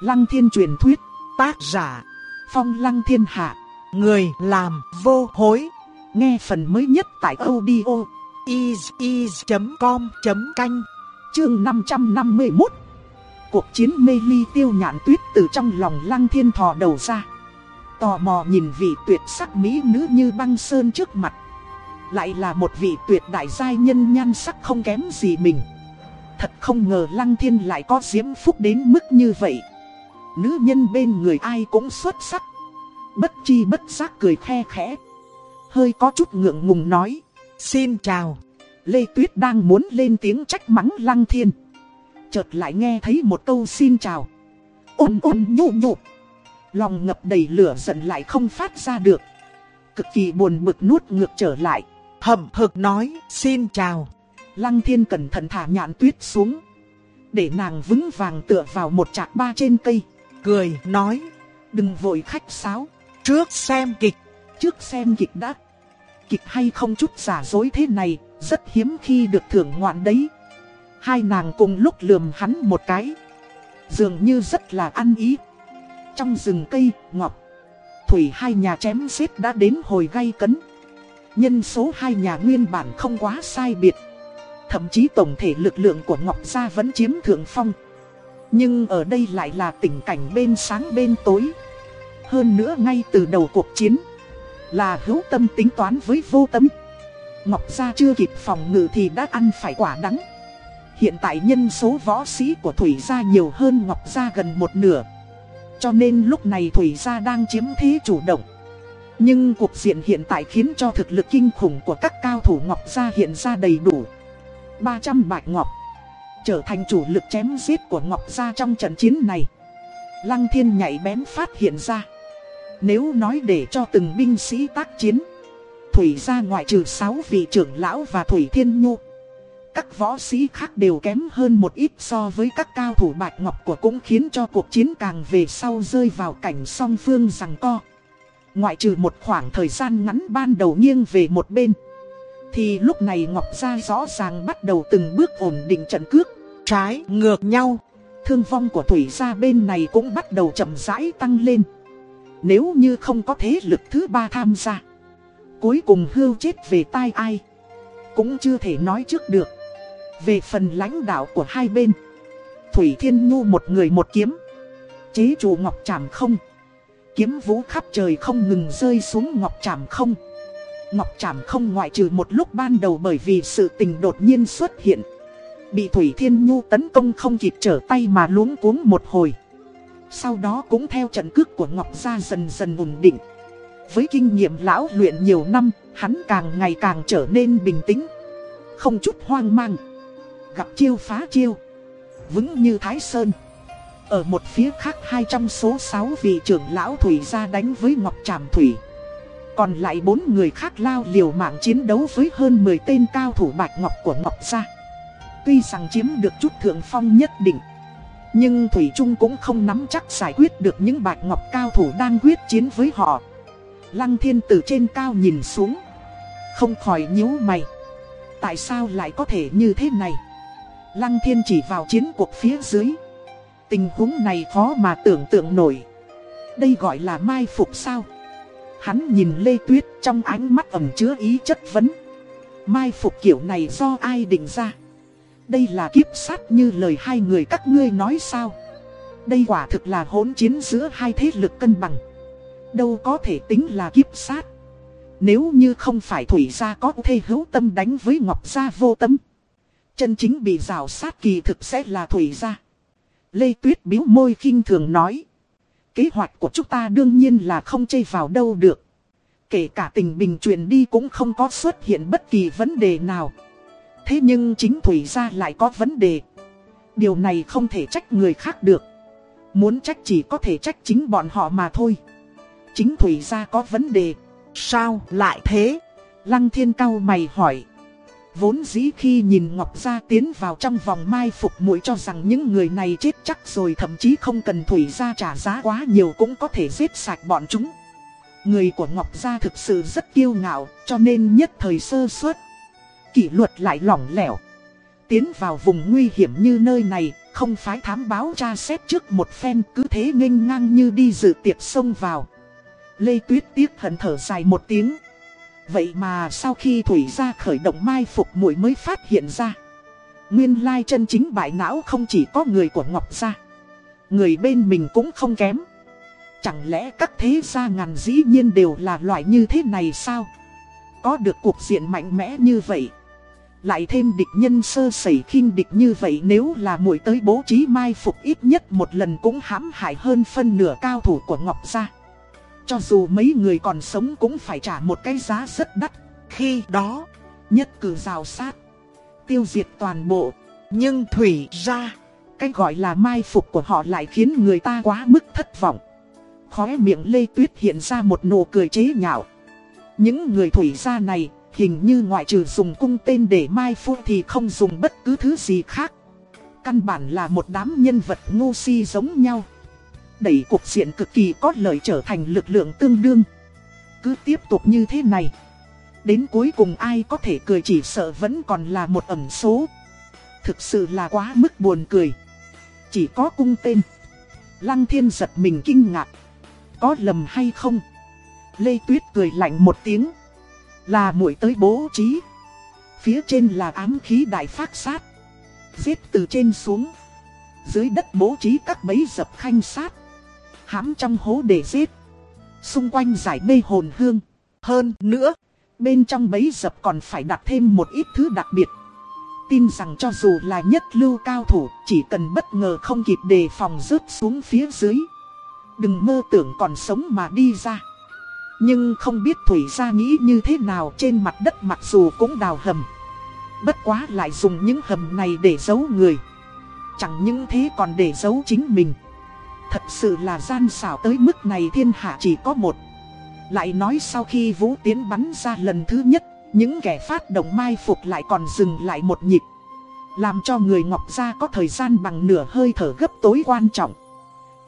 Lăng thiên truyền thuyết, tác giả, phong lăng thiên hạ, người làm vô hối. Nghe phần mới nhất tại audio is.com.canh, chương 551. Cuộc chiến mê ly tiêu nhạn tuyết từ trong lòng lăng thiên thò đầu ra. Tò mò nhìn vị tuyệt sắc mỹ nữ như băng sơn trước mặt. Lại là một vị tuyệt đại giai nhân nhan sắc không kém gì mình. Thật không ngờ lăng thiên lại có diễm phúc đến mức như vậy. Nữ nhân bên người ai cũng xuất sắc. Bất chi bất giác cười khe khẽ. Hơi có chút ngượng ngùng nói. Xin chào. Lê Tuyết đang muốn lên tiếng trách mắng lăng thiên. Chợt lại nghe thấy một câu xin chào. Ôn ôn nhụ nhụ. Lòng ngập đầy lửa giận lại không phát ra được. Cực kỳ buồn bực nuốt ngược trở lại. Hầm hực nói, xin chào. Lăng thiên cẩn thận thả nhạn tuyết xuống. Để nàng vững vàng tựa vào một trạc ba trên cây. Cười nói. Đừng vội khách sáo. Trước xem kịch. Trước xem kịch đã. Kịch hay không chút giả dối thế này. Rất hiếm khi được thưởng ngoạn đấy. Hai nàng cùng lúc lườm hắn một cái. Dường như rất là ăn ý. Trong rừng cây, ngọc, thủy hai nhà chém xếp đã đến hồi gay cấn. Nhân số hai nhà nguyên bản không quá sai biệt. Thậm chí tổng thể lực lượng của Ngọc Gia vẫn chiếm thượng phong. Nhưng ở đây lại là tình cảnh bên sáng bên tối. Hơn nữa ngay từ đầu cuộc chiến, là hữu tâm tính toán với vô tâm. Ngọc Gia chưa kịp phòng ngự thì đã ăn phải quả đắng. Hiện tại nhân số võ sĩ của Thủy Gia nhiều hơn Ngọc Gia gần một nửa. Cho nên lúc này Thủy Gia đang chiếm thế chủ động. Nhưng cuộc diện hiện tại khiến cho thực lực kinh khủng của các cao thủ Ngọc Gia hiện ra đầy đủ. 300 bạch ngọc trở thành chủ lực chém giết của Ngọc Gia trong trận chiến này. Lăng thiên nhảy bén phát hiện ra. Nếu nói để cho từng binh sĩ tác chiến, Thủy Gia ngoại trừ 6 vị trưởng lão và Thủy Thiên Nhu. Các võ sĩ khác đều kém hơn một ít so với các cao thủ bạch ngọc của cũng khiến cho cuộc chiến càng về sau rơi vào cảnh song phương rằng co. Ngoại trừ một khoảng thời gian ngắn ban đầu nghiêng về một bên. Thì lúc này Ngọc Gia rõ ràng bắt đầu từng bước ổn định trận cước, trái ngược nhau. Thương vong của Thủy Gia bên này cũng bắt đầu chậm rãi tăng lên. Nếu như không có thế lực thứ ba tham gia. Cuối cùng hưu chết về tai ai. Cũng chưa thể nói trước được. Về phần lãnh đạo của hai bên Thủy Thiên Nhu một người một kiếm Chế chủ Ngọc Trảm không Kiếm vũ khắp trời không ngừng rơi xuống Ngọc Trảm không Ngọc Trảm không ngoại trừ một lúc ban đầu bởi vì sự tình đột nhiên xuất hiện. Bị Thủy Thiên Nhu tấn công không kịp trở tay mà luống cuống một hồi. Sau đó cũng theo trận cước của Ngọc Gia dần dần ổn định. Với kinh nghiệm lão luyện nhiều năm, Hắn càng ngày càng trở nên bình tĩnh. Không chút hoang mang. Gặp chiêu phá chiêu. Vững như Thái Sơn. Ở một phía khác hai trong số 6 vị trưởng lão Thủy ra đánh với Ngọc Tràm Thủy. Còn lại bốn người khác lao liều mạng chiến đấu với hơn 10 tên cao thủ bạch ngọc của Ngọc Gia Tuy rằng chiếm được chút thượng phong nhất định, Nhưng Thủy Trung cũng không nắm chắc giải quyết được những bạch ngọc cao thủ đang quyết chiến với họ Lăng thiên từ trên cao nhìn xuống, Không khỏi nhíu mày Tại sao lại có thể như thế này Lăng thiên chỉ vào chiến cuộc phía dưới. Tình huống này khó mà tưởng tượng nổi. Đây gọi là mai phục sao? Hắn nhìn Lê Tuyết trong ánh mắt ẩm chứa ý chất vấn. Mai phục kiểu này do ai định ra? Đây là kiếp sát như lời hai người các ngươi nói sao? Đây quả thực là hỗn chiến giữa hai thế lực cân bằng. Đâu có thể tính là kiếp sát. Nếu như không phải Thủy gia có thê hữu tâm đánh với Ngọc gia vô tâm. Chân chính bị rào sát kỳ thực sẽ là thủy gia. Lê Tuyết biếu môi khinh thường nói. Kế hoạch của chúng ta đương nhiên là không chây vào đâu được. Kể cả tình bình truyền đi cũng không có xuất hiện bất kỳ vấn đề nào. Thế nhưng chính thủy gia lại có vấn đề. Điều này không thể trách người khác được. Muốn trách chỉ có thể trách chính bọn họ mà thôi. Chính thủy gia có vấn đề. Sao lại thế? Lăng thiên cao mày hỏi. Vốn dĩ khi nhìn Ngọc Gia tiến vào trong vòng mai phục mũi cho rằng những người này chết chắc rồi thậm chí không cần Thủy Gia trả giá quá nhiều cũng có thể giết sạch bọn chúng. Người của Ngọc Gia thực sự rất kiêu ngạo, cho nên nhất thời sơ suất. Kỷ luật lại lỏng lẻo. Tiến vào vùng nguy hiểm như nơi này, Không phái thám báo tra xét trước một phen cứ thế nghênh ngang như đi dự tiệc xông vào Lê Tuyết tiếc hận thở dài một tiếng Vậy mà sau khi Thủy ra khởi động mai phục muội mới phát hiện ra. Nguyên lai chân chính bại não không chỉ có người của Ngọc Gia. Người bên mình cũng không kém. Chẳng lẽ các thế gia ngàn dĩ nhiên đều là loại như thế này sao? Có được cuộc diện mạnh mẽ như vậy. Lại thêm địch nhân sơ sẩy khinh địch như vậy Nếu là muội tới bố trí mai phục ít nhất một lần cũng hãm hại hơn phân nửa cao thủ của Ngọc Gia. Cho dù mấy người còn sống cũng phải trả một cái giá rất đắt Khi đó nhất cử rào sát Tiêu diệt toàn bộ Nhưng Thủy ra Cái gọi là mai phục của họ lại khiến người ta quá mức thất vọng Khóe miệng Lê Tuyết hiện ra một nụ cười chế nhạo. Những người thủy gia này, hình như ngoại trừ dùng cung tên để mai phu thì không dùng bất cứ thứ gì khác. Căn bản là một đám nhân vật ngu si giống nhau. Đẩy cuộc diện cực kỳ có lợi trở thành lực lượng tương đương. Cứ tiếp tục như thế này. Đến cuối cùng ai có thể cười chỉ sợ vẫn còn là một ẩn số. Thực sự là quá mức buồn cười. Chỉ có cung tên. Lăng thiên giật mình kinh ngạc có lầm hay không? Lê Tuyết cười lạnh một tiếng. Là muội tới bố trí. Phía trên là ám khí đại phát sát. Giết từ trên xuống. Dưới đất bố trí các bẫy dập khanh sát hãm trong hố để giết. Xung quanh giải mê hồn hương. Hơn nữa, bên trong bấy dập còn phải đặt thêm một ít thứ đặc biệt. Tin rằng cho dù là nhất lưu cao thủ, chỉ cần bất ngờ không kịp đề phòng rớt xuống phía dưới. Đừng mơ tưởng còn sống mà đi ra Nhưng không biết Thủy gia nghĩ như thế nào trên mặt đất mặc dù cũng đào hầm Bất quá lại dùng những hầm này để giấu người Chẳng những thế còn để giấu chính mình Thật sự là gian xảo tới mức này thiên hạ chỉ có một Lại nói sau khi vũ tiến bắn ra lần thứ nhất, Những kẻ phát động mai phục lại còn dừng lại một nhịp Làm cho người Ngọc Gia có thời gian bằng nửa hơi thở gấp tối quan trọng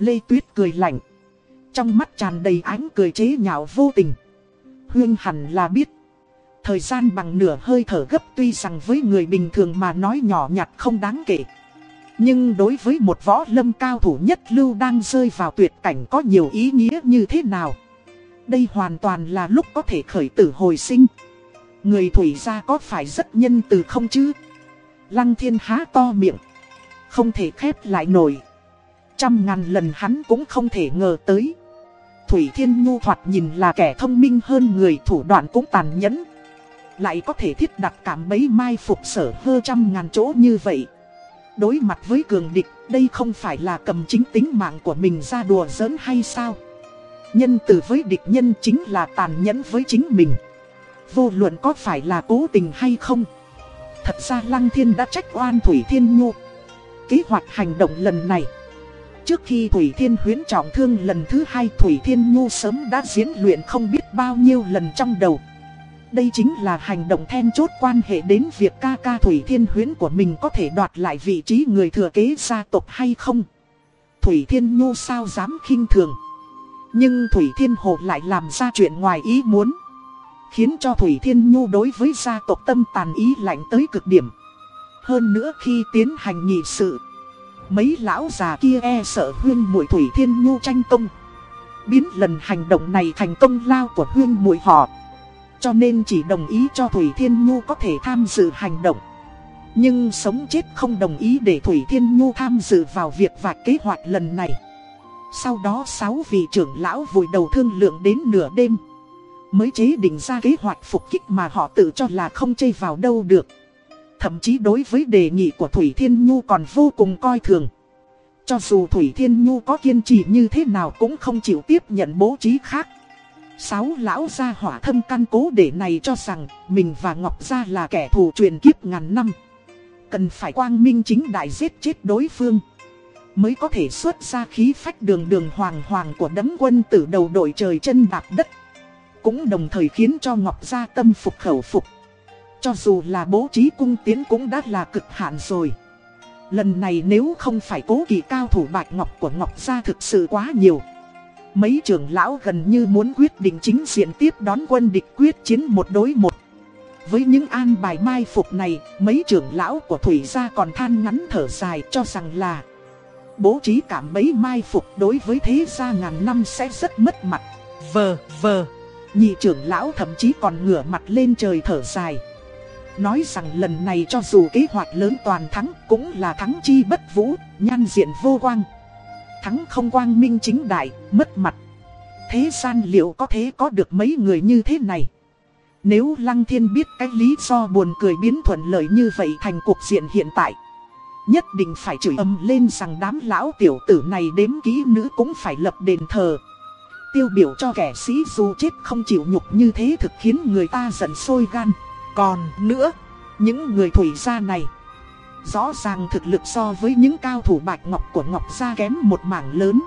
Lê Tuyết cười lạnh. Trong mắt tràn đầy ánh cười chế nhạo vô tình. Huyên hẳn là biết. Thời gian bằng nửa hơi thở gấp tuy rằng với người bình thường mà nói nhỏ nhặt không đáng kể. Nhưng đối với một võ lâm cao thủ nhất lưu đang rơi vào tuyệt cảnh có nhiều ý nghĩa như thế nào? Đây hoàn toàn là lúc có thể khởi tử hồi sinh. Người thủy gia có phải rất nhân từ không chứ? Lăng thiên há to miệng. Không thể khép lại nổi. Trăm ngàn lần hắn cũng không thể ngờ tới. Thủy Thiên Nhu thoạt nhìn là kẻ thông minh hơn người thủ đoạn cũng tàn nhẫn. Lại có thể thiết đặt cảm mấy mai phục sở hơ trăm ngàn chỗ như vậy. Đối mặt với cường địch, đây không phải là cầm chính tính mạng của mình ra đùa giỡn hay sao? Nhân từ với địch nhân chính là tàn nhẫn với chính mình. Vô luận có phải là cố tình hay không? Thật ra Lăng Thiên đã trách oan Thủy Thiên Nhu. Kế hoạch hành động lần này Trước khi Thủy Thiên Huyến trọng thương lần thứ hai Thủy Thiên Nhu sớm đã diễn luyện không biết bao nhiêu lần trong đầu. Đây chính là hành động then chốt quan hệ đến việc ca ca Thủy Thiên Huyến của mình có thể đoạt lại vị trí người thừa kế gia tộc hay không. Thủy Thiên Nhu sao dám khinh thường. Nhưng Thủy Thiên Hồ lại làm ra chuyện ngoài ý muốn. Khiến cho Thủy Thiên Nhu đối với gia tộc tâm tàn ý lạnh tới cực điểm. Hơn nữa khi tiến hành nghị sự, Mấy lão già kia e sợ huyên muội Thủy Thiên Nhu tranh công Biến lần hành động này thành công lao của huyên muội họ cho nên chỉ đồng ý cho Thủy Thiên Nhu có thể tham dự hành động Nhưng sống chết không đồng ý để Thủy Thiên Nhu tham dự vào việc vạch kế hoạch lần này Sau đó sáu vị trưởng lão vùi đầu thương lượng đến nửa đêm Mới chế định ra kế hoạch phục kích mà họ tự cho là không chây vào đâu được Thậm chí đối với đề nghị của Thủy Thiên Nhu còn vô cùng coi thường. Cho dù Thủy Thiên Nhu có kiên trì như thế nào cũng không chịu tiếp nhận bố trí khác. Sáu lão gia hỏa thâm căn cố để này cho rằng mình và Ngọc Gia là kẻ thù truyền kiếp ngàn năm. Cần phải quang minh chính đại giết chết đối phương. Mới có thể xuất ra khí phách đường đường hoàng hoàng của đấm quân tử đầu đội trời chân đạp đất. Cũng đồng thời khiến cho Ngọc Gia tâm phục khẩu phục. Cho dù là bố trí cung tiến cũng đã là cực hạn rồi. Lần này nếu không phải cố kỳ cao thủ bạch ngọc của Ngọc Gia thực sự quá nhiều. Mấy trưởng lão gần như muốn quyết định chính diện tiếp đón quân địch quyết chiến một đối một. Với những an bài mai phục này, mấy trưởng lão của Thủy gia còn than ngắn thở dài cho rằng là Bố trí cảm mấy mai phục đối với thế gia ngàn năm sẽ rất mất mặt. Vờ vờ. Nhị trưởng lão thậm chí còn ngửa mặt lên trời thở dài. Nói rằng lần này cho dù kế hoạch lớn toàn thắng cũng là thắng chi bất vũ, nhan diện vô quang. Thắng không quang minh chính đại, mất mặt. Thế gian liệu có thế có được mấy người như thế này? Nếu Lăng Thiên biết cái lý do buồn cười biến thuận lợi như vậy thành cuộc diện hiện tại Nhất định phải chửi âm lên rằng đám lão tiểu tử này đếm kỹ nữ cũng phải lập đền thờ. Tiêu biểu cho kẻ sĩ dù chết không chịu nhục như thế thực khiến người ta giận sôi gan. Còn nữa, những người thủy gia này Rõ ràng thực lực so với những cao thủ bạch ngọc của ngọc gia kém một mảng lớn.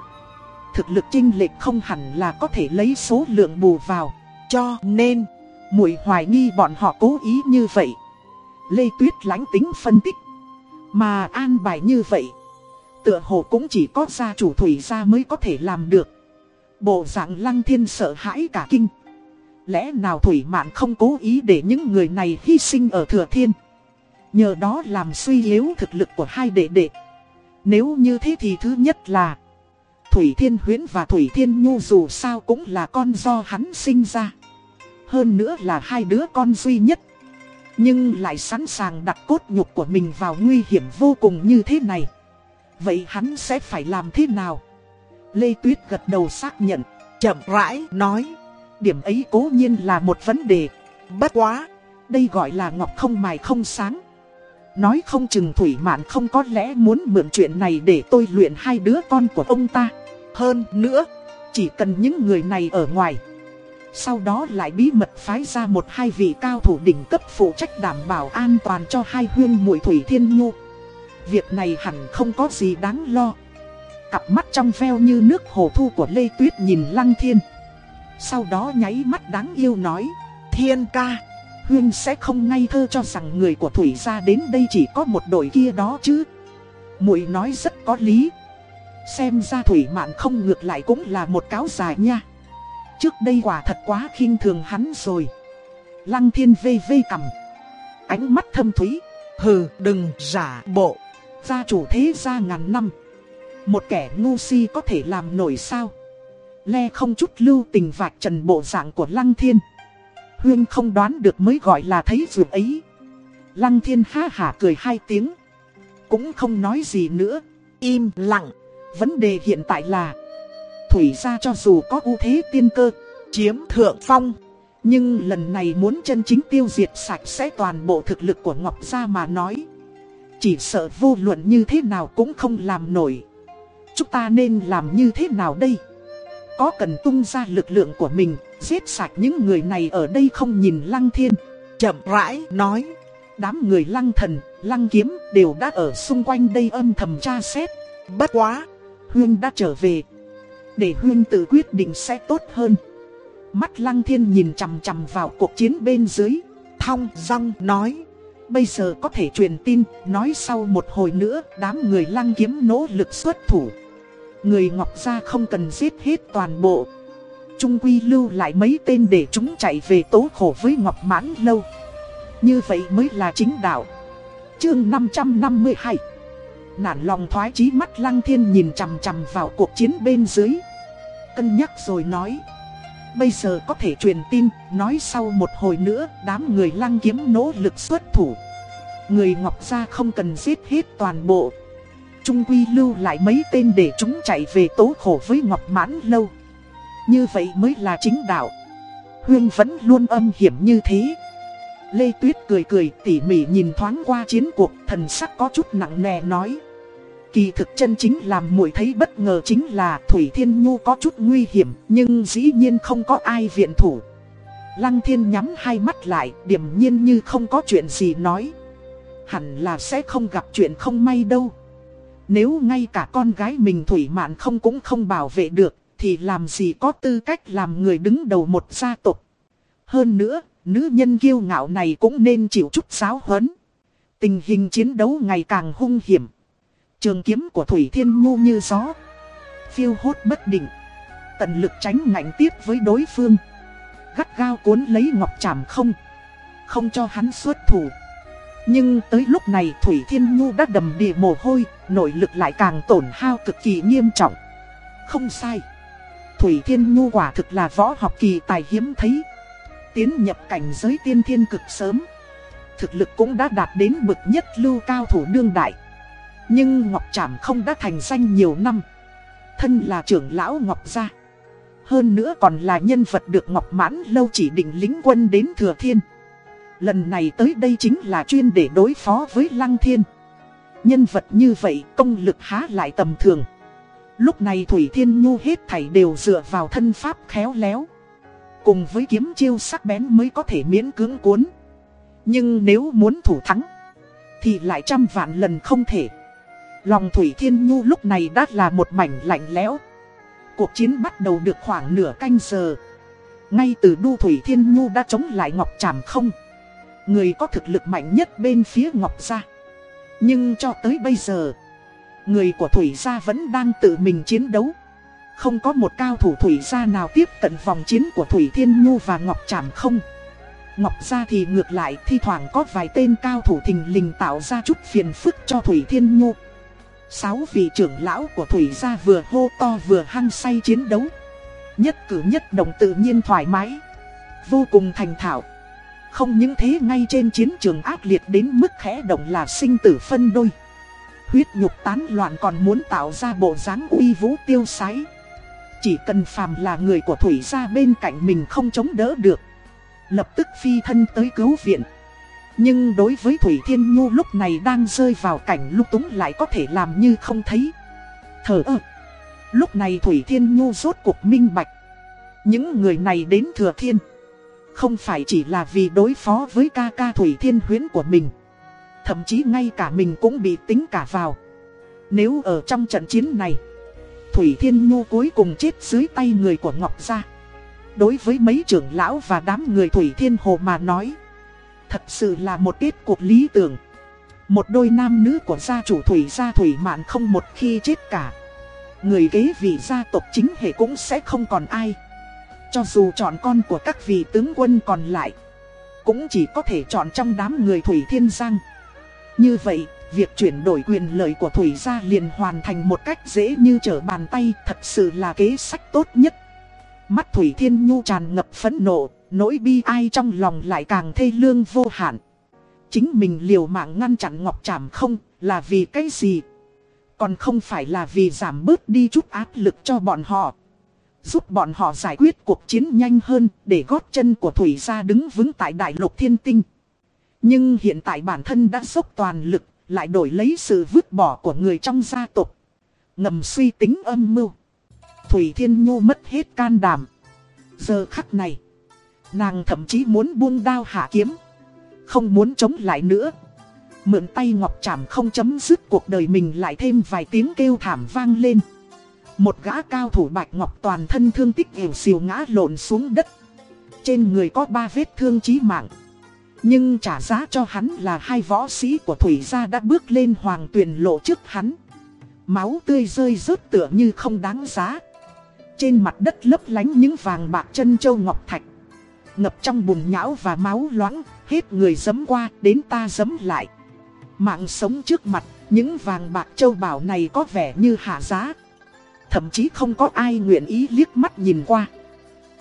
Thực lực chinh lệch không hẳn là có thể lấy số lượng bù vào. Cho nên, muội hoài nghi bọn họ cố ý như vậy. Lê Tuyết lánh tính phân tích. Mà an bài như vậy Tựa hồ cũng chỉ có gia chủ thủy gia mới có thể làm được. Bộ dạng lăng thiên sợ hãi cả kinh. Lẽ nào thủy mạn không cố ý để những người này hy sinh ở thừa thiên? Nhờ đó làm suy yếu thực lực của hai đệ đệ. Nếu như thế thì thứ nhất là, Thủy Thiên Huyến và Thủy Thiên Nhu dù sao cũng là con do hắn sinh ra. Hơn nữa là hai đứa con duy nhất. Nhưng lại sẵn sàng đặt cốt nhục của mình vào nguy hiểm vô cùng như thế này. Vậy hắn sẽ phải làm thế nào? Lê Tuyết gật đầu xác nhận, Chậm rãi nói, Điểm ấy cố nhiên là một vấn đề. Bất quá, Đây gọi là ngọc không mài không sáng. Nói không chừng Thủy Mạn không có lẽ muốn mượn chuyện này để tôi luyện hai đứa con của ông ta hơn nữa, chỉ cần những người này ở ngoài. Sau đó lại bí mật phái ra một hai vị cao thủ đỉnh cấp phụ trách đảm bảo an toàn cho hai huyên muội Thủy Thiên Nhu. Việc này hẳn không có gì đáng lo. Cặp mắt trong veo như nước hồ thu của Lê Tuyết nhìn Lăng Thiên. Sau đó nháy mắt đáng yêu nói, Thiên ca, Huyên sẽ không ngay thơ cho rằng người của Thủy gia đến đây chỉ có một đội kia đó chứ. muội nói rất có lý. Xem ra Thủy Mạn không ngược lại cũng là một cáo dài nha. Trước đây quả thật quá khinh thường hắn rồi. Lăng thiên vê vê cầm. Ánh mắt thâm thúy. Hừ, đừng, giả, bộ. Gia chủ thế gia ngàn năm. Một kẻ ngu si có thể làm nổi sao? Le không chút lưu tình vạch trần bộ dạng của Lăng thiên. Huyên không đoán được mới gọi là thấy ruột ấy. Lăng thiên ha hả cười hai tiếng. Cũng không nói gì nữa. Im lặng. Vấn đề hiện tại là, Thủy gia cho dù có ưu thế tiên cơ, Chiếm thượng phong, Nhưng lần này muốn chân chính tiêu diệt sạch sẽ toàn bộ thực lực của Ngọc Gia mà nói, Chỉ sợ vô luận như thế nào cũng không làm nổi. Chúng ta nên làm như thế nào đây? Có cần tung ra lực lượng của mình Giết sạch những người này ở đây không nhìn lăng thiên Chậm rãi nói Đám người lăng thần, lăng kiếm đều đã ở xung quanh đây âm thầm tra xét Bất quá Huyên đã trở về. Để Huyên tự quyết định sẽ tốt hơn. Mắt Lăng Thiên nhìn chằm chằm vào cuộc chiến bên dưới. Thong rong nói. Bây giờ có thể truyền tin, nói sau một hồi nữa đám người lăng kiếm nỗ lực xuất thủ. Người Ngọc Gia không cần giết hết toàn bộ. Trung Quy lưu lại mấy tên để chúng chạy về tố khổ với Ngọc Mãn Lâu. Như vậy mới là chính đạo. Chương 552 Nản lòng thoái chí mắt lăng thiên nhìn chằm chằm vào cuộc chiến bên dưới. Cân nhắc rồi nói. Bây giờ có thể truyền tin, Nói sau một hồi nữa, Đám người lăng kiếm nỗ lực xuất thủ. Người Ngọc Gia không cần giết hết toàn bộ. Trung Quy lưu lại mấy tên để chúng chạy về tố khổ với Ngọc Mãn Lâu. Như vậy mới là chính đạo Huyên vẫn luôn âm hiểm như thế Lê Tuyết cười cười tỉ mỉ nhìn thoáng qua chiến cuộc, Thần sắc có chút nặng nề nói Kỳ thực chân chính làm muội thấy bất ngờ chính là Thủy Thiên Nhu có chút nguy hiểm, nhưng dĩ nhiên không có ai viện thủ. Lăng Thiên nhắm hai mắt lại, điềm nhiên như không có chuyện gì nói. Hẳn là sẽ không gặp chuyện không may đâu. Nếu ngay cả con gái mình Thủy Mạn không cũng không bảo vệ được thì làm gì có tư cách làm người đứng đầu một gia tộc. Hơn nữa, nữ nhân kiêu ngạo này cũng nên chịu chút giáo huấn. Tình hình chiến đấu ngày càng hung hiểm. Trường kiếm của Thủy Thiên Nhu như gió. Phiêu hốt bất định. Tận lực tránh ngạnh tiếp với đối phương. Gắt gao cuốn lấy ngọc chảm không. không cho hắn xuất thủ. Nhưng tới lúc này Thủy Thiên Nhu đã đầm đìa mồ hôi, nội lực lại càng tổn hao cực kỳ nghiêm trọng. Không sai. Thủy Thiên Nhu quả thực là võ học kỳ tài hiếm thấy. Tiến nhập cảnh giới tiên thiên cực sớm. Thực lực cũng đã đạt đến bực nhất lưu cao thủ đương đại. Nhưng Ngọc Trảm không đã thành danh nhiều năm. Thân là trưởng lão Ngọc Gia. Hơn nữa còn là nhân vật được Ngọc Mãn lâu chỉ định lính quân đến Thừa Thiên. Lần này tới đây chính là chuyên để đối phó với Lăng Thiên. Nhân vật như vậy công lực há lại tầm thường. Lúc này Thủy Thiên Nhu hết thảy đều dựa vào thân pháp khéo léo. Cùng với kiếm chiêu sắc bén mới có thể miễn cưỡng cuốn. Nhưng nếu muốn thủ thắng, thì lại trăm vạn lần không thể. Lòng Thủy Thiên Nhu lúc này đã là một mảnh lạnh lẽo. Cuộc chiến bắt đầu được khoảng nửa canh giờ. Ngay từ đu Thủy Thiên Nhu đã chống lại Ngọc Tràm không. Người có thực lực mạnh nhất bên phía Ngọc Gia. Nhưng cho tới bây giờ, người của Thủy Gia vẫn đang tự mình chiến đấu. Không có một cao thủ Thủy Gia nào tiếp cận vòng chiến của Thủy Thiên Nhu và Ngọc Tràm không. Ngọc Gia thì ngược lại, thi thoảng có vài tên cao thủ thình lình tạo ra chút phiền phức cho Thủy Thiên Nhu. Sáu vị trưởng lão của Thủy Gia vừa hô to vừa hăng say chiến đấu. Nhất cử nhất động tự nhiên thoải mái. Vô cùng thành thạo. Không những thế, ngay trên chiến trường ác liệt đến mức khẽ động là sinh tử phân đôi. Huyết nhục tán loạn còn muốn tạo ra bộ dáng uy vũ tiêu sái. Chỉ cần phàm là người của Thủy Gia bên cạnh mình không chống đỡ được. Lập tức phi thân tới cứu viện. Nhưng đối với Thủy Thiên Nhu lúc này đang rơi vào cảnh lúc túng lại có thể làm như không thấy. Thở ơ. Lúc này Thủy Thiên Nhu rốt cuộc minh bạch. Những người này đến Thừa Thiên. Không phải chỉ là vì đối phó với ca ca Thủy Thiên Huyến của mình. Thậm chí ngay cả mình cũng bị tính cả vào. Nếu ở trong trận chiến này, Thủy Thiên Nhu cuối cùng chết dưới tay người của Ngọc Gia. Đối với mấy trưởng lão và đám người Thủy Thiên Hồ mà nói, thật sự là một kết cuộc lý tưởng. Một đôi nam nữ của gia chủ Thủy Gia Thủy Mạn không một khi chết cả. Người kế vị gia tộc chính hệ cũng sẽ không còn ai. Cho dù chọn con của các vị tướng quân còn lại, cũng chỉ có thể chọn trong đám người Thủy Thiên Giang. Như vậy, việc chuyển đổi quyền lợi của Thủy gia liền hoàn thành một cách dễ như trở bàn tay, thật sự là kế sách tốt nhất. Mắt Thủy Thiên Nhu tràn ngập phẫn nộ, nỗi bi ai trong lòng lại càng thê lương vô hạn. Chính mình liều mạng ngăn chặn Ngọc Trảm không, là vì cái gì? Còn không phải là vì giảm bớt đi chút áp lực cho bọn họ. Giúp bọn họ giải quyết cuộc chiến nhanh hơn để gót chân của Thủy gia đứng vững tại đại lục thiên tinh. Nhưng hiện tại bản thân đã dốc toàn lực, lại đổi lấy sự vứt bỏ của người trong gia tộc. Ngầm suy tính âm mưu. Thủy Thiên Nhu mất hết can đảm. Giờ khắc này, nàng thậm chí muốn buông đao hạ kiếm. Không muốn chống lại nữa. Mượn tay ngọc chảm không chấm dứt cuộc đời mình lại thêm vài tiếng kêu thảm vang lên. Một gã cao thủ bạch ngọc toàn thân thương tích hiểu xìu ngã lộn xuống đất. Trên người có ba vết thương chí mạng. Nhưng trả giá cho hắn là hai võ sĩ của Thủy gia đã bước lên hoàng tuyển lộ trước hắn. Máu tươi rơi rớt tựa như không đáng giá. Trên mặt đất lấp lánh những vàng bạc chân châu ngọc thạch. Ngập trong bùn nhão và máu loãng, hết người dấm qua đến ta dấm lại. Mạng sống trước mặt, những vàng bạc châu bảo này có vẻ như hạ giá. Thậm chí không có ai nguyện ý liếc mắt nhìn qua.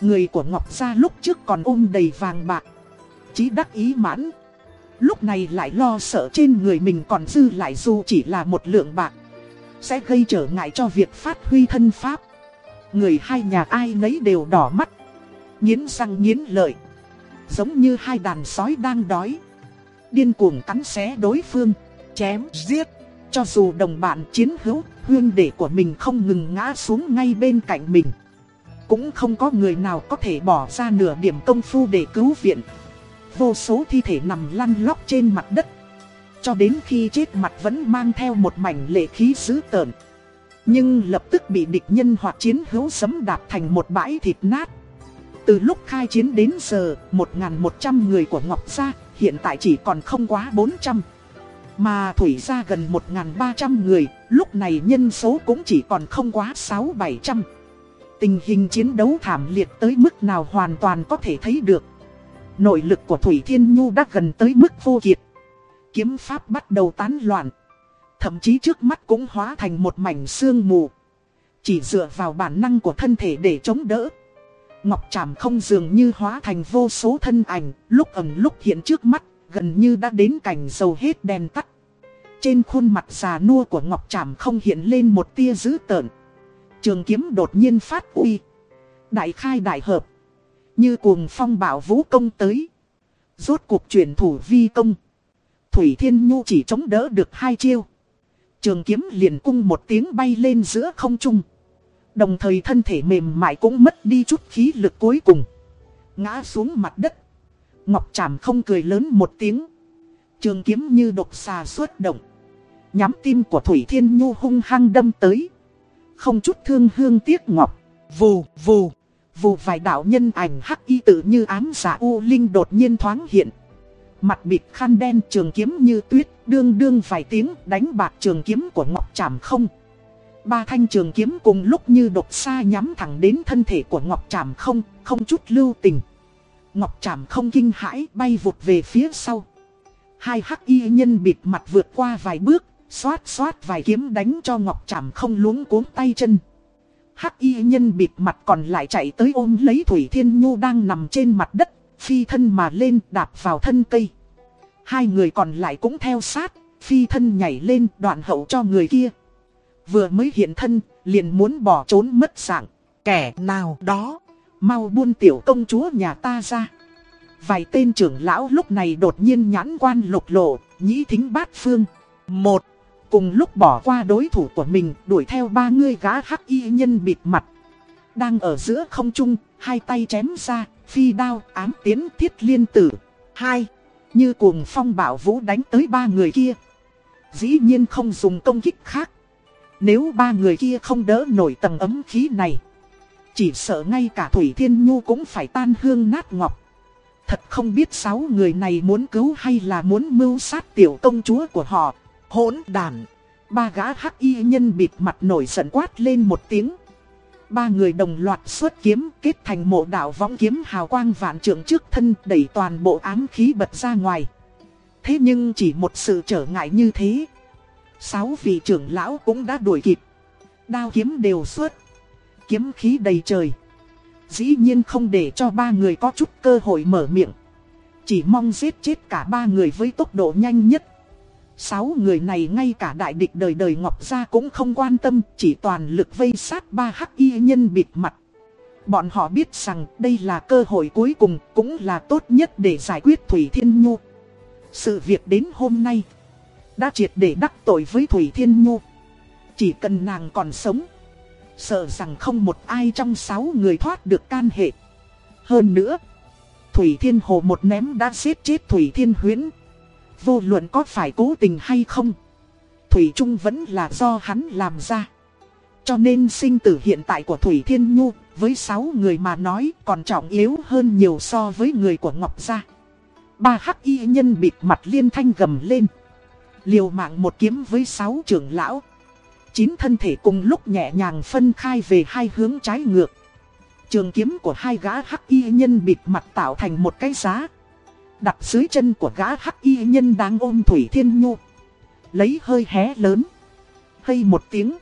Người của Ngọc Gia lúc trước còn ôm đầy vàng bạc chí đắc ý mãn. Lúc này lại lo sợ trên người mình còn dư lại dù chỉ là một lượng bạc. Sẽ gây trở ngại cho việc phát huy thân pháp. Người hai nhà ai nấy đều đỏ mắt. Nhiến răng nhiến lợi. Giống như hai đàn sói đang đói. Điên cuồng cắn xé đối phương. Chém, giết. Cho dù đồng bạn chiến hữu, huyên đệ của mình không ngừng ngã xuống ngay bên cạnh mình. Cũng không có người nào có thể bỏ ra nửa điểm công phu để cứu viện vô số thi thể nằm lăn lóc trên mặt đất. Cho đến khi chết mặt vẫn mang theo một mảnh lệ khí dữ tợn. Nhưng lập tức bị địch nhân hoặc chiến hữu sấm đạp thành một bãi thịt nát. Từ lúc khai chiến đến giờ, 1.100 người của Ngọc Gia hiện tại chỉ còn không quá 400. Mà Thủy Gia gần 1.300 người, lúc này nhân số cũng chỉ còn không quá 6-700. Tình hình chiến đấu thảm liệt tới mức nào hoàn toàn có thể thấy được. Nội lực của Thủy Thiên Nhu đã gần tới mức vô kiệt. Kiếm pháp bắt đầu tán loạn. Thậm chí trước mắt cũng hóa thành một mảnh sương mù. Chỉ dựa vào bản năng của thân thể để chống đỡ. Ngọc Trảm không dường như hóa thành vô số thân ảnh, lúc ẩn lúc hiện trước mắt, gần như đã đến cảnh dầu hết đèn tắt. Trên khuôn mặt già nua của Ngọc Trảm không hiện lên một tia dữ tợn. Trường kiếm đột nhiên phát uy. Đại khai đại hợp. Như cuồng phong bảo vũ công tới. Rốt cuộc chuyển thủ vi công. Thủy Thiên Nhu chỉ chống đỡ được hai chiêu. Trường kiếm liền cung một tiếng bay lên giữa không trung. Đồng thời thân thể mềm mại cũng mất đi chút khí lực cuối cùng. Ngã xuống mặt đất. Ngọc Trảm không cười lớn một tiếng. Trường kiếm như độc xà xuất động. Nhắm tim của Thủy Thiên Nhu hung hăng đâm tới. Không chút thương hương tiếc ngọc. Vù, vù, vù vài đạo nhân ảnh hắc y tự như ám giả U Linh đột nhiên thoáng hiện. Mặt bịt khăn đen trường kiếm như tuyết, đương đương vài tiếng đánh bạc trường kiếm của Ngọc Trảm không. Ba thanh trường kiếm cùng lúc như đột xa nhắm thẳng đến thân thể của Ngọc Trảm không, không chút lưu tình. Ngọc Trảm không kinh hãi bay vụt về phía sau. Hai hắc y nhân bịt mặt vượt qua vài bước, xoát xoát vài kiếm đánh cho Ngọc Trảm không luống cuống tay chân. Hắc y nhân bịt mặt còn lại chạy tới ôm lấy Thủy Thiên Nhu đang nằm trên mặt đất, phi thân mà lên đạp vào thân cây. Hai người còn lại cũng theo sát, phi thân nhảy lên đoạn hậu cho người kia. Vừa mới hiện thân, liền muốn bỏ trốn mất dạng. Kẻ nào đó, mau buôn tiểu công chúa nhà ta ra. Vài tên trưởng lão lúc này đột nhiên nhãn quan lục lộ, nhĩ thính bát phương. Một, cùng lúc bỏ qua đối thủ của mình, đuổi theo ba người gã hắc y nhân bịt mặt. Đang ở giữa không trung, hai tay chém ra, phi đao, ám tiến thiết liên tử. Hai, như cuồng phong bảo vũ đánh tới ba người kia. Dĩ nhiên không dùng công kích khác. Nếu ba người kia không đỡ nổi tầng ấm khí này. Chỉ sợ ngay cả Thủy Thiên Nhu cũng phải tan hương nát ngọc. Thật không biết sáu người này muốn cứu hay là muốn mưu sát tiểu công chúa của họ. Hỗn đàn. Ba gã hắc y nhân bịt mặt nổi giận quát lên một tiếng. Ba người đồng loạt xuất kiếm, kết thành mộ đạo võng kiếm hào quang vạn trượng trước thân, đẩy toàn bộ ám khí bật ra ngoài. Thế nhưng chỉ một sự trở ngại như thế. Sáu vị trưởng lão cũng đã đuổi kịp. Đao kiếm đều xuất. Kiếm khí đầy trời. Dĩ nhiên không để cho ba người có chút cơ hội mở miệng. Chỉ mong giết chết cả ba người với tốc độ nhanh nhất. Sáu người này ngay cả đại địch đời đời Ngọc Gia cũng không quan tâm, chỉ toàn lực vây sát ba hắc y nhân bịt mặt. Bọn họ biết rằng đây là cơ hội cuối cùng, cũng là tốt nhất để giải quyết Thủy Thiên Nhu. Sự việc đến hôm nay, đã triệt để đắc tội với Thủy Thiên Nhu. Chỉ cần nàng còn sống, sợ rằng không một ai trong sáu người thoát được can hệ. Hơn nữa, Thủy Thiên Hồ một ném đã giết chết Thủy Thiên Huyến. Vô luận có phải cố tình hay không, Thủy Trung vẫn là do hắn làm ra. Cho nên sinh tử hiện tại của Thủy Thiên Nhu, Với 6 người mà nói còn trọng yếu hơn nhiều so với người của Ngọc Gia. Ba hắc y nhân bịt mặt liên thanh gầm lên. Liều mạng một kiếm với 6 trưởng lão. Chín thân thể cùng lúc nhẹ nhàng phân khai về hai hướng trái ngược. Trường kiếm của hai gã hắc y nhân bịt mặt tạo thành một cái giá Đặt dưới chân của gã hắc y nhân đang ôm Thủy Thiên Nhu. Lấy hơi hé lớn. Hay một tiếng.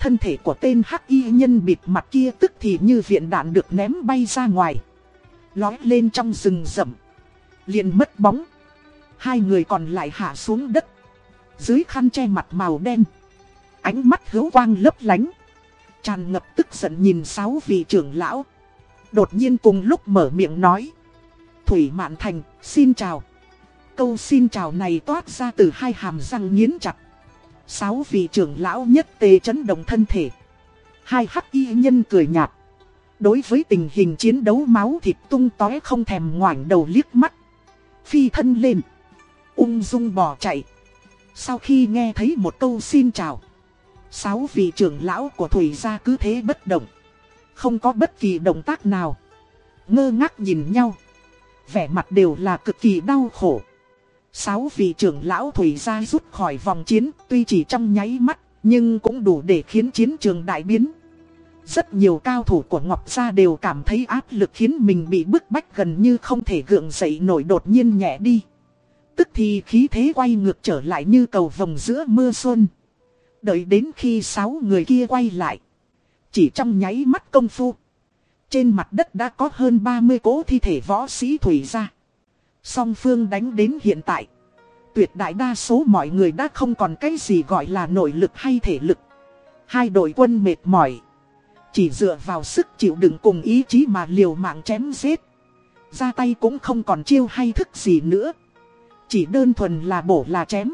Thân thể của tên hắc y nhân bịt mặt kia tức thì như viện đạn được ném bay ra ngoài. Lói lên trong rừng rậm. Liền mất bóng. Hai người còn lại hạ xuống đất. Dưới khăn che mặt màu đen. Ánh mắt hữu quang lấp lánh. Tràn ngập tức giận nhìn sáu vị trưởng lão. Đột nhiên cùng lúc mở miệng nói. Thủy Mạn Thành, xin chào. Câu xin chào này toát ra từ hai hàm răng nghiến chặt. Sáu vị trưởng lão nhất tề chấn động thân thể. Hai hắc y nhân cười nhạt. Đối với tình hình chiến đấu máu thịt tung tói không thèm ngoảnh đầu liếc mắt. Phi thân lên. Ung dung bỏ chạy. Sau khi nghe thấy một câu xin chào. Sáu vị trưởng lão của Thủy gia cứ thế bất động. Không có bất kỳ động tác nào. Ngơ ngác nhìn nhau vẻ mặt đều là cực kỳ đau khổ. Sáu vị trưởng lão Thủy gia rút khỏi vòng chiến, tuy chỉ trong nháy mắt, nhưng cũng đủ để khiến chiến trường đại biến. Rất nhiều cao thủ của Ngọc Gia đều cảm thấy áp lực khiến mình bị bức bách gần như không thể gượng dậy nổi đột nhiên nhẹ đi. Tức thì khí thế quay ngược trở lại như cầu vòng giữa mưa xuân. Đợi đến khi sáu người kia quay lại. Chỉ trong nháy mắt công phu. Trên mặt đất đã có hơn 30 cố thi thể võ sĩ thủy ra. Song phương đánh đến hiện tại. Tuyệt đại đa số mọi người đã không còn cái gì gọi là nội lực hay thể lực. Hai đội quân mệt mỏi. Chỉ dựa vào sức chịu đựng cùng ý chí mà liều mạng chém giết. Ra tay cũng không còn chiêu hay thức gì nữa. Chỉ đơn thuần là bổ là chém.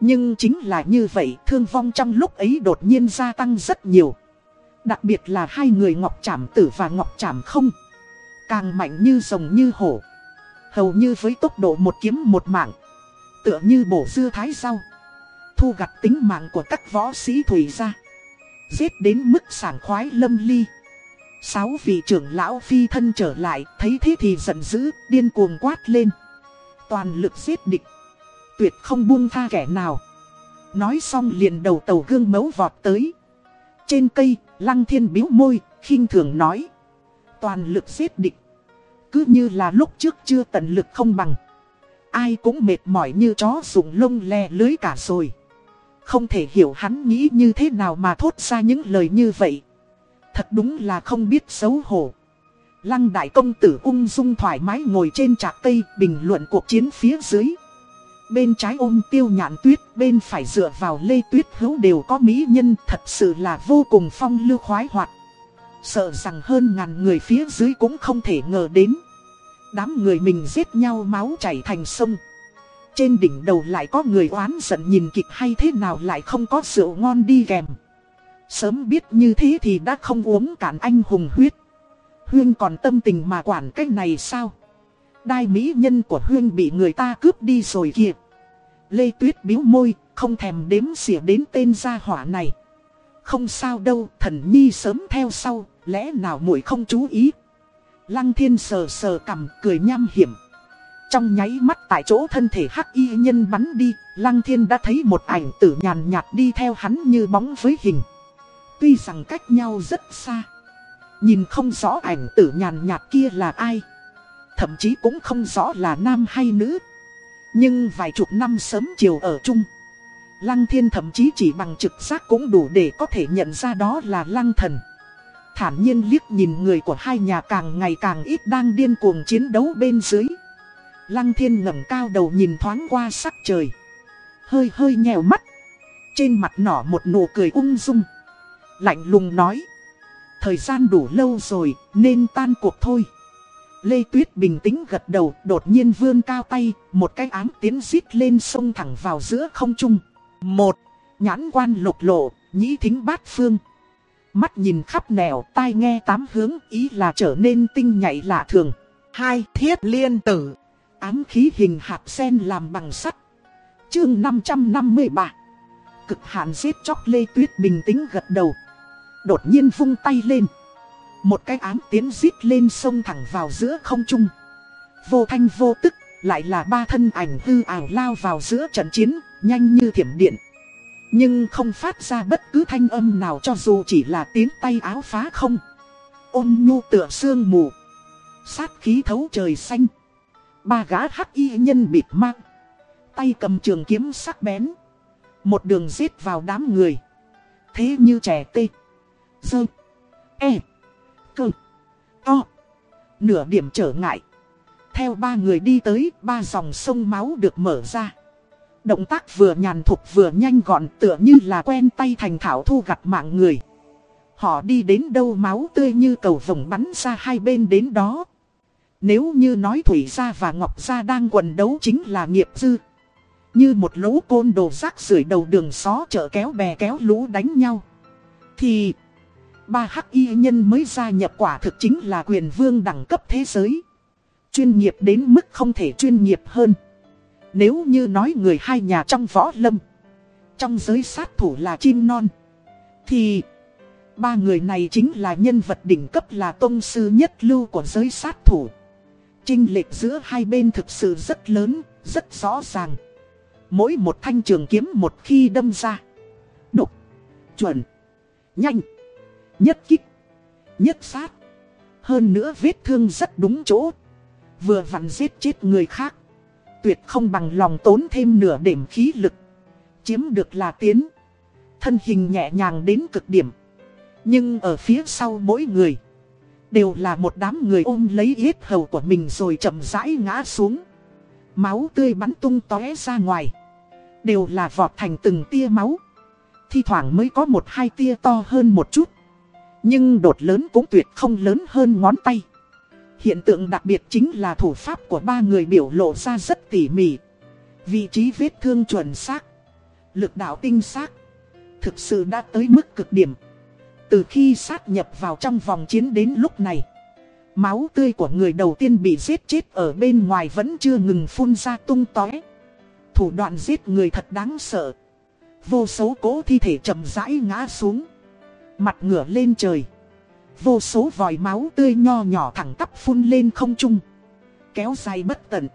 Nhưng chính là như vậy, thương vong trong lúc ấy đột nhiên gia tăng rất nhiều. Đặc biệt là hai người Ngọc Trảm Tử và Ngọc Trảm Không. Càng mạnh như rồng như hổ. Hầu như với tốc độ một kiếm một mạng. Tựa như bổ dưa thái rau. Thu gặt tính mạng của các võ sĩ thủy ra. Giết đến mức sảng khoái lâm ly. Sáu vị trưởng lão phi thân trở lại, thấy thế thì giận dữ, điên cuồng quát lên. Toàn lực giết địch. Tuyệt không buông tha kẻ nào. Nói xong liền đầu tàu gương mấu vọt tới. Trên cây, lăng thiên biếu môi, khinh thường nói. Toàn lực giết địch. Cứ như là lúc trước chưa tận lực không bằng. Ai cũng mệt mỏi như chó dùng lông le lưới cả rồi. Không thể hiểu hắn nghĩ như thế nào mà thốt ra những lời như vậy. Thật đúng là không biết xấu hổ. Lăng đại công tử ung dung thoải mái ngồi trên trạc cây bình luận cuộc chiến phía dưới. Bên trái ôm tiêu nhạn tuyết, bên phải dựa vào lê tuyết hữu đều có mỹ nhân thật sự là vô cùng phong lưu khoái hoạt. Sợ rằng hơn ngàn người phía dưới cũng không thể ngờ đến. Đám người mình giết nhau máu chảy thành sông. Trên đỉnh đầu lại có người oán giận nhìn kịch hay thế nào lại không có rượu ngon đi kèm. Sớm biết như thế thì đã không uống cạn anh hùng huyết. Huyên còn tâm tình mà quản cách này sao? Đai mỹ nhân của Huyên bị người ta cướp đi rồi kìa. Lê Tuyết biếu môi, không thèm đếm xỉa đến tên gia hỏa này. Không sao đâu, thần nhi sớm theo sau, lẽ nào muội không chú ý. Lăng thiên sờ sờ cằm, cười nham hiểm. Trong nháy mắt tại chỗ thân thể hắc y nhân bắn đi, Lăng Thiên đã thấy một ảnh tử nhàn nhạt đi theo hắn như bóng với hình. Tuy rằng cách nhau rất xa, nhìn không rõ ảnh tử nhàn nhạt kia là ai. Thậm chí cũng không rõ là nam hay nữ. Nhưng vài chục năm sớm chiều ở chung. Lăng Thiên thậm chí chỉ bằng trực giác cũng đủ để có thể nhận ra đó là Lăng Thần. Thản nhiên liếc nhìn người của hai nhà càng ngày càng ít đang điên cuồng chiến đấu bên dưới. Lăng thiên ngẩng cao đầu nhìn thoáng qua sắc trời. Hơi hơi nhèo mắt. Trên mặt nỏ một nụ cười ung dung. Lạnh lùng nói. Thời gian đủ lâu rồi, nên tan cuộc thôi. Lê Tuyết bình tĩnh gật đầu đột nhiên vươn cao tay. Một cái ám tiến xít lên sông thẳng vào giữa không trung. Một. Nhãn quan lục lộ, nhĩ thính bát phương. Mắt nhìn khắp nẻo, tai nghe tám hướng, ý là trở nên tinh nhạy lạ thường. Hai, thiết liên tử. Ám khí hình hạt sen làm bằng sắt. Chương 553. Cực hạn giết chóc Lê Tuyết bình tĩnh gật đầu. Đột nhiên vung tay lên. Một cái ám tiến rít lên sông thẳng vào giữa không trung. Vô thanh vô tức, lại là ba thân ảnh hư ảo lao vào giữa trận chiến, nhanh như thiểm điện. Nhưng không phát ra bất cứ thanh âm nào cho dù chỉ là tiếng tay áo phá không. Ôn nhu tựa sương mù. Sát khí thấu trời xanh. Ba gã hắc y nhân bịt mang. Tay cầm trường kiếm sắc bén. Một đường giết vào đám người. Thế như trẻ tê. Dơ. E. Cơ. To. Nửa điểm trở ngại. Theo ba người đi tới, ba dòng sông máu được mở ra. Động tác vừa nhàn thục vừa nhanh gọn tựa như là quen tay thành thảo thu gặt mạng người. Họ đi đến đâu máu tươi như cầu vồng bắn ra hai bên đến đó. Nếu như nói Thủy Gia và Ngọc Gia đang quần đấu chính là nghiệp dư. Như một lũ côn đồ rác rưởi đầu đường xó chợ kéo bè kéo lũ đánh nhau. Thì ba hắc y nhân mới gia nhập quả thực chính là quyền vương đẳng cấp thế giới. Chuyên nghiệp đến mức không thể chuyên nghiệp hơn. Nếu như nói người hai nhà trong võ lâm Trong giới sát thủ là chim non Thì Ba người này chính là nhân vật đỉnh cấp là tôn sư nhất lưu của giới sát thủ Trinh lệch giữa hai bên thực sự rất lớn, rất rõ ràng Mỗi một thanh trường kiếm một khi đâm ra Đục Chuẩn Nhanh Nhất kích. Nhất sát. Hơn nữa vết thương rất đúng chỗ. Vừa vặn giết chết người khác. Tuyệt không bằng lòng tốn thêm nửa điểm khí lực. Chiếm được là tiến. Thân hình nhẹ nhàng đến cực điểm. Nhưng ở phía sau mỗi người. Đều là một đám người ôm lấy yết hầu của mình rồi chậm rãi ngã xuống. Máu tươi bắn tung tóe ra ngoài. Đều là vọt thành từng tia máu. Thi thoảng mới có một hai tia to hơn một chút. Nhưng đột lớn cũng tuyệt không lớn hơn ngón tay. Hiện tượng đặc biệt chính là thủ pháp của ba người biểu lộ ra rất tỉ mỉ. Vị trí vết thương chuẩn xác. Lực đạo tinh xác. Thực sự đã tới mức cực điểm. Từ khi sát nhập vào trong vòng chiến đến lúc này. Máu tươi của người đầu tiên bị giết chết ở bên ngoài vẫn chưa ngừng phun ra tung tóe. Thủ đoạn giết người thật đáng sợ. Vô số cố thi thể chậm rãi ngã xuống. Mặt ngửa lên trời. Vô số vòi máu tươi nho nhỏ thẳng tắp phun lên không trung. Kéo dài bất tận.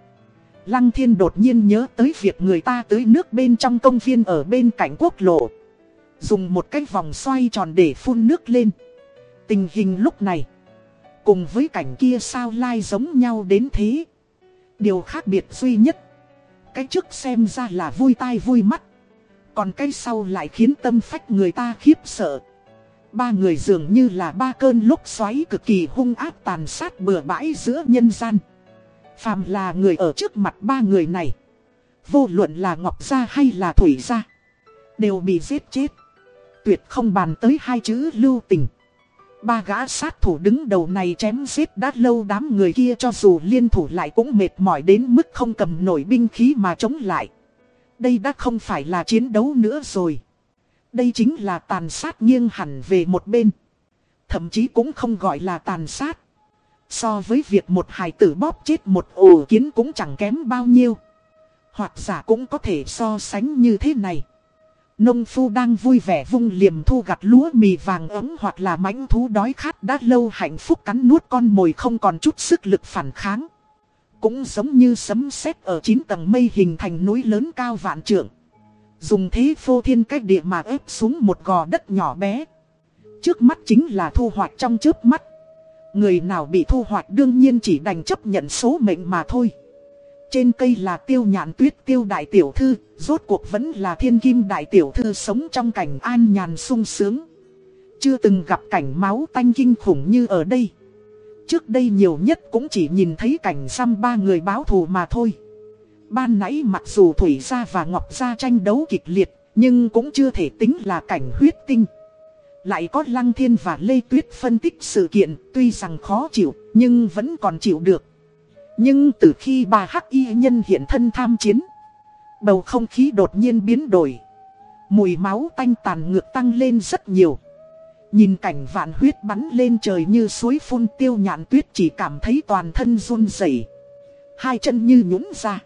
Lăng thiên đột nhiên nhớ tới việc người ta tưới nước bên trong công viên ở bên cạnh quốc lộ. Dùng một cái vòng xoay tròn để phun nước lên. Tình hình lúc này. Cùng với cảnh kia sao lai giống nhau đến thế. Điều khác biệt duy nhất. Cái trước xem ra là vui tai vui mắt. Còn cái sau lại khiến tâm phách người ta khiếp sợ. Ba người dường như là ba cơn lúc xoáy cực kỳ hung ác tàn sát bừa bãi giữa nhân gian. Phàm là người ở trước mặt ba người này. Vô luận là Ngọc Gia hay là Thủy Gia. Đều bị giết chết. Tuyệt không bàn tới hai chữ lưu tình. Ba gã sát thủ đứng đầu này chém giết đã lâu đám người kia cho dù liên thủ lại cũng mệt mỏi đến mức không cầm nổi binh khí mà chống lại. Đây đã không phải là chiến đấu nữa rồi. Đây chính là tàn sát nghiêng hẳn về một bên. Thậm chí cũng không gọi là tàn sát. So với việc một hài tử bóp chết một ổ kiến cũng chẳng kém bao nhiêu. Hoặc giả cũng có thể so sánh như thế này. Nông phu đang vui vẻ vung liềm thu gặt lúa mì vàng ấm hoặc là mãnh thú đói khát đã lâu hạnh phúc cắn nuốt con mồi không còn chút sức lực phản kháng. Cũng giống như sấm sét ở chín tầng mây hình thành núi lớn cao vạn trượng. Dùng thế phô thiên cách địa mà ép xuống một gò đất nhỏ bé. Trước mắt chính là thu hoạch trong trước mắt. Người nào bị thu hoạch đương nhiên chỉ đành chấp nhận số mệnh mà thôi. Trên cây là tiêu nhạn tuyết tiêu đại tiểu thư, rốt cuộc vẫn là thiên kim đại tiểu thư sống trong cảnh an nhàn sung sướng. Chưa từng gặp cảnh máu tanh kinh khủng như ở đây. Trước đây nhiều nhất cũng chỉ nhìn thấy cảnh xăm ba người báo thù mà thôi. Ban nãy mặc dù Thủy Gia và Ngọc Gia tranh đấu kịch liệt, nhưng cũng chưa thể tính là cảnh huyết tinh. Lại có Lăng Thiên và Lê Tuyết phân tích sự kiện, tuy rằng khó chịu, nhưng vẫn còn chịu được. Nhưng từ khi bà Hắc Y nhân hiện thân tham chiến, bầu không khí đột nhiên biến đổi. Mùi máu tanh tàn ngược tăng lên rất nhiều. Nhìn cảnh vạn huyết bắn lên trời như suối phun tiêu nhạn tuyết chỉ cảm thấy toàn thân run rẩy Hai chân như nhũng ra.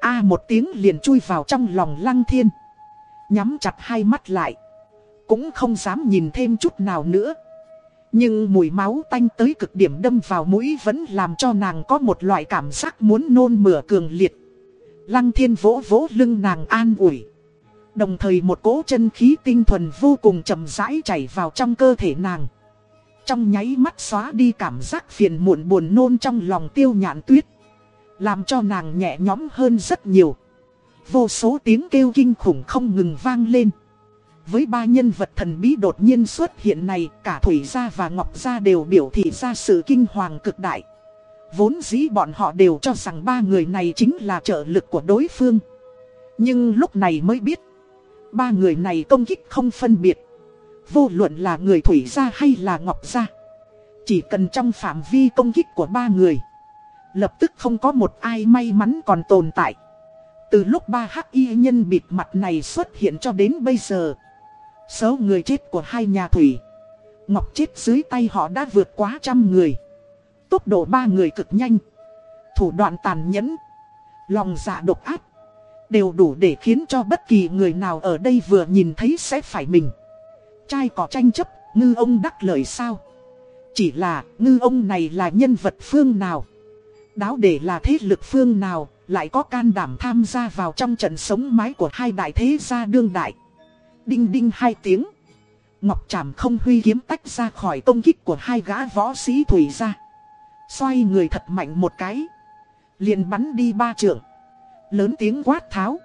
A một tiếng liền chui vào trong lòng lăng thiên. Nhắm chặt hai mắt lại. Cũng không dám nhìn thêm chút nào nữa. Nhưng mùi máu tanh tới cực điểm đâm vào mũi vẫn làm cho nàng có một loại cảm giác muốn nôn mửa cường liệt. Lăng thiên vỗ vỗ lưng nàng an ủi. Đồng thời một cỗ chân khí tinh thuần vô cùng chậm rãi chảy vào trong cơ thể nàng. Trong nháy mắt xóa đi cảm giác phiền muộn buồn nôn trong lòng tiêu nhạn tuyết. Làm cho nàng nhẹ nhõm hơn rất nhiều. Vô số tiếng kêu kinh khủng không ngừng vang lên. Với ba nhân vật thần bí đột nhiên xuất hiện này, cả Thủy Gia và Ngọc Gia đều biểu thị ra sự kinh hoàng cực đại. Vốn dĩ bọn họ đều cho rằng ba người này chính là trợ lực của đối phương. Nhưng lúc này mới biết, ba người này công kích không phân biệt. Vô luận là người Thủy Gia hay là Ngọc Gia. Chỉ cần trong phạm vi công kích của ba người. Lập tức không có một ai may mắn còn tồn tại. Từ lúc ba hắc y nhân bịt mặt này xuất hiện cho đến bây giờ. Số người chết của hai nhà thủy. Ngọc chết dưới tay họ đã vượt quá trăm người. Tốc độ ba người cực nhanh. Thủ đoạn tàn nhẫn. Lòng dạ độc ác. Đều đủ để khiến cho bất kỳ người nào ở đây vừa nhìn thấy sẽ phải mình. Trai có tranh chấp, ngư ông đắc lời sao? Chỉ là ngư ông này là nhân vật phương nào? Đáo để là thế lực phương nào, lại có can đảm tham gia vào trong trận sống mái của hai đại thế gia đương đại. Đinh đinh hai tiếng. Ngọc Trảm không huy kiếm tách ra khỏi công kích của hai gã võ sĩ thủy ra. Xoay người thật mạnh một cái. liền bắn đi ba trượng. Lớn tiếng quát tháo.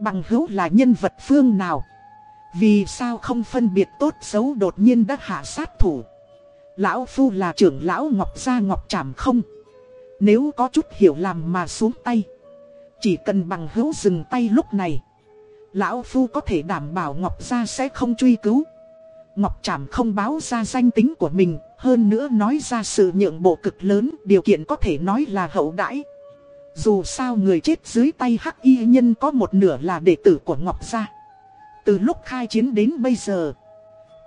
Bằng hữu là nhân vật phương nào? Vì sao không phân biệt tốt xấu đột nhiên đã hạ sát thủ? Lão Phu là trưởng lão Ngọc Gia Ngọc Trảm không? Nếu có chút hiểu làm mà xuống tay. Chỉ cần bằng hữu dừng tay lúc này. Lão Phu có thể đảm bảo Ngọc Gia sẽ không truy cứu. Ngọc Trảm không báo ra danh tính của mình, hơn nữa nói ra sự nhượng bộ cực lớn, điều kiện có thể nói là hậu đãi. Dù sao người chết dưới tay hắc y nhân có một nửa là đệ tử của Ngọc Gia. Từ lúc khai chiến đến bây giờ,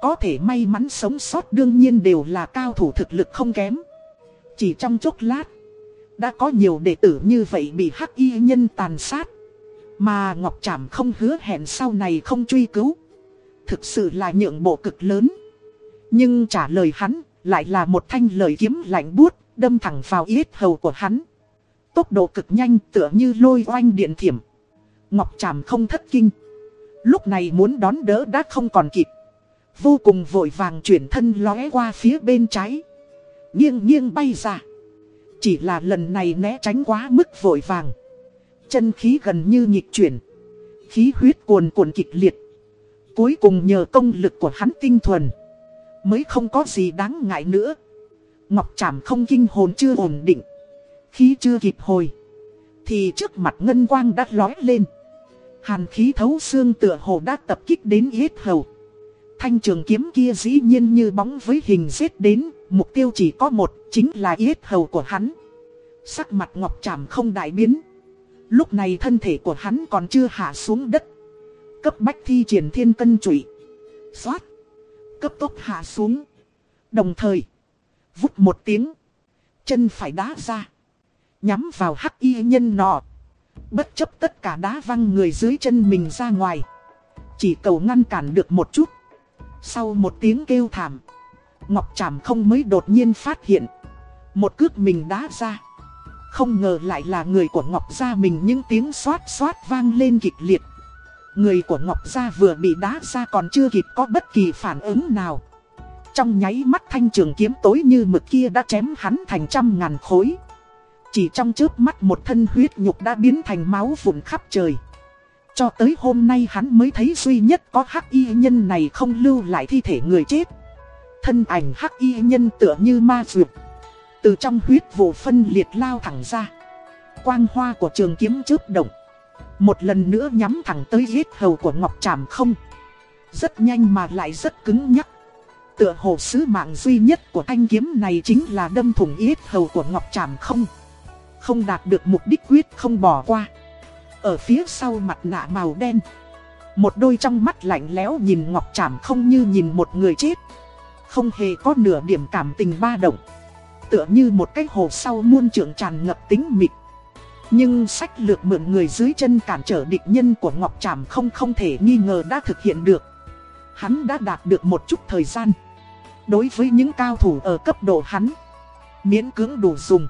có thể may mắn sống sót đương nhiên đều là cao thủ thực lực không kém. Chỉ trong chốc lát, đã có nhiều đệ tử như vậy bị hắc y nhân tàn sát. Mà Ngọc Trảm không hứa hẹn sau này không truy cứu. Thực sự là nhượng bộ cực lớn. Nhưng trả lời hắn lại là một thanh lời kiếm lạnh buốt, đâm thẳng vào yết hầu của hắn. Tốc độ cực nhanh tựa như lôi oanh điện thiểm. Ngọc Tràm không thất kinh. Lúc này muốn đón đỡ đã không còn kịp. Vô cùng vội vàng chuyển thân lóe qua phía bên trái. Nghiêng nghiêng bay ra. Chỉ là lần này né tránh quá mức vội vàng. Chân khí gần như nhịp chuyển. Khí huyết cuồn cuộn kịch liệt. Cuối cùng nhờ công lực của hắn tinh thuần. Mới không có gì đáng ngại nữa. Ngọc Trảm không kinh hồn chưa ổn định. Khí chưa kịp hồi. Thì trước mặt ngân quang đã lói lên. Hàn khí thấu xương tựa hồ đã tập kích đến yết hầu. Thanh trường kiếm kia dĩ nhiên như bóng với hình giết đến, mục tiêu chỉ có một, chính là yết hầu của hắn. Sắc mặt ngọc tràm không đại biến. Lúc này thân thể của hắn còn chưa hạ xuống đất. Cấp bách thi triển thiên cân trụy. Xoát. Cấp tốc hạ xuống. Đồng thời. Vút một tiếng. Chân phải đá ra. Nhắm vào hắc y nhân nọ. Bất chấp tất cả đá văng người dưới chân mình ra ngoài. Chỉ cầu ngăn cản được một chút. Sau một tiếng kêu thảm. Ngọc Trảm không mới đột nhiên phát hiện. Một cước mình đá ra. Không ngờ lại là người của Ngọc Gia mình những tiếng xoát xoát vang lên kịch liệt. Người của Ngọc Gia vừa bị đá ra còn chưa kịp có bất kỳ phản ứng nào. Trong nháy mắt thanh trường kiếm tối như mực kia đã chém hắn thành trăm ngàn khối. Chỉ trong chớp mắt một thân huyết nhục đã biến thành máu vụn khắp trời. Cho tới hôm nay hắn mới thấy duy nhất có hắc y nhân này không lưu lại thi thể người chết. Thân ảnh hắc y nhân tựa như ma dược. Từ trong huyết vụ phân liệt lao thẳng ra. Quang hoa của trường kiếm chớp động. Một lần nữa nhắm thẳng tới hết hầu của Ngọc Tràm không. Rất nhanh mà lại rất cứng nhắc. Tựa hồ sứ mạng duy nhất của thanh kiếm này chính là đâm thủng yết hầu của Ngọc Tràm không. Không đạt được mục đích quyết không bỏ qua. Ở phía sau mặt nạ màu đen. Một đôi trong mắt lạnh lẽo nhìn Ngọc Tràm không như nhìn một người chết. Không hề có nửa điểm cảm tình ba động. Tựa như một cái hồ sau muôn trượng tràn ngập tính mịt. Nhưng sách lược mượn người dưới chân cản trở địch nhân của Ngọc Tràm không không thể nghi ngờ đã thực hiện được. Hắn đã đạt được một chút thời gian. Đối với những cao thủ ở cấp độ hắn, miễn cưỡng đủ dùng.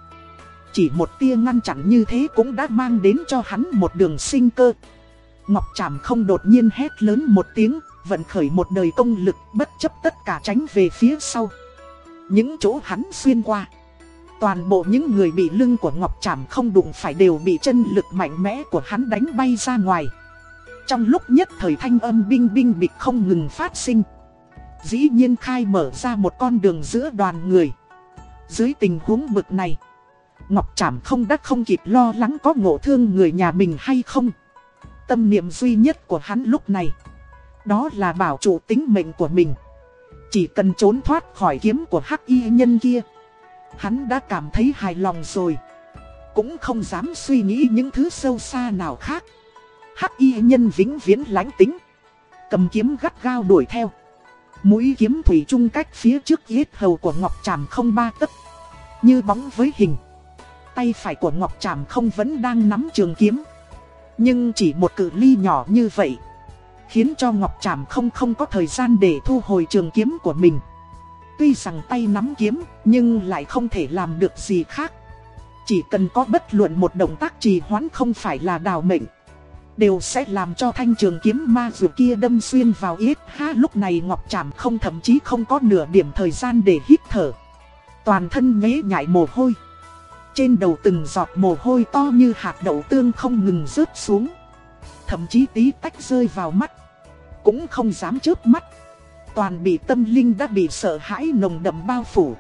Chỉ một tia ngăn chặn như thế cũng đã mang đến cho hắn một đường sinh cơ. Ngọc Tràm không đột nhiên hét lớn một tiếng, vận khởi một đời công lực bất chấp tất cả tránh về phía sau. Những chỗ hắn xuyên qua. Toàn bộ những người bị lưng của Ngọc Trảm không đụng phải đều bị chân lực mạnh mẽ của hắn đánh bay ra ngoài. Trong lúc nhất thời thanh âm binh binh bịch không ngừng phát sinh. Dĩ nhiên khai mở ra một con đường giữa đoàn người. Dưới tình huống bực này, Ngọc Trảm không đắc không kịp lo lắng có ngộ thương người nhà mình hay không. Tâm niệm duy nhất của hắn lúc này, đó là bảo trụ tính mệnh của mình. Chỉ cần trốn thoát khỏi kiếm của hắc y nhân kia, Hắn đã cảm thấy hài lòng rồi. Cũng không dám suy nghĩ những thứ sâu xa nào khác. Hắc y nhân vĩnh viễn lánh tính, Cầm kiếm gắt gao đuổi theo. Mũi kiếm thủy chung cách phía trước yết hầu của Ngọc Tràm không ba tấc, Như bóng với hình. Tay phải của Ngọc Tràm không vẫn đang nắm trường kiếm. Nhưng chỉ một cự ly nhỏ như vậy Khiến cho Ngọc Tràm không không có thời gian để thu hồi trường kiếm của mình Tuy rằng tay nắm kiếm, nhưng lại không thể làm được gì khác. Chỉ cần có bất luận một động tác trì hoãn không phải là đào mệnh. Đều sẽ làm cho thanh trường kiếm ma dù kia đâm xuyên vào yết ha lúc này Ngọc Trảm không thậm chí không có nửa điểm thời gian để hít thở. Toàn thân nhế nhại mồ hôi. Trên đầu từng giọt mồ hôi to như hạt đậu tương không ngừng rớt xuống. Thậm chí tí tách rơi vào mắt. Cũng không dám chớp mắt. Toàn bị tâm linh đã bị sợ hãi nồng đậm bao phủ.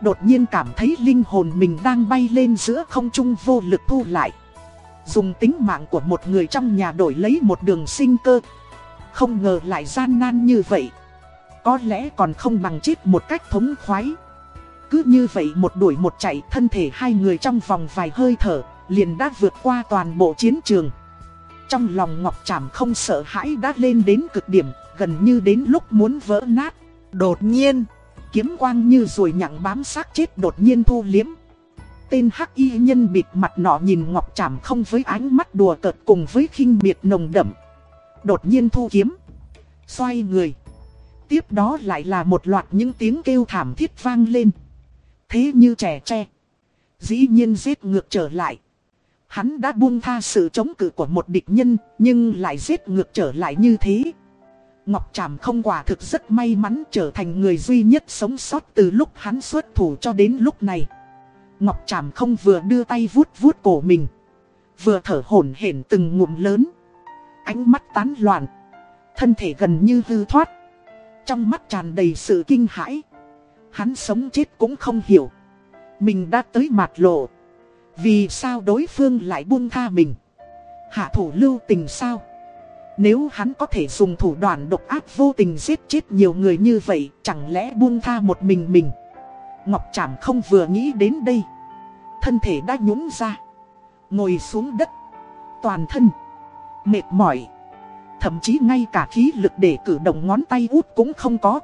Đột nhiên cảm thấy linh hồn mình đang bay lên giữa không trung vô lực thu lại. Dùng tính mạng của một người trong nhà đổi lấy một đường sinh cơ. Không ngờ lại gian nan như vậy. Có lẽ còn không bằng chết một cách thống khoái. Cứ như vậy một đuổi một chạy thân thể hai người trong vòng vài hơi thở, liền đã vượt qua toàn bộ chiến trường. Trong lòng Ngọc Trảm không sợ hãi đã lên đến cực điểm, gần như đến lúc muốn vỡ nát. Đột nhiên, kiếm quang như rồi nhặng bám sát chết đột nhiên thu liếm. Tên hắc y nhân bịt mặt nọ nhìn Ngọc Trảm không với ánh mắt đùa cợt cùng với khinh miệt nồng đậm. Đột nhiên thu kiếm. Xoay người. Tiếp đó lại là một loạt những tiếng kêu thảm thiết vang lên. Thế như trẻ tre. Dĩ nhiên giết ngược trở lại. Hắn đã buông tha sự chống cự của một địch nhân, nhưng lại giết ngược trở lại như thế. Ngọc Tràm không quả thực rất may mắn trở thành người duy nhất sống sót từ lúc hắn xuất thủ cho đến lúc này. Ngọc Tràm không vừa đưa tay vuốt vuốt cổ mình, vừa thở hổn hển từng ngụm lớn. Ánh mắt tán loạn, thân thể gần như hư thoát. Trong mắt tràn đầy sự kinh hãi. Hắn sống chết cũng không hiểu. Mình đã tới mặt lộ. Vì sao đối phương lại buông tha mình? Hạ thủ lưu tình sao? Nếu hắn có thể dùng thủ đoạn độc ác vô tình giết chết nhiều người như vậy, chẳng lẽ buông tha một mình mình? Ngọc Trảm không vừa nghĩ đến đây. Thân thể đã nhún ra. Ngồi xuống đất. Toàn thân. Mệt mỏi. Thậm chí ngay cả khí lực để cử động ngón tay út cũng không có.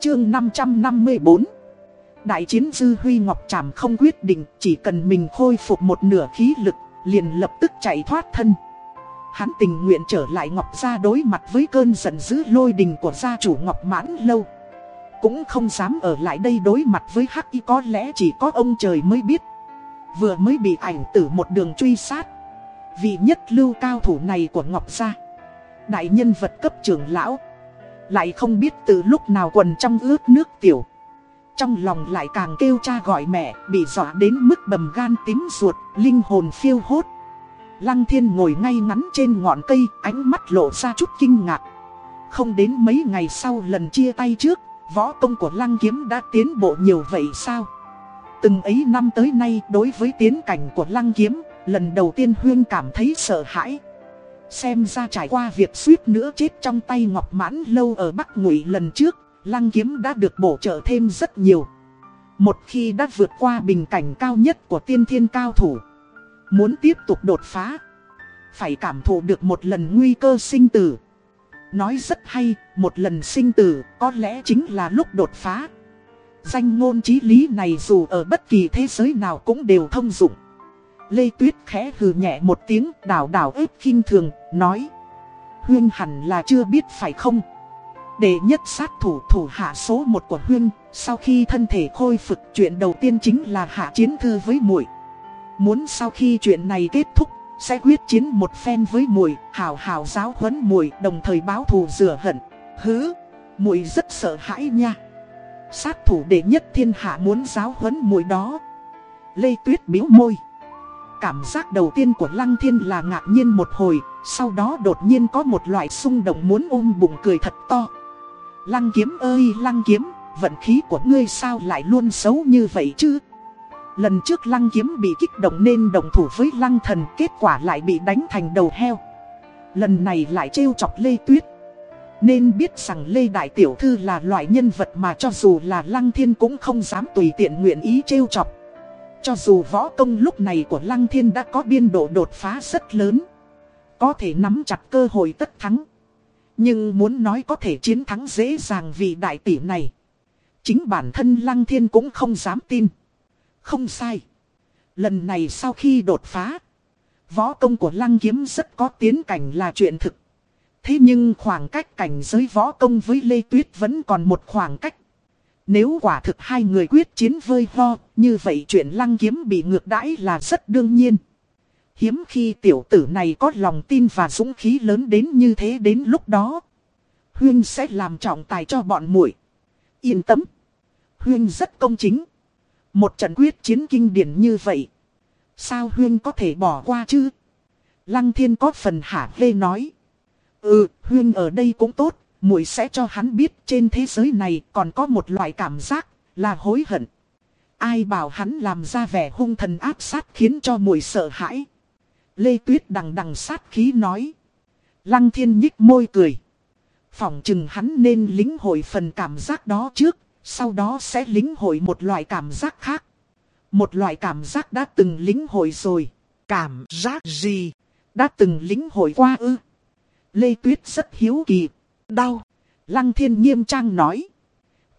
Chương 554 Đại chiến Dư Huy Ngọc Trảm không quyết định chỉ cần mình khôi phục một nửa khí lực, liền lập tức chạy thoát thân. Hắn tình nguyện trở lại Ngọc Gia đối mặt với cơn giận dữ lôi đình của gia chủ Ngọc Mãn Lâu. Cũng không dám ở lại đây đối mặt với Hắc Y có lẽ chỉ có ông trời mới biết. Vừa mới bị ảnh tử một đường truy sát. Vị nhất lưu cao thủ này của Ngọc Gia. Đại nhân vật cấp trưởng lão. Lại không biết từ lúc nào quần trong ướt nước tiểu. Trong lòng lại càng kêu cha gọi mẹ, bị dọa đến mức bầm gan tím ruột, linh hồn phiêu hốt. Lăng thiên ngồi ngay ngắn trên ngọn cây, ánh mắt lộ ra chút kinh ngạc. Không đến mấy ngày sau lần chia tay trước, võ công của lăng kiếm đã tiến bộ nhiều vậy sao? Từng ấy năm tới nay đối với tiến cảnh của lăng kiếm, lần đầu tiên Huyên cảm thấy sợ hãi. Xem ra trải qua việc suýt nữa chết trong tay Ngọc Mãn lâu ở Bắc Ngụy lần trước, lăng kiếm đã được bổ trợ thêm rất nhiều. Một khi đã vượt qua bình cảnh cao nhất của tiên thiên cao thủ, muốn tiếp tục đột phá, phải cảm thụ được một lần nguy cơ sinh tử. Nói rất hay, một lần sinh tử có lẽ chính là lúc đột phá. Danh ngôn trí lý này dù ở bất kỳ thế giới nào cũng đều thông dụng. Lê Tuyết khẽ hừ nhẹ một tiếng đảo đảo ếp khinh thường, nói Huyên hẳn là chưa biết phải không? Đệ nhất sát thủ thủ hạ số một của Huyên, sau khi thân thể khôi phục chuyện đầu tiên chính là hạ chiến thư với muội. Muốn sau khi chuyện này kết thúc, sẽ quyết chiến một phen với muội, hào hào giáo huấn muội, đồng thời báo thù rửa hận. Hứ, muội rất sợ hãi nha. Sát thủ đệ nhất thiên hạ muốn giáo huấn muội đó. Lê Tuyết biếu môi. Cảm giác đầu tiên của Lăng Thiên là ngạc nhiên một hồi, sau đó đột nhiên có một loại xung động muốn ôm bụng cười thật to. Lăng kiếm ơi lăng kiếm, vận khí của ngươi sao lại luôn xấu như vậy chứ? Lần trước lăng kiếm bị kích động nên đồng thủ với lăng thần kết quả lại bị đánh thành đầu heo. Lần này lại trêu chọc Lê Tuyết. Nên biết rằng Lê Đại Tiểu Thư là loại nhân vật mà cho dù là lăng thiên cũng không dám tùy tiện nguyện ý trêu chọc. Cho dù võ công lúc này của Lăng Thiên đã có biên độ đột phá rất lớn. Có thể nắm chặt cơ hội tất thắng. Nhưng muốn nói có thể chiến thắng dễ dàng vì đại tỷ này. Chính bản thân Lăng Thiên cũng không dám tin. Không sai. Lần này sau khi đột phá. Võ công của Lăng Kiếm rất có tiến cảnh là chuyện thực. Thế nhưng khoảng cách cảnh giới võ công với Lê Tuyết vẫn còn một khoảng cách. Nếu quả thực hai người quyết chiến vơi ho, như vậy chuyện lăng kiếm bị ngược đãi là rất đương nhiên. Hiếm khi tiểu tử này có lòng tin và dũng khí lớn đến như thế đến lúc đó. Huyên sẽ làm trọng tài cho bọn muội Yên tâm. Huyên rất công chính. Một trận quyết chiến kinh điển như vậy. Sao Huyên có thể bỏ qua chứ? Lăng thiên có phần hả hê nói. Ừ, Huyên ở đây cũng tốt. muội sẽ cho hắn biết trên thế giới này còn có một loại cảm giác là hối hận. Ai bảo hắn làm ra vẻ hung thần áp sát khiến cho muội sợ hãi. Lê Tuyết đằng đằng sát khí nói. Lăng thiên nhích môi cười. Phỏng chừng hắn nên lính hội phần cảm giác đó trước, sau đó sẽ lính hội một loại cảm giác khác. Một loại cảm giác đã từng lính hội rồi. Cảm giác gì? Đã từng lính hội qua ư? Lê Tuyết rất hiếu kỳ. Đau. Lăng thiên nghiêm trang nói.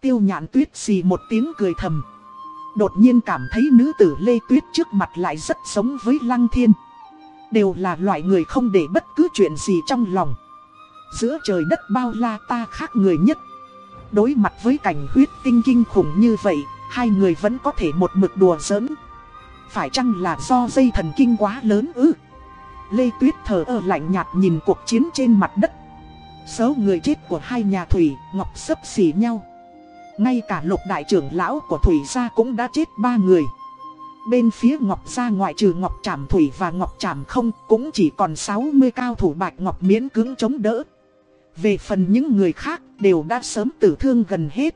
Tiêu nhạn tuyết xì một tiếng cười thầm. Đột nhiên cảm thấy nữ tử Lê Tuyết trước mặt lại rất giống với Lăng thiên. Đều là loại người không để bất cứ chuyện gì trong lòng. Giữa trời đất bao la ta khác người nhất. Đối mặt với cảnh huyết tinh kinh khủng như vậy, hai người vẫn có thể một mực đùa giỡn. Phải chăng là do dây thần kinh quá lớn ư? Lê Tuyết thở ơ lạnh nhạt nhìn cuộc chiến trên mặt đất. Số người chết của hai nhà Thủy, Ngọc sấp xỉ nhau. Ngay cả lục đại trưởng lão của Thủy gia cũng đã chết ba người. Bên phía Ngọc gia ngoại trừ Ngọc Trảm Thủy và Ngọc Trảm không, cũng chỉ còn 60 cao thủ Bạch Ngọc miễn cứng chống đỡ. Về phần những người khác, đều đã sớm tử thương gần hết.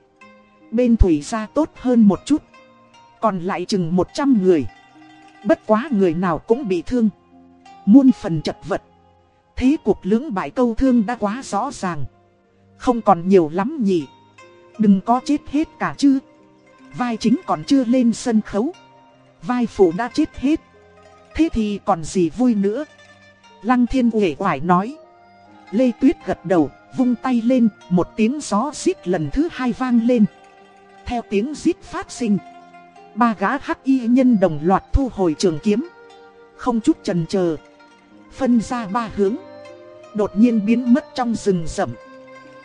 Bên Thủy gia tốt hơn một chút. Còn lại chừng 100 người. Bất quá người nào cũng bị thương. Muôn phần chật vật. Thế cuộc lưỡng bại câu thương đã quá rõ ràng. Không còn nhiều lắm nhỉ. Đừng có chết hết cả chứ. Vai chính còn chưa lên sân khấu. Vai phụ đã chết hết. Thế thì còn gì vui nữa. Lăng thiên uể oải nói. Lê Tuyết gật đầu, vung tay lên, một tiếng gió xít lần thứ hai vang lên. Theo tiếng xít phát sinh, ba gã hắc y nhân đồng loạt thu hồi trường kiếm. Không chút chần chờ, phân ra ba hướng, đột nhiên biến mất trong rừng rậm.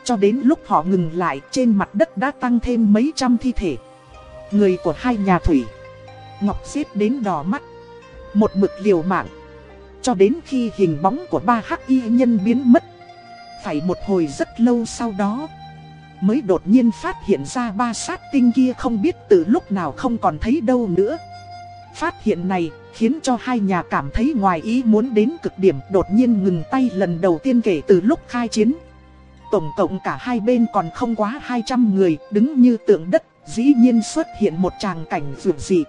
Cho đến lúc họ ngừng lại trên mặt đất đã tăng thêm mấy trăm thi thể. Người của hai nhà thủy, Ngọc xếp đến đỏ mắt, một mực liều mạng. Cho đến khi hình bóng của ba hắc y nhân biến mất. Phải một hồi rất lâu sau đó Mới đột nhiên phát hiện ra ba sát tinh kia không biết từ lúc nào không còn thấy đâu nữa. Phát hiện này khiến cho hai nhà cảm thấy ngoài ý muốn đến cực điểm đột nhiên ngừng tay lần đầu tiên kể từ lúc khai chiến. Tổng cộng cả hai bên còn không quá 200 người đứng như tượng đất Dĩ nhiên xuất hiện một tràng cảnh vượt dị.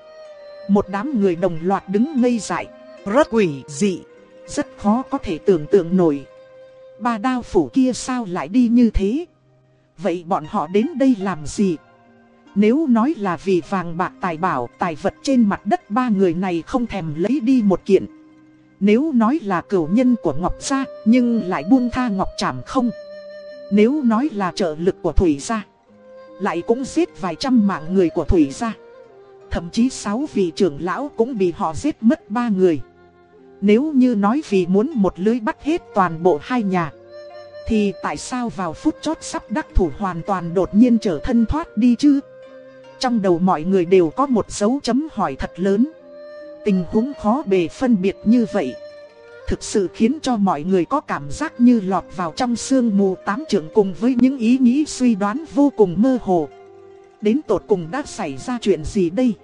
Một đám người đồng loạt đứng ngây dại Rất quỷ dị Rất khó có thể tưởng tượng nổi Ba đao phủ kia sao lại đi như thế? Vậy bọn họ đến đây làm gì? Nếu nói là vì vàng bạc tài bảo, tài vật trên mặt đất ba người này không thèm lấy đi một kiện. Nếu nói là cửu nhân của Ngọc Gia, nhưng lại buông tha Ngọc Trảm không. Nếu nói là trợ lực của Thủy Gia, lại cũng giết vài trăm mạng người của Thủy Gia. Thậm chí sáu vị trưởng lão cũng bị họ giết mất ba người. Nếu như nói vì muốn một lưới bắt hết toàn bộ hai nhà, Thì tại sao vào phút chót sắp đắc thủ hoàn toàn đột nhiên trở thân thoát đi chứ? Trong đầu mọi người đều có một dấu chấm hỏi thật lớn. Tình huống khó bề phân biệt như vậy, Thực sự khiến cho mọi người có cảm giác như lọt vào trong sương mù tám trưởng cùng với những ý nghĩ suy đoán vô cùng mơ hồ. Đến tột cùng đã xảy ra chuyện gì đây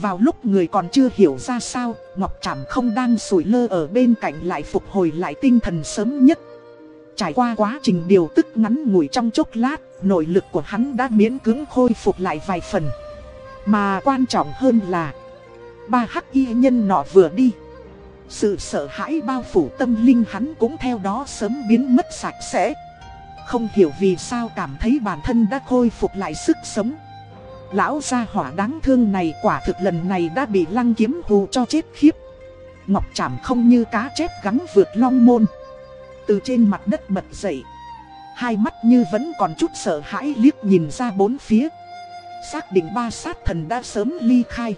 vào lúc người còn chưa hiểu ra sao, Ngọc Trảm không đang sủi lơ ở bên cạnh lại phục hồi lại tinh thần sớm nhất. Trải qua quá trình điều tức ngắn ngủi trong chốc lát, nội lực của hắn đã miễn cưỡng khôi phục lại vài phần. Mà quan trọng hơn là, ba hắc y nhân nọ vừa đi. Sự sợ hãi bao phủ tâm linh hắn cũng theo đó sớm biến mất sạch sẽ. Không hiểu vì sao cảm thấy bản thân đã khôi phục lại sức sống. Lão gia hỏa đáng thương này quả thực lần này đã bị lăng kiếm hù cho chết khiếp. Ngọc chảm không như cá chép gắng vượt long môn. Từ trên mặt đất bật dậy. Hai mắt như vẫn còn chút sợ hãi liếc nhìn ra bốn phía. Xác định ba sát thần đã sớm ly khai.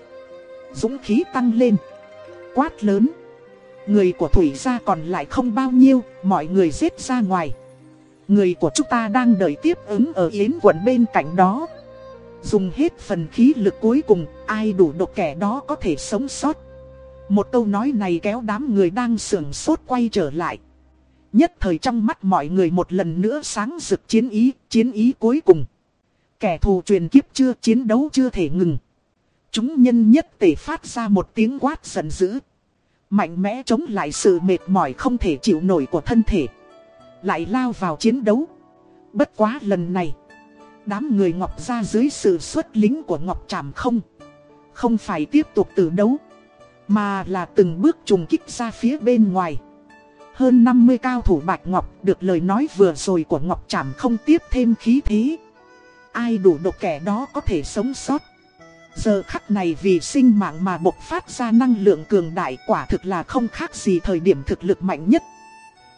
Dũng khí tăng lên. Quát lớn. Người của Thủy gia còn lại không bao nhiêu, mọi người giết ra ngoài. Người của chúng ta đang đợi tiếp ứng ở Yến quận bên cạnh đó. Dùng hết phần khí lực cuối cùng, ai đủ độc kẻ đó có thể sống sót. Một câu nói này kéo đám người đang sưởng sốt quay trở lại. Nhất thời trong mắt mọi người một lần nữa sáng rực chiến ý, chiến ý cuối cùng. Kẻ thù truyền kiếp chưa chiến đấu chưa thể ngừng. Chúng nhân nhất tể phát ra một tiếng quát giận dữ. Mạnh mẽ chống lại sự mệt mỏi không thể chịu nổi của thân thể. Lại lao vào chiến đấu. Bất quá lần này. Đám người Ngọc ra dưới sự xuất lính của Ngọc Tràm không. Không phải tiếp tục tử đấu. Mà là từng bước trùng kích ra phía bên ngoài. Hơn 50 cao thủ Bạch Ngọc được lời nói vừa rồi của Ngọc Tràm không tiếp thêm khí thế. Ai đủ độc kẻ đó có thể sống sót. Giờ khắc này vì sinh mạng mà bộc phát ra năng lượng cường đại quả thực là không khác gì thời điểm thực lực mạnh nhất.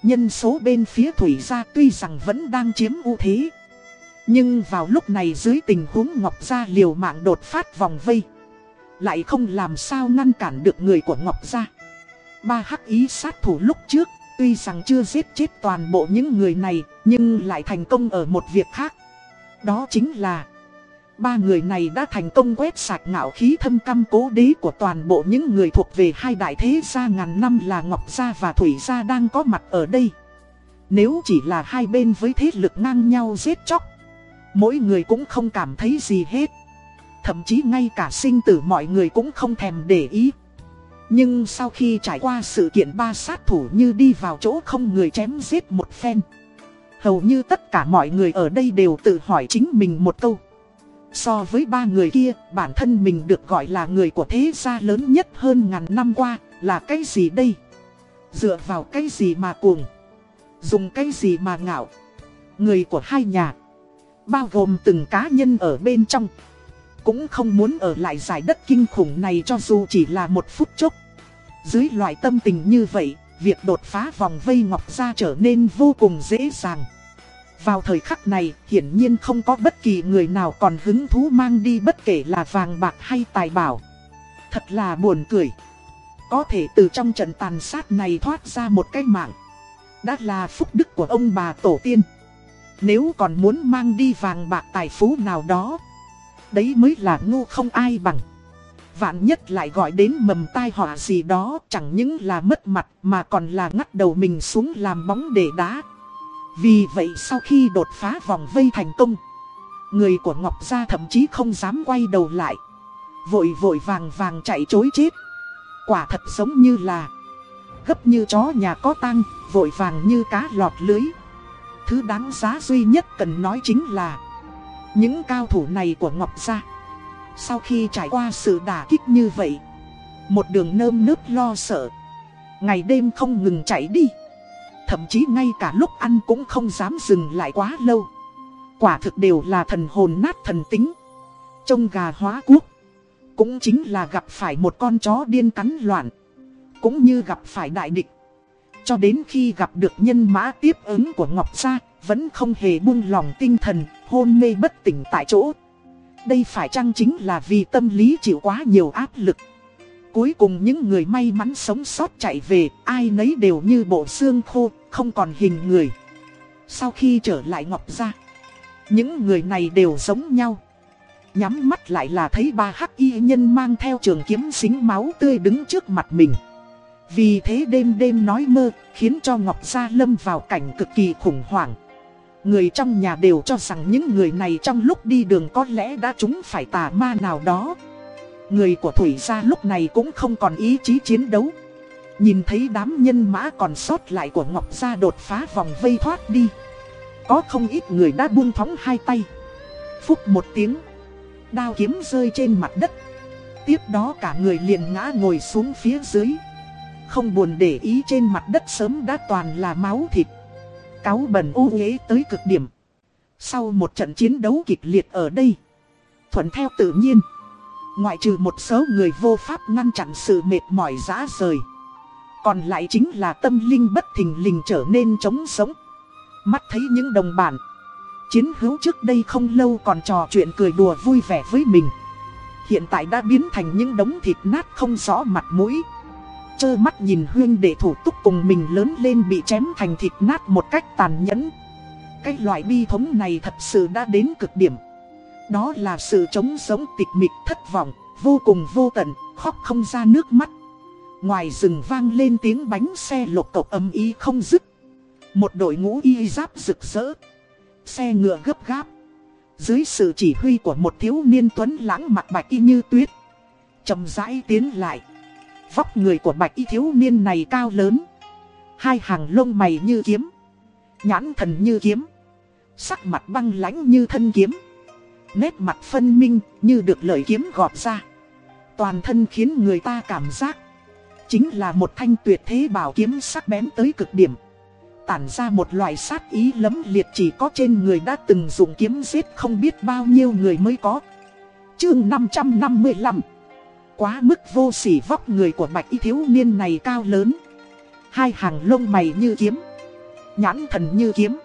Nhân số bên phía Thủy gia tuy rằng vẫn đang chiếm ưu thế. Nhưng vào lúc này dưới tình huống Ngọc Gia liều mạng đột phát vòng vây. Lại không làm sao ngăn cản được người của Ngọc Gia. Ba hắc ý sát thủ lúc trước, tuy rằng chưa giết chết toàn bộ những người này, nhưng lại thành công ở một việc khác. Đó chính là Ba người này đã thành công quét sạch ngạo khí thâm căm cố đế của toàn bộ những người thuộc về hai đại thế gia ngàn năm là Ngọc Gia và Thủy Gia đang có mặt ở đây. Nếu chỉ là hai bên với thế lực ngang nhau giết chóc, mỗi người cũng không cảm thấy gì hết. Thậm chí ngay cả sinh tử mọi người cũng không thèm để ý. Nhưng sau khi trải qua sự kiện ba sát thủ như đi vào chỗ không người chém giết một phen. Hầu như tất cả mọi người ở đây đều tự hỏi chính mình một câu. So với ba người kia, bản thân mình được gọi là người của thế gia lớn nhất hơn ngàn năm qua, là cái gì đây? Dựa vào cái gì mà cuồng? Dùng cái gì mà ngạo? Người của hai nhà, bao gồm từng cá nhân ở bên trong, cũng không muốn ở lại giải đất kinh khủng này cho dù chỉ là một phút chốc. Dưới loại tâm tình như vậy, việc đột phá vòng vây ngọc ra trở nên vô cùng dễ dàng. Vào thời khắc này, hiển nhiên không có bất kỳ người nào còn hứng thú mang đi bất kể là vàng bạc hay tài bảo. Thật là buồn cười. Có thể từ trong trận tàn sát này thoát ra một cái mạng. Đã là phúc đức của ông bà tổ tiên. Nếu còn muốn mang đi vàng bạc tài phú nào đó, đấy mới là ngu không ai bằng. Vạn nhất lại gọi đến mầm tai họa gì đó chẳng những là mất mặt mà còn là ngắt đầu mình xuống làm bóng để đá. Vì vậy sau khi đột phá vòng vây thành công, Người của Ngọc Gia thậm chí không dám quay đầu lại. Vội vội vàng vàng chạy chối chết. Quả thật giống như là Gấp như chó nhà có tăng Vội vàng như cá lọt lưới. Thứ đáng giá duy nhất cần nói chính là, Những cao thủ này của Ngọc Gia, Sau khi trải qua sự đả kích như vậy, Một đường nơm nớp lo sợ, Ngày đêm không ngừng chạy đi. Thậm chí ngay cả lúc ăn cũng không dám dừng lại quá lâu. Quả thực đều là thần hồn nát thần tính. Trông gà hóa quốc Cũng chính là gặp phải một con chó điên cắn loạn. Cũng như gặp phải đại địch. Cho đến khi gặp được nhân mã tiếp ứng của Ngọc Gia, Vẫn không hề buông lòng tinh thần, Hôn mê bất tỉnh tại chỗ. Đây phải chăng chính là vì tâm lý chịu quá nhiều áp lực? Cuối cùng những người may mắn sống sót chạy về, ai nấy đều như bộ xương khô, không còn hình người. Sau khi trở lại Ngọc Gia, những người này đều giống nhau. Nhắm mắt lại là thấy ba hắc y nhân mang theo trường kiếm xính máu tươi đứng trước mặt mình. Vì thế đêm đêm nói mơ, khiến cho Ngọc Gia lâm vào cảnh cực kỳ khủng hoảng. Người trong nhà đều cho rằng những người này trong lúc đi đường có lẽ đã trúng phải tà ma nào đó. Người của Thủy gia lúc này cũng không còn ý chí chiến đấu. Nhìn thấy đám nhân mã còn sót lại của Ngọc Gia đột phá vòng vây thoát đi. Có không ít người đã buông thóng hai tay. Phúc một tiếng. Đao kiếm rơi trên mặt đất. Tiếp đó cả người liền ngã ngồi xuống phía dưới. Không buồn để ý trên mặt đất sớm đã toàn là máu thịt. Cáo bẩn ô uế tới cực điểm. Sau một trận chiến đấu kịch liệt ở đây. Thuận theo tự nhiên. Ngoại trừ một số người vô pháp ngăn chặn sự mệt mỏi dã rời, Còn lại chính là tâm linh bất thình lình trở nên trống sống. Mắt thấy những đồng bản Chiến hữu trước đây không lâu còn trò chuyện cười đùa vui vẻ với mình. Hiện tại đã biến thành những đống thịt nát không rõ mặt mũi. Chơ mắt nhìn huyên để thủ túc cùng mình lớn lên bị chém thành thịt nát một cách tàn nhẫn. Cái loại bi thống này thật sự đã đến cực điểm đó là sự trống sống tịch mịch thất vọng, vô cùng vô tận, khóc không ra nước mắt. Ngoài rừng vang lên tiếng bánh xe lộc cộc âm ý không dứt. Một đội ngũ y giáp rực rỡ. Xe ngựa gấp gáp. Dưới sự chỉ huy của một thiếu niên tuấn lãng mặt bạch y như tuyết. chậm rãi tiến lại. Vóc người của bạch y thiếu niên này cao lớn. Hai hàng lông mày như kiếm. Nhãn thần như kiếm. Sắc mặt băng lãnh như thân kiếm. Nét mặt phân minh như được lợi kiếm gọt ra. Toàn thân khiến người ta cảm giác. Chính là một thanh tuyệt thế bảo kiếm sắc bén tới cực điểm. Tản ra một loại sát ý lấm liệt chỉ có trên người đã từng dùng kiếm giết không biết bao nhiêu người mới có. Chương 555 Quá mức vô sỉ vóc người của bạch y thiếu niên này cao lớn. Hai hàng lông mày như kiếm. Nhãn thần như kiếm.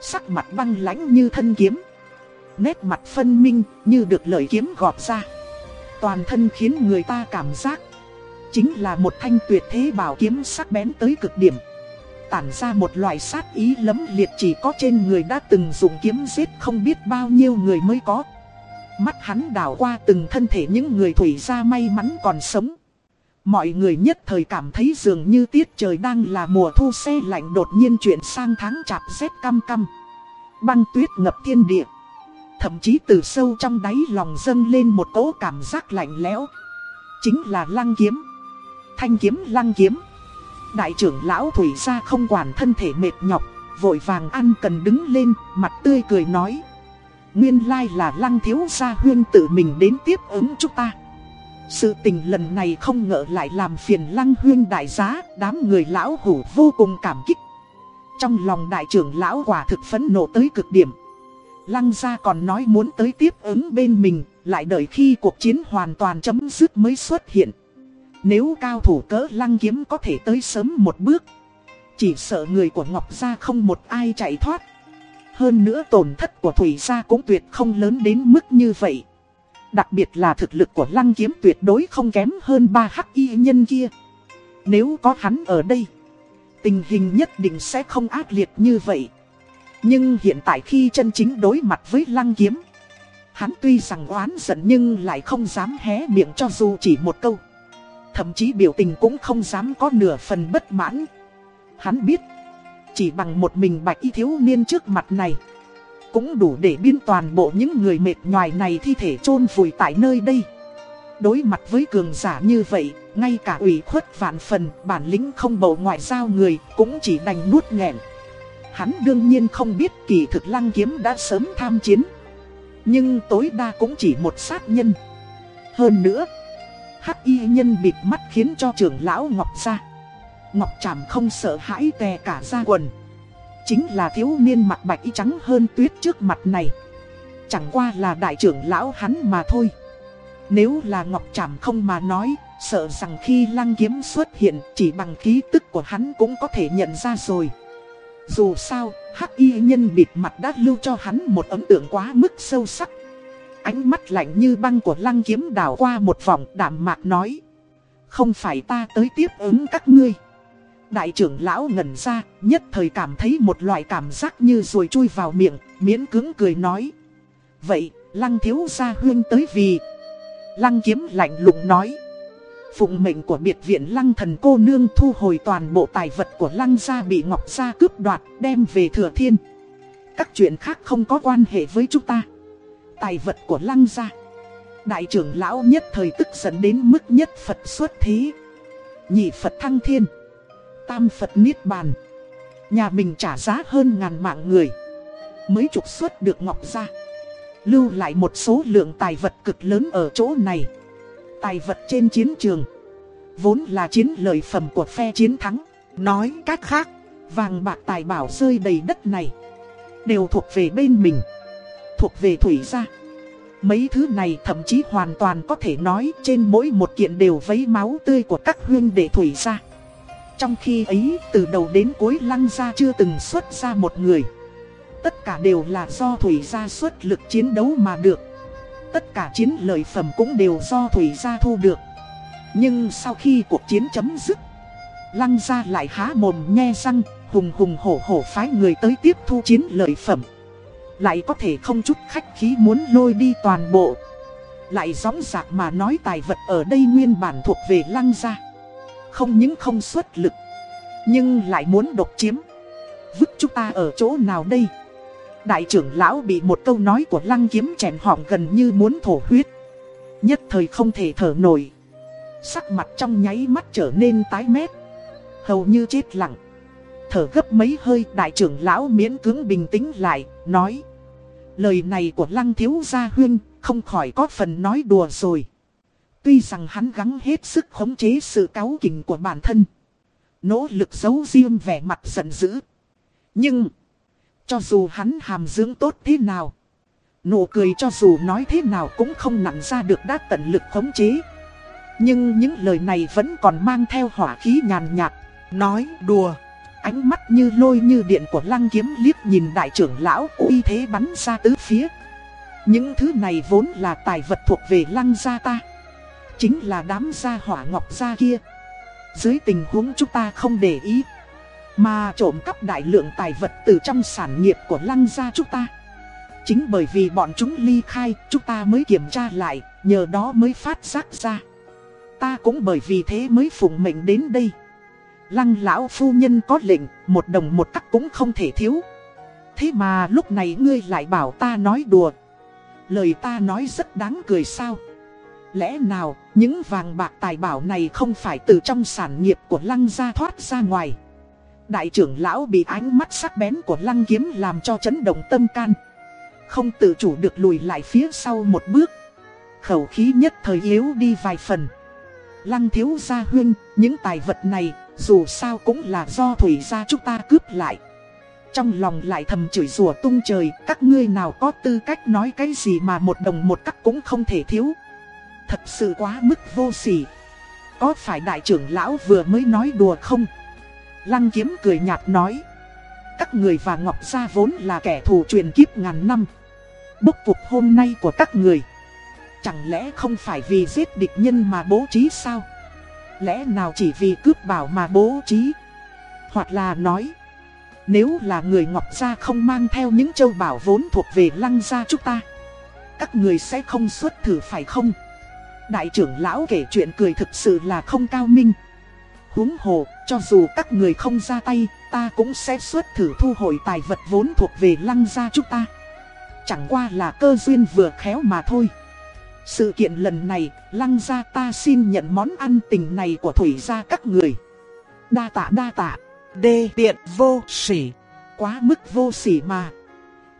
Sắc mặt băng lãnh như thân kiếm. Nét mặt phân minh như được lợi kiếm gọt ra. Toàn thân khiến người ta cảm giác. Chính là một thanh tuyệt thế bảo kiếm sắc bén tới cực điểm. Tản ra một loại sát ý lấm liệt chỉ có trên người đã từng dùng kiếm giết không biết bao nhiêu người mới có. Mắt hắn đảo qua từng thân thể những người thủy ra may mắn còn sống. Mọi người nhất thời cảm thấy dường như tiết trời đang là mùa thu xe lạnh đột nhiên chuyển sang tháng chạp rét cam cam, Băng tuyết ngập thiên địa. Thậm chí từ sâu trong đáy lòng dâng lên một cỗ cảm giác lạnh lẽo. Chính là lăng kiếm. Thanh kiếm lăng kiếm. Đại trưởng lão Thủy gia không quản thân thể mệt nhọc, vội vàng ăn cần đứng lên, mặt tươi cười nói. Nguyên lai là lăng thiếu gia huyên tự mình đến tiếp ứng chúng ta. Sự tình lần này không ngờ lại làm phiền lăng huyên đại giá, đám người lão hủ vô cùng cảm kích. Trong lòng đại trưởng lão quả thực phấn nộ tới cực điểm. Lăng gia còn nói muốn tới tiếp ứng bên mình, lại đợi khi cuộc chiến hoàn toàn chấm dứt mới xuất hiện. Nếu cao thủ cỡ lăng kiếm có thể tới sớm một bước, chỉ sợ người của Ngọc gia không một ai chạy thoát. Hơn nữa tổn thất của Thủy gia cũng tuyệt không lớn đến mức như vậy. Đặc biệt là thực lực của lăng kiếm tuyệt đối không kém hơn ba hắc y nhân kia. Nếu có hắn ở đây, tình hình nhất định sẽ không ác liệt như vậy. Nhưng hiện tại khi chân chính đối mặt với lăng kiếm, hắn tuy rằng oán giận nhưng lại không dám hé miệng cho dù chỉ một câu. Thậm chí biểu tình cũng không dám có nửa phần bất mãn. Hắn biết, chỉ bằng một mình bạch y thiếu niên trước mặt này Cũng đủ để biên toàn bộ những người mệt nhoài này thi thể chôn vùi tại nơi đây Đối mặt với cường giả như vậy Ngay cả ủy khuất vạn phần bản lĩnh không bầu ngoại giao người Cũng chỉ đành nuốt nghẹn Hắn đương nhiên không biết kỳ thực lăng kiếm đã sớm tham chiến. Nhưng tối đa cũng chỉ một sát nhân. Hơn nữa, Hắc y nhân bịt mắt khiến cho trưởng lão Ngọc ra Ngọc Tràm không sợ hãi tè cả ra quần. Chính là thiếu niên mặt bạch y trắng hơn tuyết trước mặt này. Chẳng qua là đại trưởng lão hắn mà thôi. Nếu là Ngọc Tràm không mà nói, Sợ rằng khi lăng kiếm xuất hiện, Chỉ bằng khí tức của hắn cũng có thể nhận ra rồi. Dù sao, hắc y nhân bịt mặt đã lưu cho hắn một ấn tượng quá mức sâu sắc Ánh mắt lạnh như băng của lăng kiếm đảo qua một vòng đạm mạc nói Không phải ta tới tiếp ứng các ngươi Đại trưởng lão ngẩn ra, nhất thời cảm thấy một loại cảm giác như rồi chui vào miệng, miễn cứng cười nói. Vậy, lăng thiếu gia huyên tới vì... Lăng kiếm lạnh lùng nói. Phụng mệnh của biệt viện lăng thần cô nương thu hồi toàn bộ tài vật của lăng gia bị ngọc gia cướp đoạt, đem về thừa thiên. Các chuyện khác không có quan hệ với chúng ta. Tài vật của lăng gia. Đại trưởng lão nhất thời tức giận đến mức nhất Phật xuất thế. Nhị Phật thăng thiên tam Phật Niết Bàn. Nhà mình trả giá hơn ngàn mạng người. Mới trục xuất được Ngọc gia Lưu lại một số lượng tài vật cực lớn ở chỗ này. Tài vật trên chiến trường. Vốn là chiến lợi phẩm của phe chiến thắng. Nói cách khác, vàng bạc tài bảo rơi đầy đất này. Đều thuộc về bên mình. Thuộc về Thủy gia. Mấy thứ này thậm chí hoàn toàn có thể nói trên mỗi một kiện đều vấy máu tươi của các huyên đệ Thủy gia. Trong khi ấy, từ đầu đến cuối lăng gia chưa từng xuất ra một người. Tất cả đều là do Thủy gia xuất lực chiến đấu mà được. Tất cả chiến lợi phẩm cũng đều do Thủy gia thu được. Nhưng sau khi cuộc chiến chấm dứt, lăng gia lại há mồm nhe răng, hùng hùng hổ hổ phái người tới tiếp thu chiến lợi phẩm. Lại có thể không chút khách khí muốn lôi đi toàn bộ. Lại gióng giạc mà nói tài vật ở đây nguyên bản thuộc về lăng gia. Không những không xuất lực Nhưng lại muốn độc chiếm Vứt chúng ta ở chỗ nào đây Đại trưởng lão bị một câu nói của lăng kiếm chèn họng gần như muốn thổ huyết. Nhất thời không thể thở nổi. Sắc mặt trong nháy mắt trở nên tái mét. Hầu như chết lặng. Thở gấp mấy hơi, đại trưởng lão miễn cưỡng bình tĩnh lại, Nói. Lời này của lăng thiếu gia huyên, Không khỏi có phần nói đùa rồi. Tuy rằng hắn gắng hết sức khống chế sự cáu kỉnh của bản thân. Nỗ lực giấu riêng vẻ mặt giận dữ. Nhưng cho dù hắn hàm dưỡng tốt thế nào. Nụ cười cho dù nói thế nào cũng không nặng ra được đã tận lực khống chế. Nhưng những lời này vẫn còn mang theo hỏa khí nhàn nhạt, Nói đùa. Ánh mắt như lôi như điện của lăng kiếm liếc nhìn đại trưởng lão uy thế bắn ra tứ phía. Những thứ này vốn là tài vật thuộc về lăng gia ta. Chính là đám gia hỏa ngọc gia kia. Dưới tình huống chúng ta không để ý mà trộm cắp đại lượng tài vật từ trong sản nghiệp của lăng gia chúng ta Chính bởi vì bọn chúng ly khai chúng ta mới kiểm tra lại Nhờ đó mới phát giác ra Ta cũng bởi vì thế mới phụng mệnh đến đây Lăng lão phu nhân có lệnh, một đồng một cắc cũng không thể thiếu. Thế mà lúc này ngươi lại bảo ta nói đùa. Lời ta nói rất đáng cười sao. Lẽ nào, những vàng bạc tài bảo này không phải từ trong sản nghiệp của lăng gia thoát ra ngoài. Đại trưởng lão bị ánh mắt sắc bén của lăng kiếm làm cho chấn động tâm can. Không tự chủ được lùi lại phía sau một bước. Khẩu khí nhất thời yếu đi vài phần. Lăng thiếu gia huyên, những tài vật này dù sao cũng là do thủy gia chúng ta cướp lại Trong lòng lại thầm chửi rủa tung trời Các ngươi nào có tư cách nói cái gì mà một đồng một cắc cũng không thể thiếu Thật sự quá mức vô sỉ Có phải đại trưởng lão vừa mới nói đùa không Lăng kiếm cười nhạt nói. Các người và Ngọc Gia vốn là kẻ thù truyền kiếp ngàn năm. Bốc phục hôm nay của các người. Chẳng lẽ không phải vì giết địch nhân mà bố trí sao? Lẽ nào chỉ vì cướp bảo mà bố trí? Hoặc là nói, Nếu là người Ngọc Gia không mang theo những châu bảo vốn thuộc về lăng gia chúng ta, Các người sẽ không xuất thử phải không? Đại trưởng lão kể chuyện cười thực sự là không cao minh huống hồ, cho dù các người không ra tay, ta cũng sẽ xuất thử thu hồi tài vật vốn thuộc về lăng gia chúng ta. Chẳng qua là cơ duyên vừa khéo mà thôi. Sự kiện lần này, lăng gia ta xin nhận món ăn tình này của thủy gia các người. Đa tạ đa tạ, đê tiện vô sỉ, quá mức vô sỉ mà.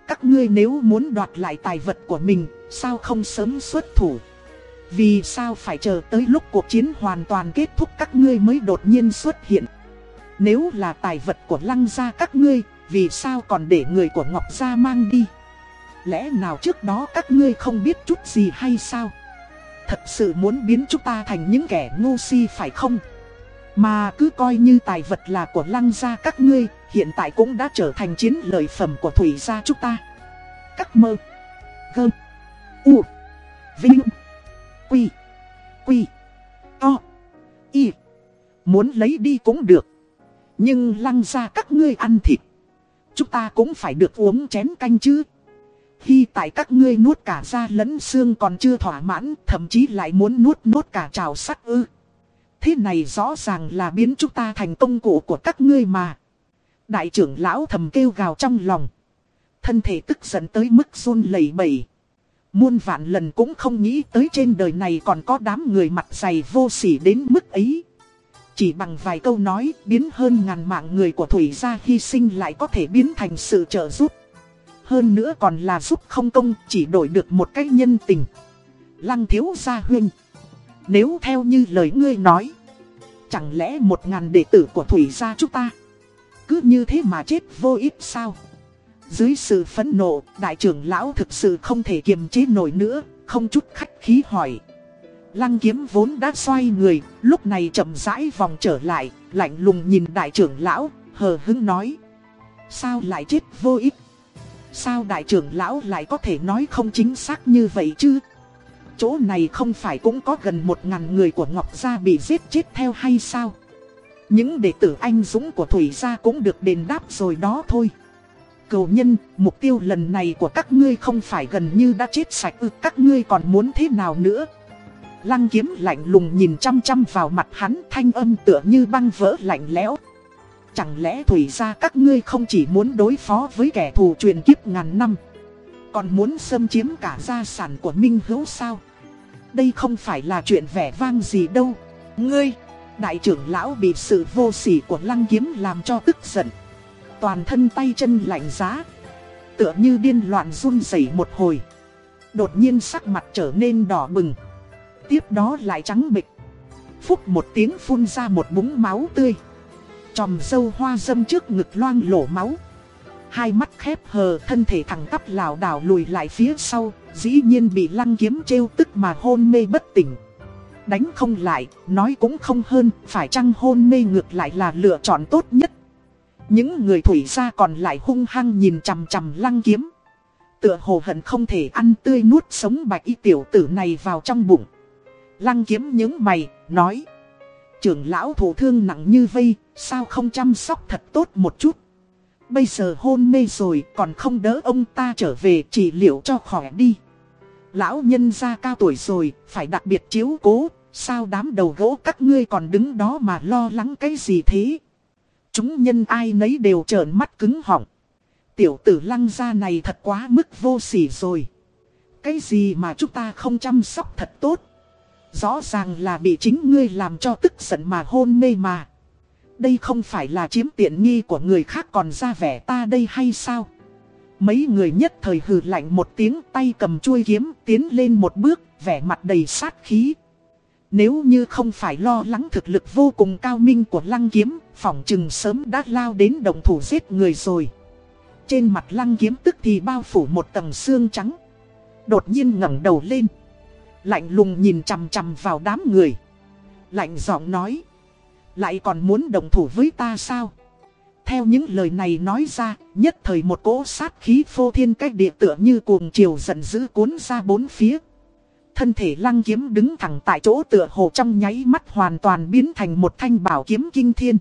Các ngươi nếu muốn đoạt lại tài vật của mình, sao không sớm xuất thủ? Vì sao phải chờ tới lúc cuộc chiến hoàn toàn kết thúc các ngươi mới đột nhiên xuất hiện? Nếu là tài vật của lăng gia các ngươi, vì sao còn để người của Ngọc Gia mang đi? Lẽ nào trước đó các ngươi không biết chút gì hay sao? Thật sự muốn biến chúng ta thành những kẻ ngu si phải không? Mà cứ coi như tài vật là của lăng gia các ngươi, hiện tại cũng đã trở thành chiến lợi phẩm của thủy gia chúng ta. Các mơ, gơ, u, vinh, quy, quy, to, y. Muốn lấy đi cũng được. Nhưng lăng ra các ngươi ăn thịt. Chúng ta cũng phải được uống chén canh chứ. Khi tại các ngươi nuốt cả da lẫn xương còn chưa thỏa mãn, thậm chí lại muốn nuốt nuốt cả trào sắt ư. Thế này rõ ràng là biến chúng ta thành công cụ của các ngươi mà. Đại trưởng lão thầm kêu gào trong lòng. Thân thể tức giận tới mức run lẩy bẩy. Muôn vạn lần cũng không nghĩ tới trên đời này còn có đám người mặt dày vô sỉ đến mức ấy. Chỉ bằng vài câu nói, biến hơn ngàn mạng người của Thủy gia hy sinh lại có thể biến thành sự trợ giúp. Hơn nữa còn là giúp không công, chỉ đổi được một cái nhân tình Lăng thiếu gia huynh, Nếu theo như lời ngươi nói, Chẳng lẽ một ngàn đệ tử của Thủy gia chúng ta Cứ như thế mà chết vô ích sao dưới sự phẫn nộ, Đại trưởng lão thực sự không thể kiềm chế nổi nữa, Không chút khách khí hỏi Lăng kiếm vốn đã xoay người, Lúc này chậm rãi vòng trở lại, Lạnh lùng nhìn đại trưởng lão, Hờ hứng nói Sao lại chết vô ích Sao đại trưởng lão lại có thể nói không chính xác như vậy chứ? Chỗ này không phải cũng có gần một ngàn người của Ngọc Gia bị giết chết theo hay sao? Những đệ tử anh dũng của Thủy Gia cũng được đền đáp rồi đó thôi. Cầu nhân, mục tiêu lần này của các ngươi không phải gần như đã chết sạch ư các ngươi còn muốn thế nào nữa? Lăng kiếm lạnh lùng nhìn chăm chăm vào mặt hắn thanh âm tựa như băng vỡ lạnh lẽo. Chẳng lẽ thủy ra các ngươi không chỉ muốn đối phó với kẻ thù truyền kiếp ngàn năm Còn muốn xâm chiếm cả gia sản của Minh Hữu sao Đây không phải là chuyện vẻ vang gì đâu Ngươi, đại trưởng lão bị sự vô sỉ của lăng kiếm làm cho tức giận Toàn thân tay chân lạnh giá. Tựa như điên loạn run rẩy một hồi. Đột nhiên sắc mặt trở nên đỏ bừng. Tiếp đó lại trắng bịch. Phúc một tiếng phun ra một búng máu tươi. Chòm dâu hoa dâm trước ngực loang lổ máu. Hai mắt khép hờ thân thể thẳng tắp lảo đảo lùi lại phía sau Dĩ nhiên bị lăng kiếm trêu tức mà hôn mê bất tỉnh. Đánh không lại, nói cũng không hơn Phải chăng hôn mê ngược lại là lựa chọn tốt nhất? Những người thủy gia còn lại hung hăng nhìn chằm chằm lăng kiếm. Tựa hồ hận không thể ăn tươi nuốt sống bạch y tiểu tử này vào trong bụng. Lăng kiếm những mày, nói. Trưởng lão thủ thương nặng như vây, sao không chăm sóc thật tốt một chút? Bây giờ hôn mê rồi còn không đỡ ông ta trở về trị liệu cho khỏe đi. Lão nhân gia cao tuổi rồi, phải đặc biệt chiếu cố Sao đám đầu gỗ các ngươi còn đứng đó mà lo lắng cái gì thế? Chúng nhân ai nấy đều trợn mắt cứng họng Tiểu tử lăng gia này thật quá mức vô sỉ rồi Cái gì mà chúng ta không chăm sóc thật tốt Rõ ràng là bị chính ngươi làm cho tức giận mà hôn mê mà. Đây không phải là chiếm tiện nghi của người khác còn ra vẻ ta đây hay sao? Mấy người nhất thời hừ lạnh một tiếng tay cầm chuôi kiếm tiến lên một bước, vẻ mặt đầy sát khí. Nếu như không phải lo lắng thực lực vô cùng cao minh của lăng kiếm, phỏng chừng sớm đã lao đến đồng thủ giết người rồi. Trên mặt lăng kiếm tức thì bao phủ một tầng xương trắng. Đột nhiên ngẩng đầu lên. Lạnh lùng nhìn chằm chằm vào đám người. Lạnh giọng nói. Lại còn muốn đồng thủ với ta sao? Theo những lời này nói ra, nhất thời một cỗ sát khí phô thiên cách địa tựa như cuồng chiều giận dữ cuốn ra bốn phía. Thân thể lăng kiếm đứng thẳng tại chỗ tựa hồ trong nháy mắt hoàn toàn biến thành một thanh bảo kiếm kinh thiên.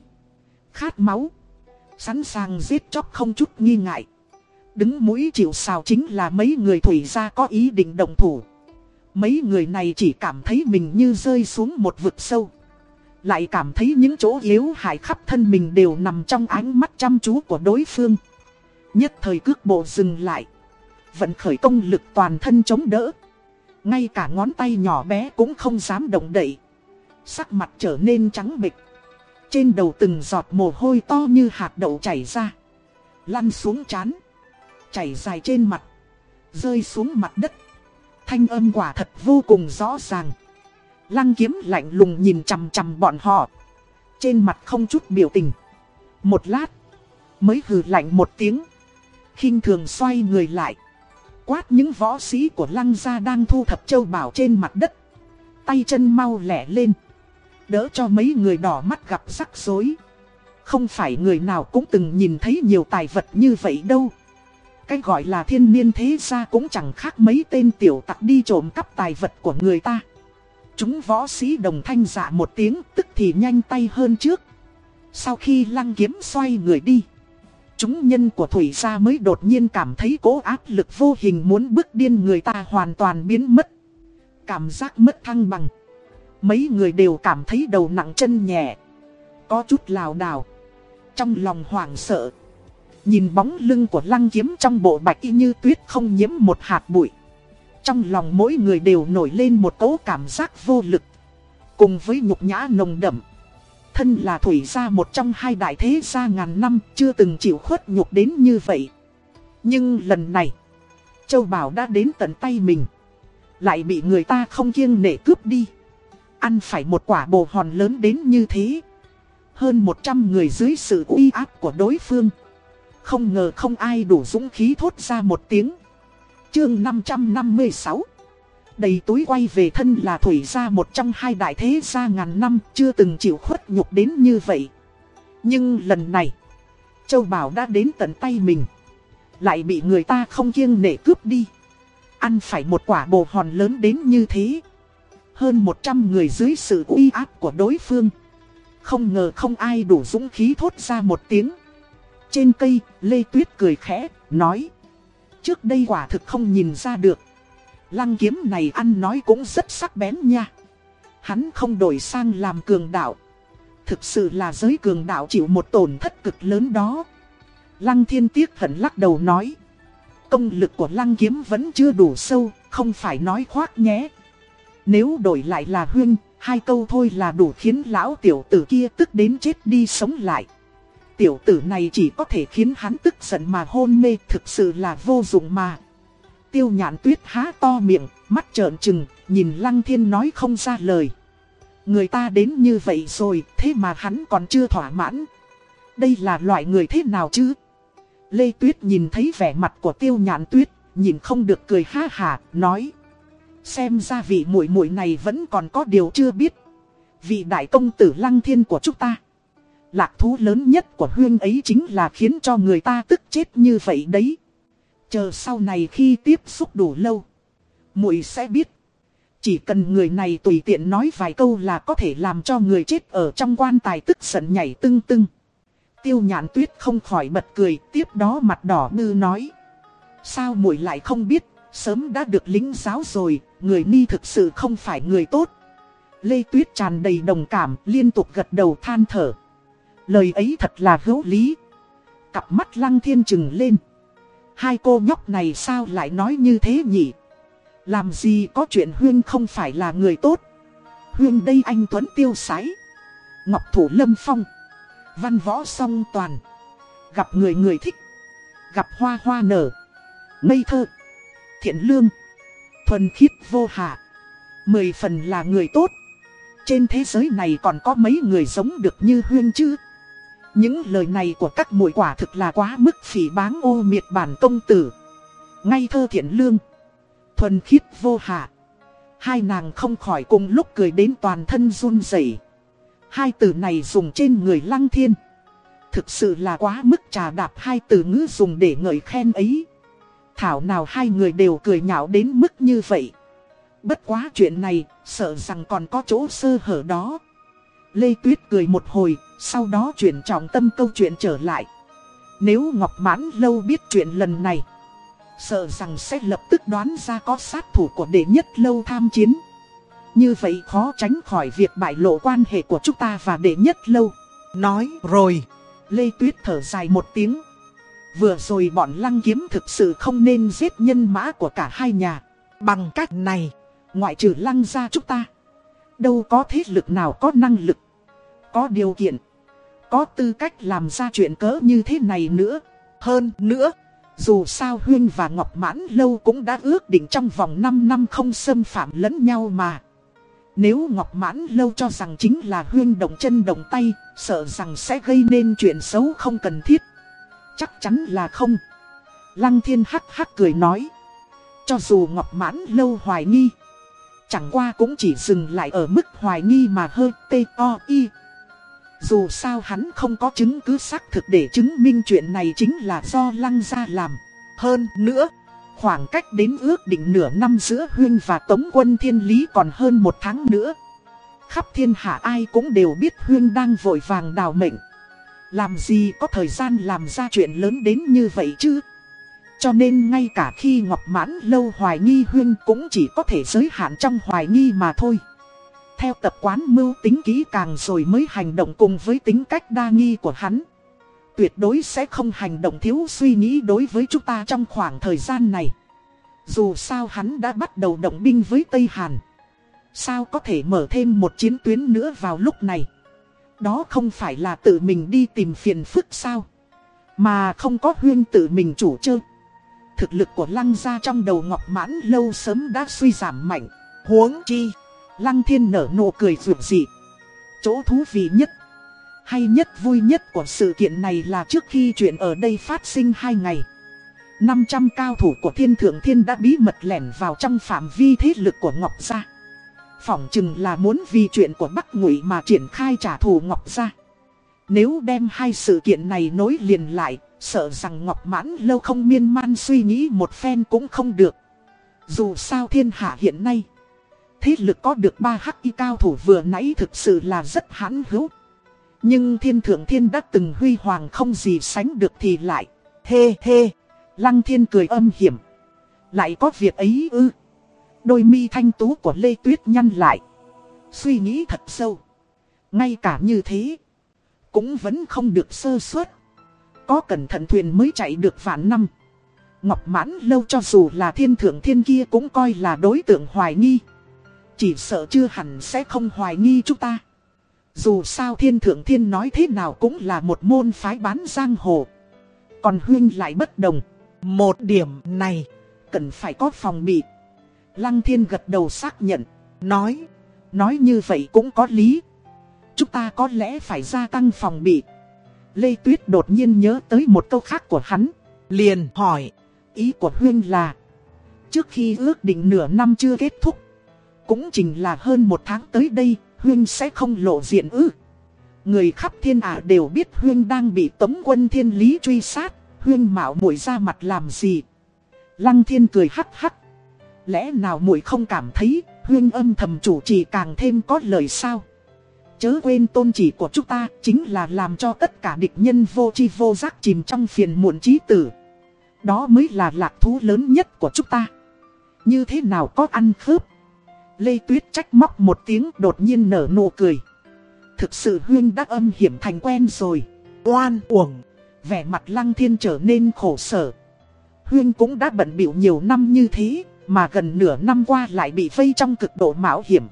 Khát máu. Sẵn sàng giết chóc không chút nghi ngại. Đứng mũi chịu sào chính là mấy người thủy gia có ý định đồng thủ. Mấy người này chỉ cảm thấy mình như rơi xuống một vực sâu. Lại cảm thấy những chỗ yếu hại khắp thân mình đều nằm trong ánh mắt chăm chú của đối phương. Nhất thời cước bộ dừng lại. Vận khởi công lực toàn thân chống đỡ. Ngay cả ngón tay nhỏ bé cũng không dám động đậy. Sắc mặt trở nên trắng bịch. Trên đầu từng giọt mồ hôi to như hạt đậu chảy ra. Lăn xuống chán. Chảy dài trên mặt. Rơi xuống mặt đất. Thanh âm quả thật vô cùng rõ ràng. Lăng kiếm lạnh lùng nhìn chằm chằm bọn họ. Trên mặt không chút biểu tình. Một lát. Mới hừ lạnh một tiếng. khinh thường xoay người lại. Quát những võ sĩ của lăng gia đang thu thập châu bảo trên mặt đất. Tay chân mau lẻ lên. Đỡ cho mấy người đỏ mắt gặp rắc rối. Không phải người nào cũng từng nhìn thấy nhiều tài vật như vậy đâu. Cái gọi là thiên niên thế gia cũng chẳng khác mấy tên tiểu tặc đi trộm cắp tài vật của người ta. Chúng võ sĩ đồng thanh dạ một tiếng tức thì nhanh tay hơn trước. Sau khi lăng kiếm xoay người đi. Chúng nhân của Thủy Gia mới đột nhiên cảm thấy cố áp lực vô hình muốn bước điên người ta hoàn toàn biến mất. Cảm giác mất thăng bằng. Mấy người đều cảm thấy đầu nặng chân nhẹ. Có chút lào đảo. Trong lòng hoảng sợ. Nhìn bóng lưng của lăng kiếm trong bộ bạch y như tuyết không nhiễm một hạt bụi. Trong lòng mỗi người đều nổi lên một cỗ cảm giác vô lực. Cùng với nhục nhã nồng đậm. Thân là thủy gia một trong hai đại thế gia ngàn năm chưa từng chịu khuất nhục đến như vậy. Nhưng lần này, Châu Bảo đã đến tận tay mình. Lại bị người ta không kiêng nể cướp đi. Ăn phải một quả bồ hòn lớn đến như thế. Hơn 100 người dưới sự uy áp của đối phương. Không ngờ không ai đủ dũng khí thốt ra một tiếng. Chương 556 Đầy túi quay về thân là thủy gia một trong hai đại thế gia ngàn năm chưa từng chịu khuất nhục đến như vậy. Nhưng lần này, Châu Bảo đã đến tận tay mình. Lại bị người ta không kiêng nể cướp đi. Ăn phải một quả bồ hòn lớn đến như thế. Hơn 100 người dưới sự uy áp của đối phương. Không ngờ không ai đủ dũng khí thốt ra một tiếng. Trên cây, Lê Tuyết cười khẽ, nói. Trước đây quả thực không nhìn ra được. Lăng kiếm này ăn nói cũng rất sắc bén nha. Hắn không đổi sang làm cường đạo. Thực sự là giới cường đạo chịu một tổn thất cực lớn đó. Lăng thiên tiếc hận lắc đầu nói. Công lực của lăng kiếm vẫn chưa đủ sâu, không phải nói khoác nhé. Nếu đổi lại là huyên, hai câu thôi là đủ khiến lão tiểu tử kia tức đến chết đi sống lại. Tiểu tử này chỉ có thể khiến hắn tức giận mà hôn mê thực sự là vô dụng mà. Tiêu nhạn tuyết há to miệng, mắt trợn trừng, nhìn lăng thiên nói không ra lời. Người ta đến như vậy rồi, thế mà hắn còn chưa thỏa mãn. Đây là loại người thế nào chứ? Lê Tuyết nhìn thấy vẻ mặt của tiêu nhạn tuyết, nhìn không được cười ha hà, nói. Xem ra vị muội muội này vẫn còn có điều chưa biết. Vị đại công tử lăng thiên của chúng ta. Lạc thú lớn nhất của huyên ấy chính là khiến cho người ta tức chết như vậy đấy. Chờ sau này khi tiếp xúc đủ lâu, muội sẽ biết. Chỉ cần người này tùy tiện nói vài câu là có thể làm cho người chết ở trong quan tài tức giận nhảy tưng tưng. Tiêu nhạn tuyết không khỏi bật cười, tiếp đó mặt đỏ bư nói. Sao muội lại không biết, sớm đã được lính giáo rồi, người ni thực sự không phải người tốt. Lê Tuyết tràn đầy đồng cảm, liên tục gật đầu than thở. Lời ấy thật là hữu lý. Cặp mắt lăng thiên trừng lên. Hai cô nhóc này sao lại nói như thế nhỉ? Làm gì có chuyện Huyên không phải là người tốt. Huyên đây anh Tuấn tiêu sái. Ngọc Thủ Lâm Phong. Văn võ song toàn. Gặp người người thích. Gặp hoa hoa nở. Ngây thơ. Thiện lương. Thuần khiết vô hạ. Mười phần là người tốt. Trên thế giới này còn có mấy người giống được như Huyên chứ? Những lời này của các mũi quả thực là quá mức phỉ báng ô miệt bản công tử. Ngay thơ thiện lương. Thuần khiết vô hạ. Hai nàng không khỏi cùng lúc cười đến toàn thân run rẩy. Hai từ này dùng trên người lăng thiên. Thực sự là quá mức trà đạp hai từ ngữ dùng để ngợi khen ấy. Thảo nào hai người đều cười nhạo đến mức như vậy. Bất quá chuyện này, sợ rằng còn có chỗ sơ hở đó. Lê Tuyết cười một hồi, sau đó chuyển trọng tâm câu chuyện trở lại. Nếu Ngọc Mãn Lâu biết chuyện lần này, sợ rằng sẽ lập tức đoán ra có sát thủ của đệ nhất lâu tham chiến. Như vậy khó tránh khỏi việc bại lộ quan hệ của chúng ta và đệ nhất lâu. Nói rồi, Lê Tuyết thở dài một tiếng. Vừa rồi bọn lăng kiếm thực sự không nên giết nhân mã của cả hai nhà. Bằng cách này, ngoại trừ lăng ra chúng ta. Đâu có thế lực nào có năng lực, có điều kiện, có tư cách làm ra chuyện cỡ như thế này nữa. Hơn nữa, dù sao Huyên và Ngọc Mãn Lâu cũng đã ước định trong vòng 5 năm không xâm phạm lẫn nhau mà. Nếu Ngọc Mãn Lâu cho rằng chính là Huyên động chân động tay, sợ rằng sẽ gây nên chuyện xấu không cần thiết. Chắc chắn là không. Lăng Thiên hắc hắc cười nói. Cho dù Ngọc Mãn Lâu hoài nghi, chẳng qua cũng chỉ dừng lại ở mức hoài nghi mà hơi tê o i. Dù sao hắn không có chứng cứ xác thực để chứng minh chuyện này chính là do lăng gia làm. Hơn nữa, khoảng cách đến ước định nửa năm giữa Huyên và Tống quân Thiên Lý còn hơn một tháng nữa. Khắp thiên hạ ai cũng đều biết Huyên đang vội vàng đào mệnh. Làm gì có thời gian làm ra chuyện lớn đến như vậy chứ? Cho nên ngay cả khi Ngọc Mãn lâu hoài nghi Huyên cũng chỉ có thể giới hạn trong hoài nghi mà thôi. Theo tập quán mưu tính kỹ càng rồi mới hành động cùng với tính cách đa nghi của hắn. Tuyệt đối sẽ không hành động thiếu suy nghĩ đối với chúng ta trong khoảng thời gian này. Dù sao hắn đã bắt đầu động binh với Tây Hàn. Sao có thể mở thêm một chiến tuyến nữa vào lúc này? Đó không phải là tự mình đi tìm phiền phức sao? Mà không có huyên tự mình chủ trương. Thực lực của lăng gia trong đầu ngọc mãn lâu sớm đã suy giảm mạnh. Huống chi. Lăng thiên nở nụ cười rượu dị. Chỗ thú vị nhất, hay nhất vui nhất của sự kiện này là trước khi chuyện ở đây phát sinh hai ngày. 500 cao thủ của thiên thượng thiên đã bí mật lẻn vào trong phạm vi thế lực của Ngọc Gia. Phỏng chừng là muốn vì chuyện của Bắc Ngụy mà triển khai trả thù Ngọc Gia. Nếu đem hai sự kiện này nối liền lại, sợ rằng Ngọc Mãn lâu không miên man suy nghĩ một phen cũng không được. Dù sao thiên hạ hiện nay Thế lực có được ba hắc y cao thủ vừa nãy thực sự là rất hãn hữu. Nhưng thiên thượng thiên đã từng huy hoàng không gì sánh được thì lại. Hê hê, lăng thiên cười âm hiểm. Lại có việc ấy ư. Đôi mi thanh tú của Lê Tuyết nhăn lại. Suy nghĩ thật sâu. Ngay cả như thế. Cũng vẫn không được sơ suất. Có cẩn thận thuyền mới chạy được vạn năm. Ngọc mãn lâu cho dù là thiên thượng thiên kia cũng coi là đối tượng hoài nghi. Chỉ sợ chưa hẳn sẽ không hoài nghi chúng ta. Dù sao thiên thượng thiên nói thế nào cũng là một môn phái bán giang hồ. Còn huyên lại bất đồng. Một điểm này, cần phải có phòng bị. Lăng thiên gật đầu xác nhận, nói, nói như vậy cũng có lý. Chúng ta có lẽ phải gia tăng phòng bị. Lê Tuyết đột nhiên nhớ tới một câu khác của hắn, liền hỏi, ý của huyên là, trước khi ước định nửa năm chưa kết thúc, cũng chỉnh là hơn một tháng tới đây, huyên sẽ không lộ diện ư. Người khắp thiên ả đều biết huyên đang bị tống quân thiên lý truy sát, huyên mạo muội ra mặt làm gì. Lăng thiên cười hắc hắc. Lẽ nào muội không cảm thấy huyên âm thầm chủ trì càng thêm có lời sao? Chớ quên tôn chỉ của chúng ta chính là làm cho tất cả địch nhân vô chi vô giác chìm trong phiền muộn trí tử. Đó mới là lạc thú lớn nhất của chúng ta. Như thế nào có ăn khớp? Lê Tuyết trách móc một tiếng đột nhiên nở nụ cười. Thực sự huyên đã âm hiểm thành quen rồi. Oan uổng. Vẻ mặt lăng thiên trở nên khổ sở. Huyên cũng đã bận biểu nhiều năm như thế, mà gần nửa năm qua lại bị vây trong cực độ mạo hiểm.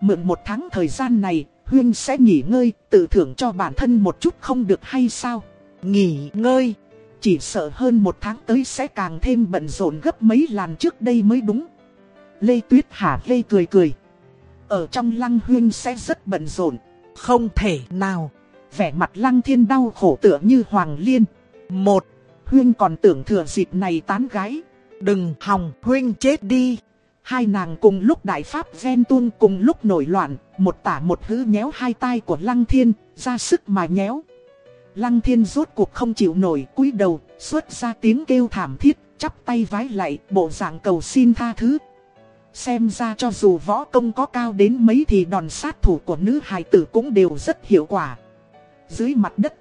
Mượn một tháng thời gian này, Huyên sẽ nghỉ ngơi, tự thưởng cho bản thân một chút không được hay sao? Nghỉ ngơi, chỉ sợ hơn một tháng tới sẽ càng thêm bận rộn gấp mấy lần trước đây mới đúng. Lê Tuyết Hà Lê cười cười. Ở trong lăng Huyên sẽ rất bận rộn, không thể nào. Vẻ mặt lăng thiên đau khổ tựa như Hoàng Liên. Một, Huyên còn tưởng thừa dịp này tán gái. Đừng hòng, huynh chết đi. Hai nàng cùng lúc đại pháp ven tuôn cùng lúc nổi loạn, một tả một hứ nhéo hai tay của Lăng Thiên, ra sức mà nhéo. Lăng Thiên rốt cuộc không chịu nổi, cúi đầu, xuất ra tiếng kêu thảm thiết, chắp tay vái lại, bộ dạng cầu xin tha thứ. Xem ra cho dù võ công có cao đến mấy thì đòn sát thủ của nữ hài tử cũng đều rất hiệu quả. Dưới mặt đất,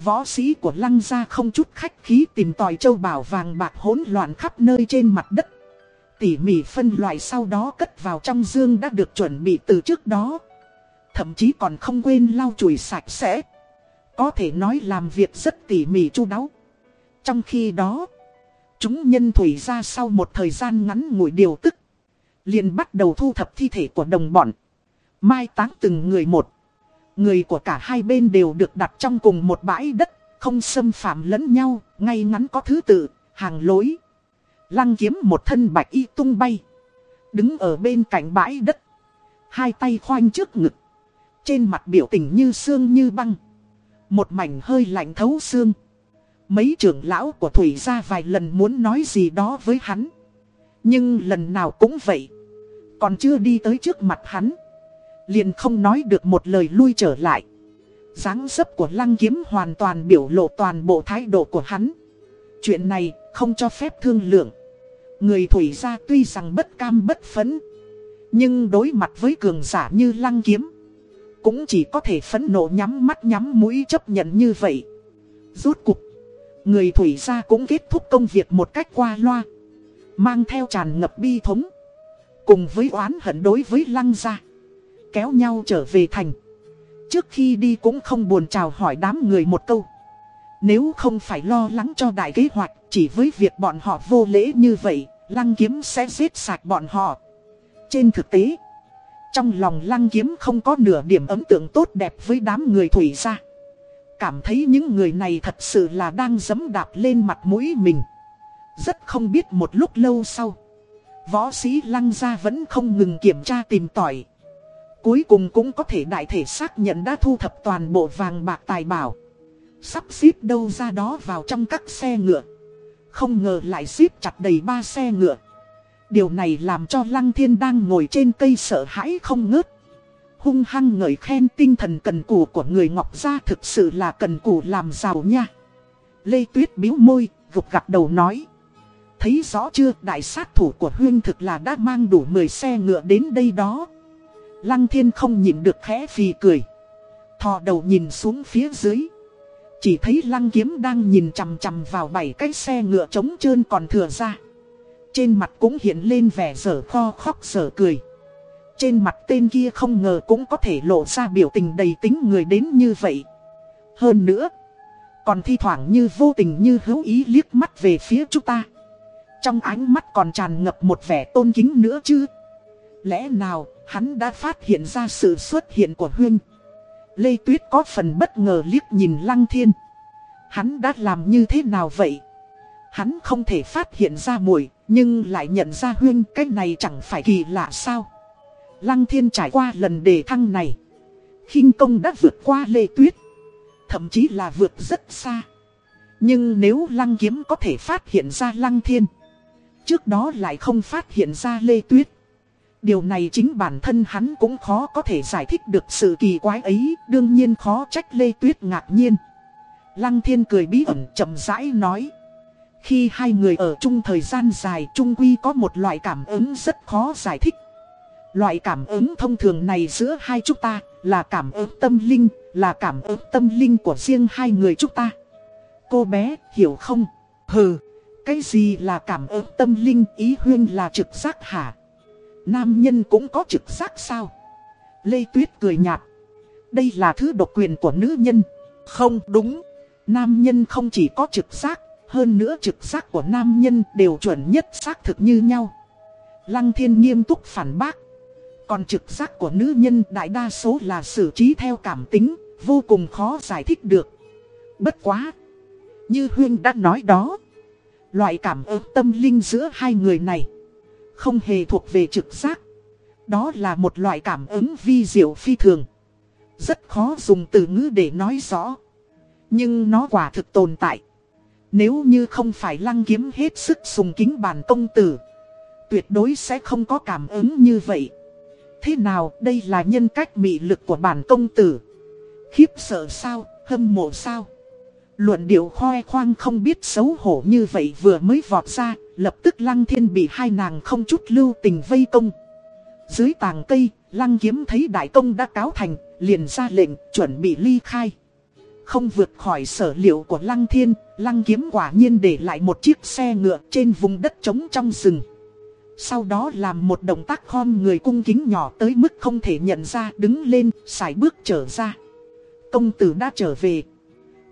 võ sĩ của lăng gia không chút khách khí tìm tòi châu bảo vàng bạc hỗn loạn khắp nơi trên mặt đất. Tỉ mỉ phân loại sau đó cất vào trong dương đã được chuẩn bị từ trước đó. Thậm chí còn không quên lau chùi sạch sẽ. Có thể nói làm việc rất tỉ mỉ chu đáo. Trong khi đó, chúng nhân thủy ra sau một thời gian ngắn ngủi điều tức. liền bắt đầu thu thập thi thể của đồng bọn. Mai táng từng người một. Người của cả hai bên đều được đặt trong cùng một bãi đất, không xâm phạm lẫn nhau, ngay ngắn có thứ tự, hàng lối. Lăng kiếm một thân bạch y tung bay. Đứng ở bên cạnh bãi đất. Hai tay khoanh trước ngực. Trên mặt biểu tình như xương như băng. Một mảnh hơi lạnh thấu xương. Mấy trưởng lão của Thủy ra vài lần muốn nói gì đó với hắn. Nhưng lần nào cũng vậy. Còn chưa đi tới trước mặt hắn. Liền không nói được một lời lui trở lại. dáng dấp của lăng kiếm hoàn toàn biểu lộ toàn bộ thái độ của hắn. Chuyện này không cho phép thương lượng. Người thủy gia tuy rằng bất cam bất phấn. Nhưng đối mặt với cường giả như lăng kiếm. Cũng chỉ có thể phấn nộ nhắm mắt nhắm mũi chấp nhận như vậy. Rốt cục. Người thủy gia cũng kết thúc công việc một cách qua loa. Mang theo tràn ngập bi thống. Cùng với oán hận đối với lăng gia kéo nhau trở về thành. Trước khi đi cũng không buồn chào hỏi đám người một câu. Nếu không phải lo lắng cho đại kế hoạch, chỉ với việc bọn họ vô lễ như vậy, lăng kiếm sẽ giết sạch bọn họ. Trên thực tế, trong lòng lăng kiếm không có nửa điểm ấn tượng tốt đẹp với đám người thủy gia. Cảm thấy những người này thật sự là đang dấm đạp lên mặt mũi mình. Rất không biết một lúc lâu sau. Võ sĩ lăng gia vẫn không ngừng kiểm tra tìm tỏi. Cuối cùng cũng có thể đại thể xác nhận đã thu thập toàn bộ vàng bạc tài bảo. Sắp xếp đâu ra đó vào trong các xe ngựa. Không ngờ lại xếp chặt đầy ba xe ngựa. Điều này làm cho Lăng Thiên đang ngồi trên cây sợ hãi không ngớt. Hung hăng ngợi khen tinh thần cần cù của người Ngọc Gia thực sự là cần cù làm giàu nha. Lê Tuyết biếu môi, gục gặt đầu nói. Thấy rõ chưa đại sát thủ của Huyên thực là đã mang đủ 10 xe ngựa đến đây đó. Lăng thiên không nhìn được khẽ phì cười. Thò đầu nhìn xuống phía dưới. Chỉ thấy lăng kiếm đang nhìn chằm chằm vào bảy cái xe ngựa trống trơn còn thừa ra. Trên mặt cũng hiện lên vẻ dở kho khóc dở cười. Trên mặt tên kia không ngờ cũng có thể lộ ra biểu tình đầy tính người đến như vậy. Hơn nữa, còn thi thoảng như vô tình như hữu ý liếc mắt về phía chúng ta. Trong ánh mắt còn tràn ngập một vẻ tôn kính nữa chứ. Lẽ nào hắn đã phát hiện ra sự xuất hiện của Huyên. Lê Tuyết có phần bất ngờ liếc nhìn Lăng Thiên. Hắn đã làm như thế nào vậy? Hắn không thể phát hiện ra mùi, nhưng lại nhận ra Huyên cái này chẳng phải kỳ lạ sao? Lăng Thiên trải qua lần đề thăng này. khinh công đã vượt qua Lê Tuyết. Thậm chí là vượt rất xa. Nhưng nếu Lăng Kiếm có thể phát hiện ra Lăng Thiên. Trước đó lại không phát hiện ra Lê Tuyết. Điều này chính bản thân hắn cũng khó có thể giải thích được sự kỳ quái ấy, đương nhiên khó trách Lê Tuyết ngạc nhiên. Lăng thiên cười bí ẩn chậm rãi nói. Khi hai người ở chung thời gian dài trung quy có một loại cảm ứng rất khó giải thích. Loại cảm ứng thông thường này giữa hai chúng ta là cảm ứng tâm linh, là cảm ứng tâm linh của riêng hai người chúng ta. Cô bé, hiểu không? Hừ, cái gì là cảm ứng tâm linh ý huyên là trực giác hả? Nam nhân cũng có trực giác sao? Lê Tuyết cười nhạt. Đây là thứ độc quyền của nữ nhân. Không đúng. Nam nhân không chỉ có trực giác, hơn nữa trực giác của nam nhân đều chuẩn nhất xác thực như nhau. Lăng thiên nghiêm túc phản bác. Còn trực giác của nữ nhân đại đa số là xử trí theo cảm tính, vô cùng khó giải thích được. Bất quá. Như Huyên đã nói đó. Loại cảm ứng tâm linh giữa hai người này không hề thuộc về trực giác. Đó là một loại cảm ứng vi diệu phi thường. Rất khó dùng từ ngữ để nói rõ. Nhưng nó quả thực tồn tại. Nếu như không phải lăng kiếm hết sức sùng kính bản công tử. Tuyệt đối sẽ không có cảm ứng như vậy. Thế nào đây là nhân cách mị lực của bản công tử? Khiếp sợ sao, hâm mộ sao? Luận điệu khoe khoang không biết xấu hổ như vậy vừa mới vọt ra, lập tức lăng thiên bị hai nàng không chút lưu tình vây công. Dưới tàng cây, lăng kiếm thấy đại công đã cáo thành, liền ra lệnh, chuẩn bị ly khai. Không vượt khỏi sở liệu của lăng thiên, lăng kiếm quả nhiên để lại một chiếc xe ngựa trên vùng đất trống trong rừng. Sau đó làm một động tác khom người cung kính nhỏ tới mức không thể nhận ra đứng lên, xài bước trở ra. Công tử đã trở về.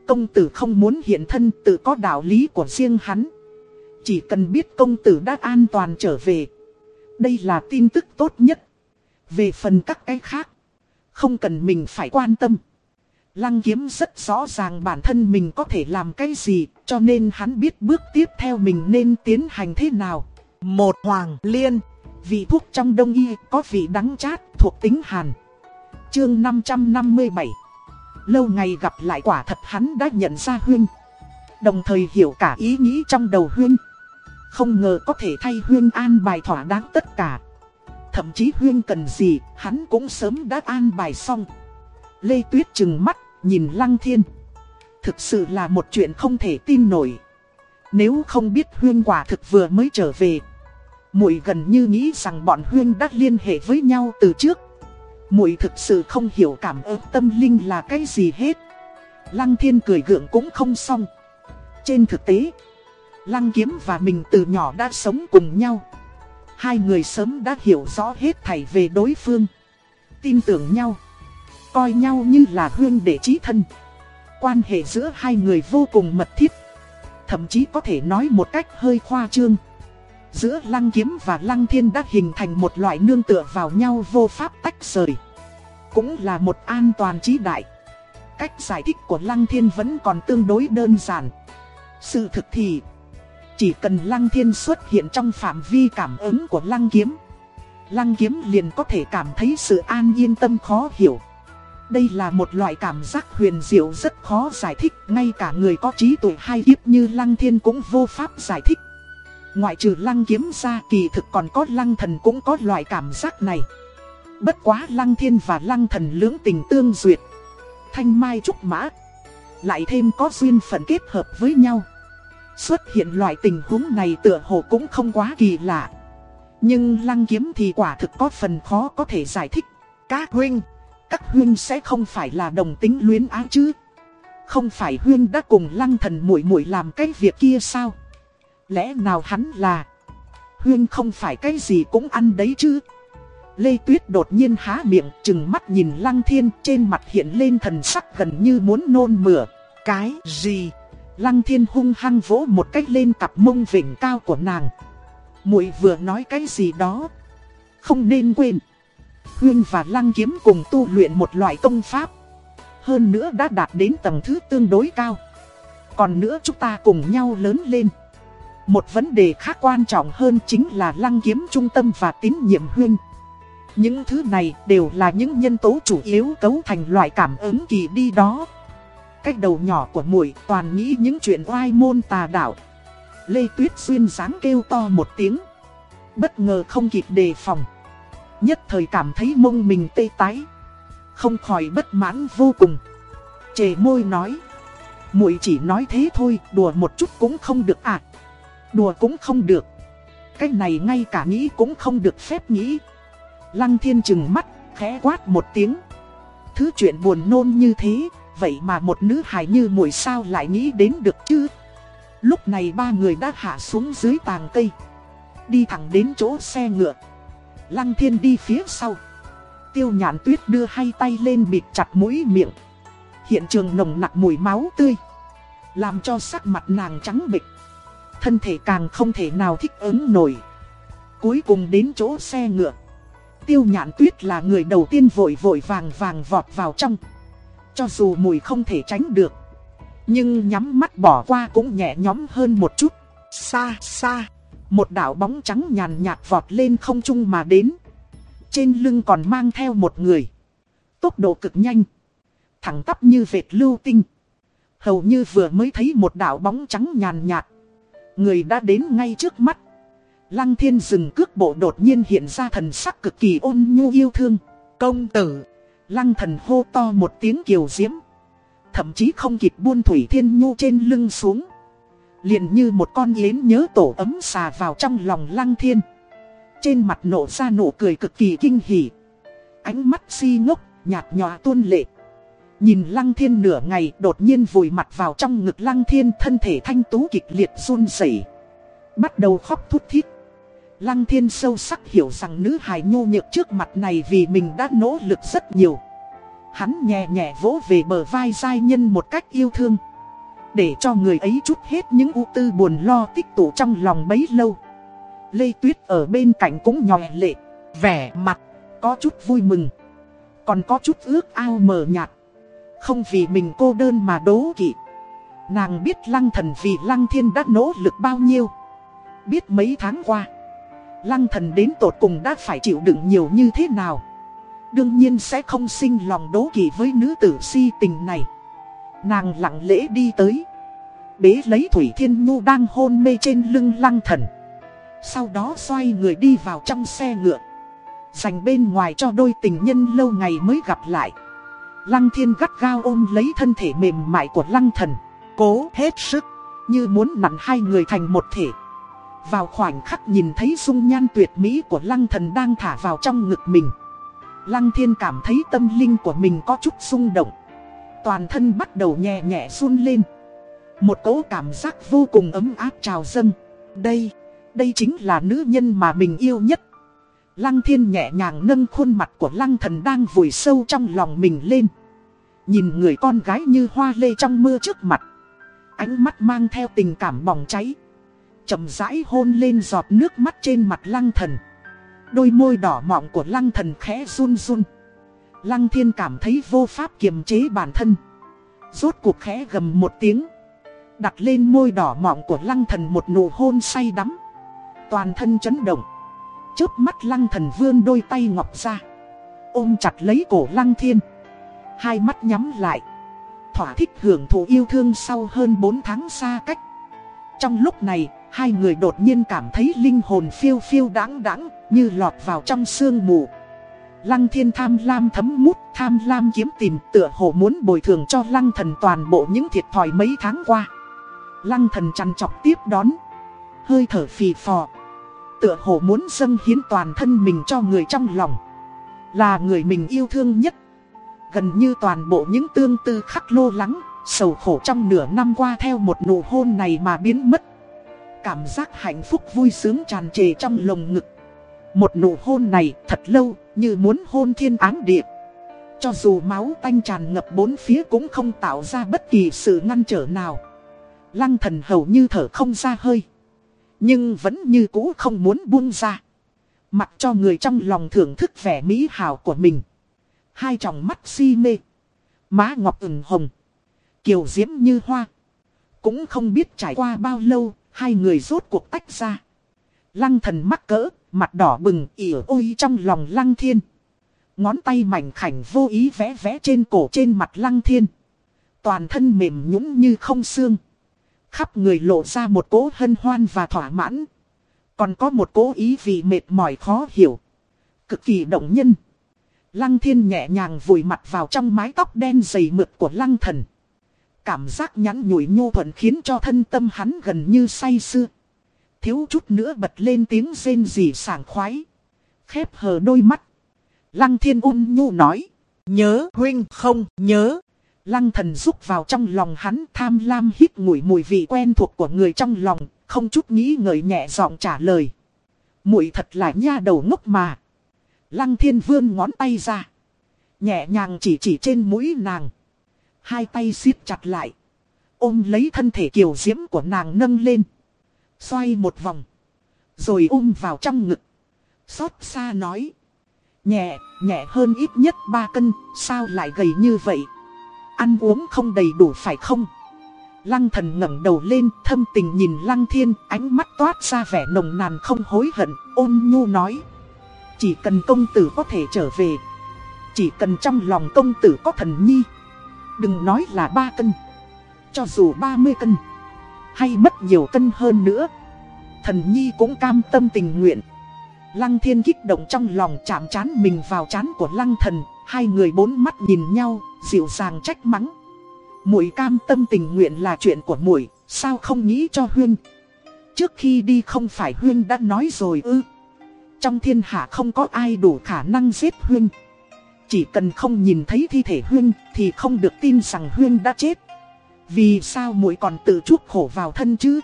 Công tử không muốn hiện thân tự có đạo lý của riêng hắn. Chỉ cần biết công tử đã an toàn trở về. Đây là tin tức tốt nhất. Về phần các cái khác. Không cần mình phải quan tâm. Lăng kiếm rất rõ ràng bản thân mình có thể làm cái gì. Cho nên hắn biết bước tiếp theo mình nên tiến hành thế nào. Một hoàng liên. Vị thuốc trong đông y có vị đắng chát thuộc tính hàn. Chương 557 Lâu ngày gặp lại quả thật hắn đã nhận ra Huyên Đồng thời hiểu cả ý nghĩ trong đầu Huyên không ngờ có thể thay Huyên an bài thỏa đáng tất cả. Thậm chí Huyên cần gì hắn cũng sớm đã an bài xong. Lê Tuyết chừng mắt nhìn Lăng Thiên. Thực sự là một chuyện không thể tin nổi. Nếu không biết Huyên quả thực vừa mới trở về muội gần như nghĩ rằng bọn Huyên đã liên hệ với nhau từ trước. Muội thực sự không hiểu cảm ơn tâm linh là cái gì hết. Lăng thiên cười gượng cũng không xong. Trên thực tế, Lăng kiếm và mình từ nhỏ đã sống cùng nhau. Hai người sớm đã hiểu rõ hết thảy về đối phương. Tin tưởng nhau. Coi nhau như là hương đệ trí thân. Quan hệ giữa hai người vô cùng mật thiết. Thậm chí có thể nói một cách hơi khoa trương. Giữa lăng kiếm và lăng thiên đã hình thành một loại nương tựa vào nhau vô pháp tách rời. Cũng là một an toàn trí đại. Cách giải thích của lăng thiên vẫn còn tương đối đơn giản. Sự thực thì, chỉ cần lăng thiên xuất hiện trong phạm vi cảm ứng của lăng kiếm. Lăng kiếm liền có thể cảm thấy sự an yên tâm khó hiểu. Đây là một loại cảm giác huyền diệu rất khó giải thích, ngay cả người có trí tuệ hai kiếp như Lăng Thiên cũng vô pháp giải thích. Ngoại trừ lăng kiếm ra kỳ thực còn có lăng thần cũng có loại cảm giác này. Bất quá lăng thiên và lăng thần lưỡng tình tương duyệt. Thanh mai trúc mã. Lại thêm có duyên phận kết hợp với nhau. Xuất hiện loại tình huống này tựa hồ cũng không quá kỳ lạ. Nhưng lăng kiếm thì quả thực có phần khó có thể giải thích. Các huynh, các huynh sẽ không phải là đồng tính luyến ái chứ. Không phải huynh đã cùng lăng thần muội muội làm cái việc kia sao? Lẽ nào hắn là Huynh không phải cái gì cũng ăn đấy chứ Lê Tuyết đột nhiên há miệng chừng mắt nhìn Lăng Thiên trên mặt hiện lên thần sắc gần như muốn nôn mửa. Cái gì? Lăng Thiên hung hăng vỗ một cách lên cặp mông vỉnh cao của nàng. muội vừa nói cái gì đó. Không nên quên. Huyên và Lăng Kiếm cùng tu luyện một loại công pháp. Hơn nữa đã đạt đến tầng thứ tương đối cao. Còn nữa chúng ta cùng nhau lớn lên. Một vấn đề khác quan trọng hơn chính là Lăng Kiếm trung tâm và tín nhiệm Huyên. Những thứ này đều là những nhân tố chủ yếu cấu thành loại cảm ứng kỳ đi đó. Cách đầu nhỏ của muội toàn nghĩ những chuyện oai môn tà đạo. Lê Tuyết Xuyên dáng kêu to một tiếng. Bất ngờ không kịp đề phòng. Nhất thời cảm thấy mông mình tê tái. Không khỏi bất mãn vô cùng. Chề môi nói. muội chỉ nói thế thôi, đùa một chút cũng không được à. Đùa cũng không được. Cái này ngay cả nghĩ cũng không được phép nghĩ. Lăng thiên chừng mắt, khẽ quát một tiếng. Thứ chuyện buồn nôn như thế, vậy mà một nữ hài như muội sao lại nghĩ đến được chứ? Lúc này ba người đã hạ xuống dưới tàng cây. Đi thẳng đến chỗ xe ngựa. Lăng thiên đi phía sau. Tiêu nhàn tuyết đưa hai tay lên bịt chặt mũi miệng. Hiện trường nồng nặc mùi máu tươi. Làm cho sắc mặt nàng trắng bịch. Thân thể càng không thể nào thích ứng nổi. Cuối cùng đến chỗ xe ngựa. Tiêu nhạn tuyết là người đầu tiên vội vội vàng vàng vọt vào trong. Cho dù mùi không thể tránh được. Nhưng nhắm mắt bỏ qua cũng nhẹ nhõm hơn một chút. Xa xa. Một đảo bóng trắng nhàn nhạt vọt lên không trung mà đến. Trên lưng còn mang theo một người. Tốc độ cực nhanh. Thẳng tắp như vệt lưu tinh. Hầu như vừa mới thấy một đảo bóng trắng nhàn nhạt. Người đã đến ngay trước mắt. Lăng thiên dừng cước bộ đột nhiên hiện ra thần sắc cực kỳ ôn nhu yêu thương. Công tử. Lăng thần hô to một tiếng kiều diễm. Thậm chí không kịp buôn thủy thiên nhu trên lưng xuống. Liền như một con yến nhớ tổ ấm xà vào trong lòng lăng thiên. Trên mặt nổ ra nụ cười cực kỳ kinh hỉ. Ánh mắt si ngốc, nhạt nhòa tuôn lệ. Nhìn lăng thiên nửa ngày đột nhiên vùi mặt vào trong ngực lăng thiên thân thể thanh tú kịch liệt run rẩy Bắt đầu khóc thút thít. Lăng thiên sâu sắc hiểu rằng nữ hài nhô nhược trước mặt này vì mình đã nỗ lực rất nhiều. Hắn nhẹ nhẹ vỗ về bờ vai giai nhân một cách yêu thương. Để cho người ấy chút hết những ưu tư buồn lo tích tụ trong lòng bấy lâu. Lê Tuyết ở bên cạnh cũng nhòe lệ, vẻ mặt, có chút vui mừng. Còn có chút ước ao mờ nhạt. Không vì mình cô đơn mà đố kỵ. Nàng biết lăng thần vì lăng thiên đã nỗ lực bao nhiêu. Biết mấy tháng qua Lăng thần đến tột cùng đã phải chịu đựng nhiều như thế nào? Đương nhiên sẽ không sinh lòng đố kỵ với nữ tử si tình này. Nàng lặng lẽ đi tới. Bế lấy Thủy Thiên Nhu đang hôn mê trên lưng lăng thần. Sau đó xoay người đi vào trong xe ngựa. Dành bên ngoài cho đôi tình nhân lâu ngày mới gặp lại. Lăng thiên gắt gao ôm lấy thân thể mềm mại của lăng thần. Cố hết sức, Như muốn nặn hai người thành một thể vào khoảnh khắc nhìn thấy dung nhan tuyệt mỹ của lăng thần đang thả vào trong ngực mình. Lăng thiên cảm thấy tâm linh của mình có chút rung động. Toàn thân bắt đầu nhẹ nhẹ run lên. Một cỗ cảm giác vô cùng ấm áp trào dâng. Đây, đây chính là nữ nhân mà mình yêu nhất. Lăng thiên nhẹ nhàng nâng khuôn mặt của lăng thần đang vùi sâu trong lòng mình lên. Nhìn người con gái như hoa lê trong mưa trước mặt. Ánh mắt mang theo tình cảm bỏng cháy chậm rãi hôn lên giọt nước mắt trên mặt lăng thần. Đôi môi đỏ mọng của lăng thần khẽ run run. Lăng thiên cảm thấy vô pháp kiềm chế bản thân. Rốt cuộc khẽ gầm một tiếng. Đặt lên môi đỏ mọng của lăng thần một nụ hôn say đắm. Toàn thân chấn động. Chớp mắt lăng thần vươn đôi tay ngọc ra. Ôm chặt lấy cổ lăng thiên. Hai mắt nhắm lại. Thỏa thích hưởng thụ yêu thương sau hơn 4 tháng xa cách. Trong lúc này, Hai người đột nhiên cảm thấy linh hồn phiêu phiêu đáng đáng, như lọt vào trong sương mù. Lăng thiên tham lam thấm mút, tham lam kiếm tìm tựa hồ muốn bồi thường cho lăng thần toàn bộ những thiệt thòi mấy tháng qua. Lăng thần chăn chọc tiếp đón, hơi thở phì phò. Tựa hồ muốn dâng hiến toàn thân mình cho người trong lòng. Là người mình yêu thương nhất. Gần như toàn bộ những tương tư khắc lô lắng, sầu khổ trong nửa năm qua theo một nụ hôn này mà biến mất. Cảm giác hạnh phúc vui sướng tràn trề trong lồng ngực. Một nụ hôn này thật lâu như muốn hôn thiên áng địa. Cho dù máu tanh tràn ngập bốn phía cũng không tạo ra bất kỳ sự ngăn trở nào. Lăng thần hầu như thở không ra hơi. Nhưng vẫn như cũ không muốn buông ra. Mặc cho người trong lòng thưởng thức vẻ mỹ hào của mình. Hai tròng mắt si mê. Má ngọc ửng hồng. Kiều diễm như hoa. Cũng không biết trải qua bao lâu. Hai người rốt cuộc tách ra. Lăng thần mắc cỡ, Mặt đỏ bừng ỉa ôi trong lòng lăng thiên. Ngón tay mảnh khảnh vô ý vẽ vẽ trên cổ trên mặt lăng thiên. Toàn thân mềm nhũng như không xương. Khắp người lộ ra một cố hân hoan và thỏa mãn. Còn có một cố ý vì mệt mỏi khó hiểu. Cực kỳ động nhân. Lăng thiên nhẹ nhàng vùi mặt vào trong mái tóc đen dày mượt của lăng thần. Cảm giác nhắn nhủi nhu thuận khiến cho thân tâm hắn gần như say sưa. Thiếu chút nữa bật lên tiếng rên rỉ sảng khoái. Khép hờ đôi mắt. Lăng thiên ôn nhu nói. Nhớ, huynh, không, nhớ. Lăng thần rúc vào trong lòng hắn tham lam hít ngửi mùi vị quen thuộc của người trong lòng. Không chút nghĩ ngợi nhẹ giọng trả lời. Mùi thật là nha đầu ngốc mà. Lăng thiên vươn ngón tay ra. Nhẹ nhàng chỉ chỉ trên mũi nàng. Hai tay siết chặt lại. Ôm lấy thân thể kiều diễm của nàng nâng lên. Xoay một vòng. Rồi ôm vào trong ngực. Xót xa nói. Nhẹ, nhẹ hơn ít nhất 3 cân, sao lại gầy như vậy? Ăn uống không đầy đủ phải không? Lăng thần ngẩng đầu lên, thâm tình nhìn lăng thiên, ánh mắt toát ra vẻ nồng nàn không hối hận, ôn nhu nói. Chỉ cần công tử có thể trở về Chỉ cần trong lòng công tử có thần nhi Đừng nói là 3 cân. Cho dù 30 cân Hay mất nhiều cân hơn nữa Thần nhi cũng cam tâm tình nguyện. Lăng thiên kích động trong lòng chạm chán mình vào chán của lăng thần Hai người bốn mắt nhìn nhau, dịu dàng trách mắng. Mũi cam tâm tình nguyện là chuyện của mũi, sao không nghĩ cho Huyên Trước khi đi không phải Huyên đã nói rồi ư? Trong thiên hạ không có ai đủ khả năng giết Huyên. Chỉ cần không nhìn thấy thi thể Huyên thì không được tin rằng Huyên đã chết. Vì sao muội còn tự chuốc khổ vào thân chứ?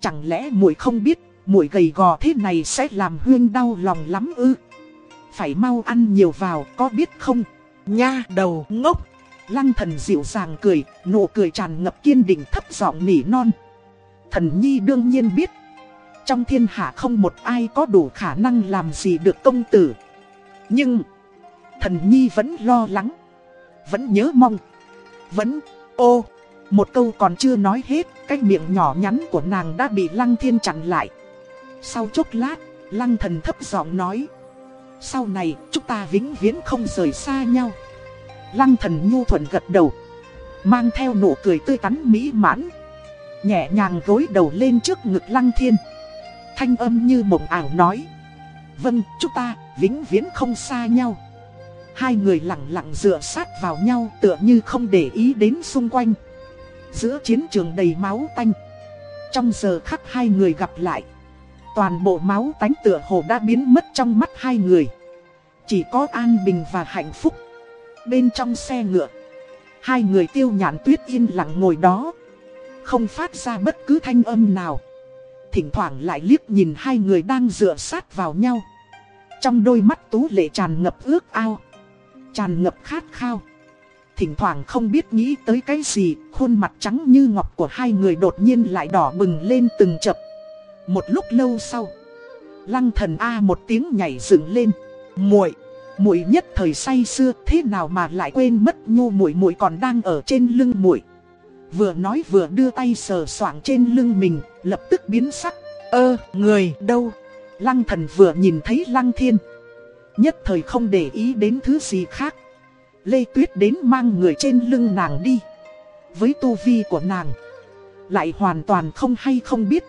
Chẳng lẽ muội không biết muội gầy gò thế này sẽ làm Huyên đau lòng lắm ư? Phải mau ăn nhiều vào có biết không? Nha đầu ngốc! Lăng thần dịu dàng cười, nụ cười tràn ngập kiên định thấp giọng nỉ non. Thần nhi đương nhiên biết. Trong thiên hạ không một ai có đủ khả năng làm gì được công tử Nhưng Thần Nhi vẫn lo lắng Vẫn nhớ mong Vẫn ô Một câu còn chưa nói hết Cái miệng nhỏ nhắn của nàng đã bị Lăng Thiên chặn lại. Sau chốc lát Lăng thần thấp giọng nói Sau này chúng ta vĩnh viễn không rời xa nhau. Lăng thần nhu thuận gật đầu Mang theo nụ cười tươi tắn mỹ mãn Nhẹ nhàng gối đầu lên trước ngực Lăng Thiên. Thanh âm như mộng ảo nói Vâng, chúng ta vĩnh viễn không xa nhau. Hai người lặng lặng dựa sát vào nhau tựa như không để ý đến xung quanh. Giữa chiến trường đầy máu tanh. Trong giờ khắc hai người gặp lại Toàn bộ máu tánh tựa hồ đã biến mất trong mắt hai người. Chỉ có an bình và hạnh phúc. Bên trong xe ngựa Hai người tiêu nhãn tuyết yên lặng ngồi đó. Không phát ra bất cứ thanh âm nào. Thỉnh thoảng lại liếc nhìn hai người đang dựa sát vào nhau. Trong đôi mắt tú lệ tràn ngập ước ao, tràn ngập khát khao. Thỉnh thoảng không biết nghĩ tới cái gì, khuôn mặt trắng như ngọc của hai người đột nhiên lại đỏ bừng lên từng chập. Một lúc lâu sau, lăng thần A một tiếng nhảy dựng lên, muội muội nhất thời say xưa thế nào mà lại quên mất nhu muội muội còn đang ở trên lưng muội Vừa nói vừa đưa tay sờ soạng trên lưng mình, lập tức biến sắc. Ơ, người đâu? Lăng thần vừa nhìn thấy lăng thiên. Nhất thời không để ý đến thứ gì khác. Lê Tuyết đến mang người trên lưng nàng đi. Với tu vi của nàng, lại hoàn toàn không hay không biết.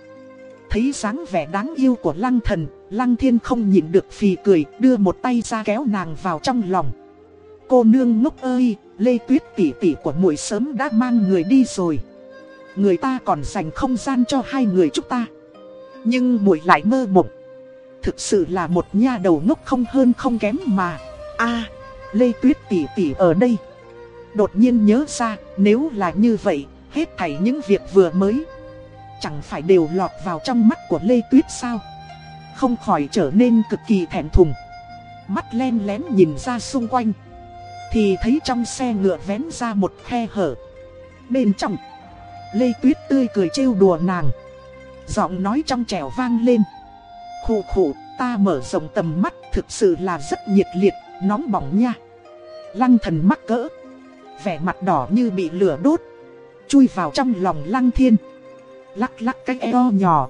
Thấy dáng vẻ đáng yêu của lăng thần, lăng thiên không nhịn được phì cười, đưa một tay ra kéo nàng vào trong lòng. Cô nương ngốc ơi, Lê Tuyết tỷ tỷ của muội sớm đã mang người đi rồi. Người ta còn dành không gian cho hai người chúng ta. Nhưng muội lại mơ mộng. Thực sự là một nha đầu ngốc không hơn không kém mà. a Lê Tuyết tỷ tỷ ở đây. Đột nhiên nhớ ra, nếu là như vậy, hết thảy những việc vừa mới. Chẳng phải đều lọt vào trong mắt của Lê Tuyết sao? Không khỏi trở nên cực kỳ thẹn thùng Mắt len lén nhìn ra xung quanh Thì thấy trong xe ngựa vén ra một khe hở Bên trong Lê Tuyết tươi cười trêu đùa nàng Giọng nói trong trẻo vang lên Khủ khủ ta mở rộng tầm mắt thực sự là rất nhiệt liệt, nóng bỏng nha. Lăng thần mắc cỡ. Vẻ mặt đỏ như bị lửa đốt. Chui vào trong lòng lăng thiên. Lắc lắc cái eo nhỏ.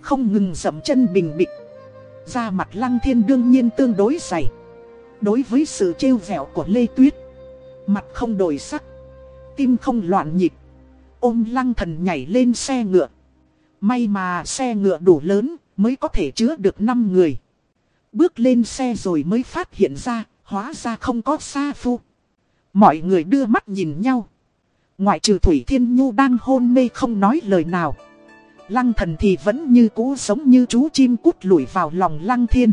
Không ngừng dậm chân bình bịch. Da mặt lăng thiên đương nhiên tương đối dày. Đối với sự trêu vẹo của Lê Tuyết Mặt không đổi sắc Tim không loạn nhịp. Ôm lăng thần nhảy lên xe ngựa. May mà xe ngựa đủ lớn mới có thể chứa được 5 người. Bước lên xe rồi mới phát hiện ra, Hóa ra không có xa phu. Mọi người đưa mắt nhìn nhau. Ngoại trừ Thủy Thiên Nhu đang hôn mê không nói lời nào. Lăng thần thì vẫn như cũ sống như chú chim cút lủi vào lòng lăng thiên.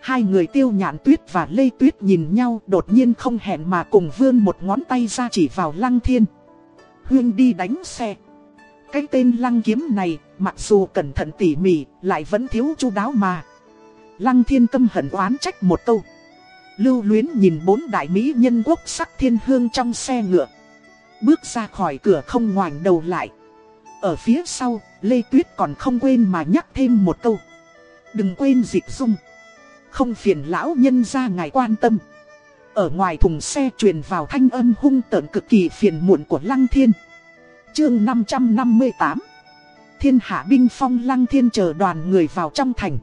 Hai người tiêu nhạn tuyết và lê tuyết nhìn nhau, đột nhiên không hẹn mà cùng vươn một ngón tay ra chỉ vào lăng thiên. Huyên đi đánh xe. Cái tên lăng kiếm này mặc dù cẩn thận tỉ mỉ lại vẫn thiếu chu đáo mà. Lăng thiên tâm hận oán trách một câu. Lưu luyến nhìn bốn đại mỹ nhân quốc sắc thiên hương trong xe ngựa. Bước ra khỏi cửa không ngoảnh đầu lại. Ở phía sau, Lê Tuyết còn không quên mà nhắc thêm một câu. Đừng quên dịch dung. Không phiền lão nhân ra ngài quan tâm. Ở ngoài thùng xe truyền vào thanh âm hung tợn cực kỳ phiền muộn của Lăng Thiên. Chương 558 Thiên hạ binh phong Lăng Thiên chờ đoàn người vào trong thành.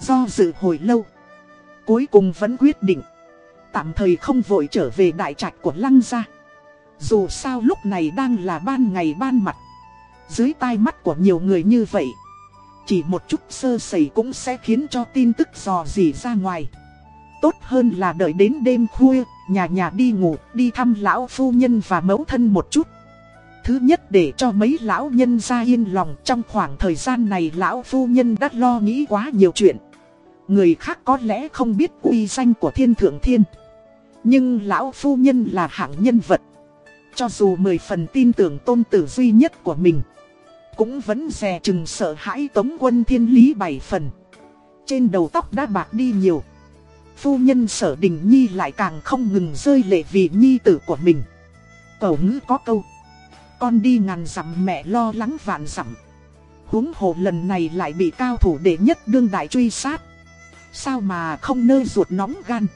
Do dự hồi lâu, Cuối cùng vẫn quyết định. Tạm thời không vội trở về đại trạch của Lăng gia. Dù sao lúc này đang là ban ngày ban mặt. Dưới tai mắt của nhiều người như vậy, Chỉ một chút sơ sẩy cũng sẽ khiến cho tin tức dò dỉ ra ngoài. Tốt hơn là đợi đến đêm khuya, Nhà nhà đi ngủ, Đi thăm lão phu nhân và mẫu thân một chút. Thứ nhất để cho mấy lão nhân ra yên lòng. Trong khoảng thời gian này, lão phu nhân đã lo nghĩ quá nhiều chuyện. Người khác có lẽ không biết uy danh của thiên thượng thiên, Nhưng lão phu nhân là hạng nhân vật. Cho dù mười phần tin tưởng tôn tử duy nhất của mình, Cũng vẫn dè chừng sợ hãi tống quân thiên lý bảy phần. Trên đầu tóc đã bạc đi nhiều. Phu nhân sở đình nhi lại càng không ngừng rơi lệ vì nhi tử của mình. Cậu ngữ có câu con đi ngàn dặm mẹ lo lắng vạn dặm. Huống hồ lần này lại bị cao thủ đệ nhất đương đại truy sát. Sao mà không nơ ruột nóng gan?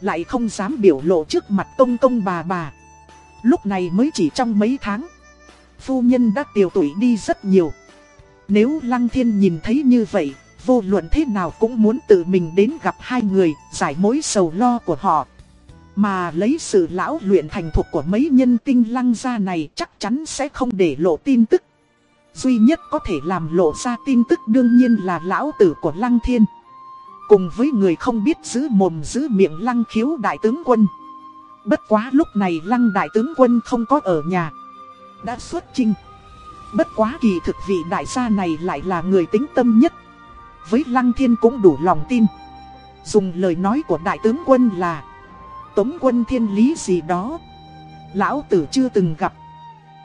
Lại không dám biểu lộ trước mặt công công bà bà. Lúc này mới chỉ trong mấy tháng, Phu nhân đã tiều tuổi đi rất nhiều. Nếu Lăng Thiên nhìn thấy như vậy, Vô luận thế nào cũng muốn tự mình đến gặp hai người, Giải mối sầu lo của họ. Mà lấy sự lão luyện thành thục của mấy nhân tinh lăng gia này Chắc chắn sẽ không để lộ tin tức. Duy nhất có thể làm lộ ra tin tức đương nhiên là lão tử của Lăng Thiên. Cùng với người không biết giữ mồm giữ miệng Lăng khiếu đại tướng quân. Bất quá lúc này lăng đại tướng quân không có ở nhà. Đã xuất chinh. Bất quá kỳ thực vị đại gia này lại là người tính tâm nhất. Với lăng thiên cũng đủ lòng tin. Dùng lời nói của đại tướng quân là Tống quân thiên lý gì đó Lão tử chưa từng gặp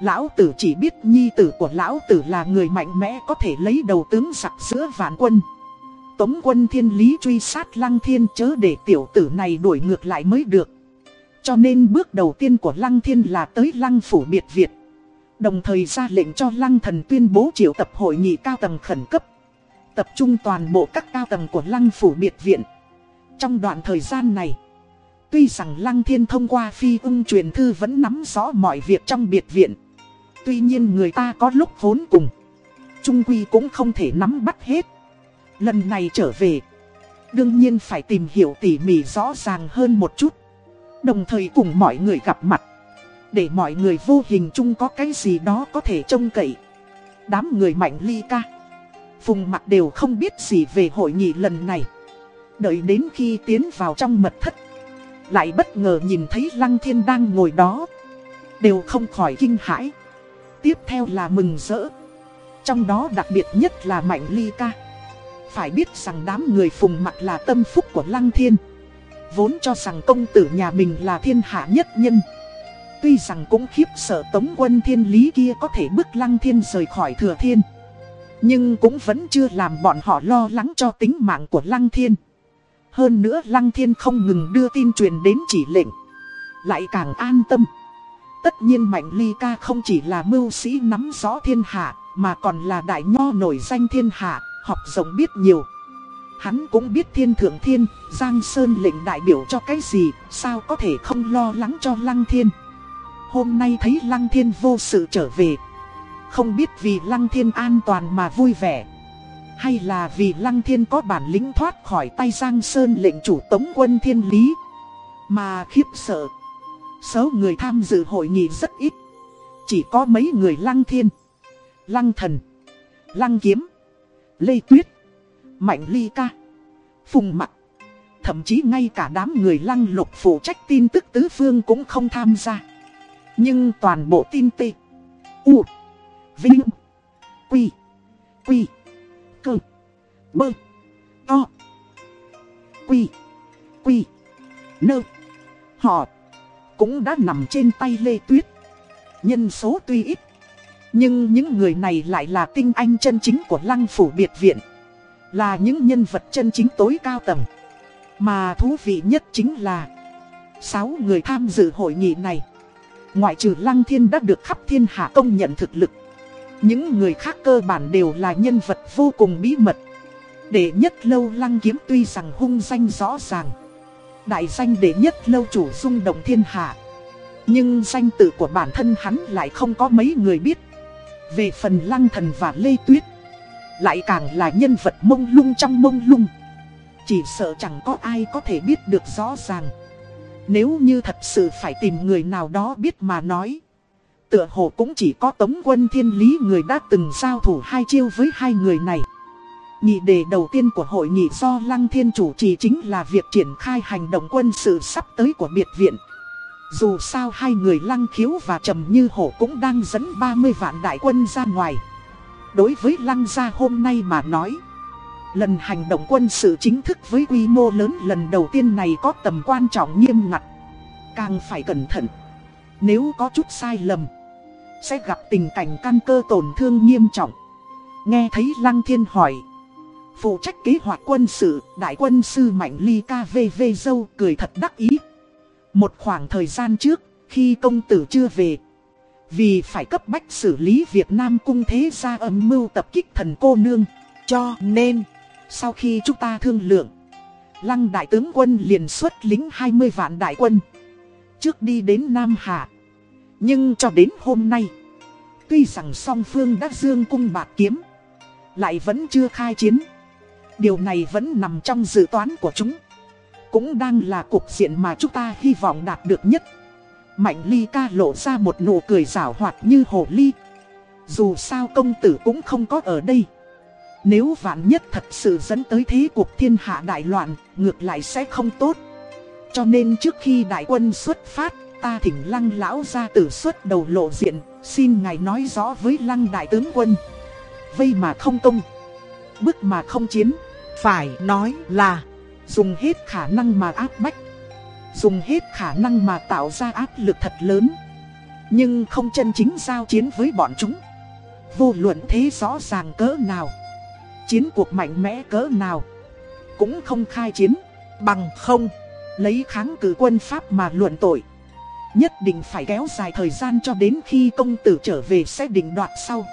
Lão tử chỉ biết nhi tử của lão tử là người mạnh mẽ có thể lấy đầu tướng giặc giữa vạn quân Tống quân thiên lý truy sát lăng thiên chớ để tiểu tử này đuổi ngược lại mới được cho nên bước đầu tiên của Lăng Thiên là tới Lăng Phủ Biệt Việt. Đồng thời ra lệnh cho Lăng Thần tuyên bố triệu tập hội nghị cao tầng khẩn cấp. Tập trung toàn bộ các cao tầng của Lăng Phủ Biệt Viện. Trong đoạn thời gian này, tuy rằng Lăng Thiên thông qua phi ung truyền thư vẫn nắm rõ mọi việc trong biệt viện. Tuy nhiên người ta có lúc vốn cùng. Trung Quy cũng không thể nắm bắt hết. Lần này trở về, đương nhiên phải tìm hiểu tỉ mỉ rõ ràng hơn một chút. Đồng thời cùng mọi người gặp mặt Để mọi người vô hình chung có cái gì đó có thể trông cậy Đám người mạnh ly ca Phùng mặt đều không biết gì về hội nghị lần này Đợi đến khi tiến vào trong mật thất lại bất ngờ nhìn thấy Lăng Thiên đang ngồi đó. Đều không khỏi kinh hãi. Tiếp theo là mừng rỡ. Trong đó đặc biệt nhất là Mạnh Ly Ca. Phải biết rằng đám người phùng mặt là tâm phúc của Lăng Thiên. Vốn cho rằng công tử nhà mình là thiên hạ nhất nhân. Tuy rằng cũng khiếp sợ tống quân thiên lý kia có thể bước lăng thiên rời khỏi thừa thiên. Nhưng cũng vẫn chưa làm bọn họ lo lắng cho tính mạng của Lăng Thiên. Hơn nữa Lăng Thiên không ngừng đưa tin truyền đến chỉ lệnh. Lại càng an tâm. Tất nhiên Mạnh Ly Ca không chỉ là mưu sĩ nắm rõ thiên hạ, mà còn là đại nho nổi danh thiên hạ, học rộng biết nhiều. Hắn cũng biết thiên thượng thiên, Giang Sơn lệnh đại biểu cho cái gì, sao có thể không lo lắng cho Lăng Thiên. Hôm nay thấy Lăng Thiên vô sự trở về. Không biết vì Lăng Thiên an toàn mà vui vẻ. Hay là vì Lăng Thiên có bản lĩnh thoát khỏi tay Giang Sơn lệnh chủ tống quân thiên lý. Mà khiếp sợ. Số người tham dự hội nghị rất ít. Chỉ có mấy người Lăng Thiên, Lăng Thần, Lăng Kiếm, Lê Tuyết, Mạnh Ly Ca, Phùng Mặc. Thậm chí ngay cả đám người Lăng Lục phụ trách tin tức tứ phương cũng không tham gia. Nhưng toàn bộ tin tê U Vinh Quy Quy Cơ. Bơ To. Quy. Quy. Nơ. Họ Cũng đã nằm trên tay Lê Tuyết. Nhân số tuy ít, Nhưng những người này lại là tinh anh chân chính của lăng phủ biệt viện, Là những nhân vật chân chính tối cao tầng. Mà thú vị nhất chính là Sáu người tham dự hội nghị này, Ngoại trừ Lăng Thiên đã được khắp thiên hạ công nhận thực lực những người khác cơ bản đều là nhân vật vô cùng bí mật. Đệ nhất lâu Lăng Kiếm tuy rằng hung danh rõ ràng. Đại danh đệ nhất lâu chủ dung động thiên hạ. Nhưng danh tự của bản thân hắn lại không có mấy người biết. Về phần Lăng Thần và Lê Tuyết, Lại càng là nhân vật mông lung trong mông lung. Chỉ sợ chẳng có ai có thể biết được rõ ràng. Nếu như thật sự phải tìm người nào đó biết mà nói Tựa hồ cũng chỉ có tống quân thiên lý người đã từng giao thủ hai chiêu với hai người này Nghị đề đầu tiên của hội nghị do Lăng Thiên chủ trì chính là việc triển khai hành động quân sự sắp tới của biệt viện Dù sao hai người Lăng Khiếu và Trầm Như Hổ cũng đang dẫn 30 vạn đại quân ra ngoài Đối với Lăng gia hôm nay mà nói Lần hành động quân sự chính thức với quy mô lớn lần đầu tiên này có tầm quan trọng nghiêm ngặt. Càng phải cẩn thận. Nếu có chút sai lầm, sẽ gặp tình cảnh căn cơ tổn thương nghiêm trọng. Nghe thấy Lăng Thiên hỏi. Phụ trách kế hoạch quân sự, đại quân sư Mạnh Ly KVV dâu cười thật đắc ý. Một khoảng thời gian trước, khi công tử chưa về. Vì phải cấp bách xử lý Việt Nam cung thế gia âm mưu tập kích thần cô nương. Cho nên... Sau khi chúng ta thương lượng, Lăng đại tướng quân liền xuất lính 20 vạn đại quân. Trước đi đến Nam Hạ. Nhưng cho đến hôm nay, tuy rằng song phương đã dương cung bạc kiếm, lại vẫn chưa khai chiến. Điều này vẫn nằm trong dự toán của chúng. Cũng đang là cục diện mà chúng ta hy vọng đạt được nhất. Mạnh ly ca lộ ra một nụ cười rảo hoạt như hồ ly. Dù sao công tử cũng không có ở đây. Nếu vạn nhất thật sự dẫn tới thế cuộc thiên hạ đại loạn, ngược lại sẽ không tốt. Cho nên trước khi đại quân xuất phát, ta thỉnh lăng lão ra tử xuất đầu lộ diện, xin ngài nói rõ với lăng đại tướng quân. Vây mà không công, bức mà không chiến, phải nói là dùng hết khả năng mà áp bách. Dùng hết khả năng mà tạo ra áp lực thật lớn. Nhưng không chân chính giao chiến với bọn chúng. Vô luận thế rõ ràng cỡ nào. Chiến cuộc mạnh mẽ cỡ nào Cũng không khai chiến Bằng không Lấy kháng cử quân Pháp mà luận tội Nhất định phải kéo dài thời gian cho đến khi công tử trở về sẽ định đoạt sau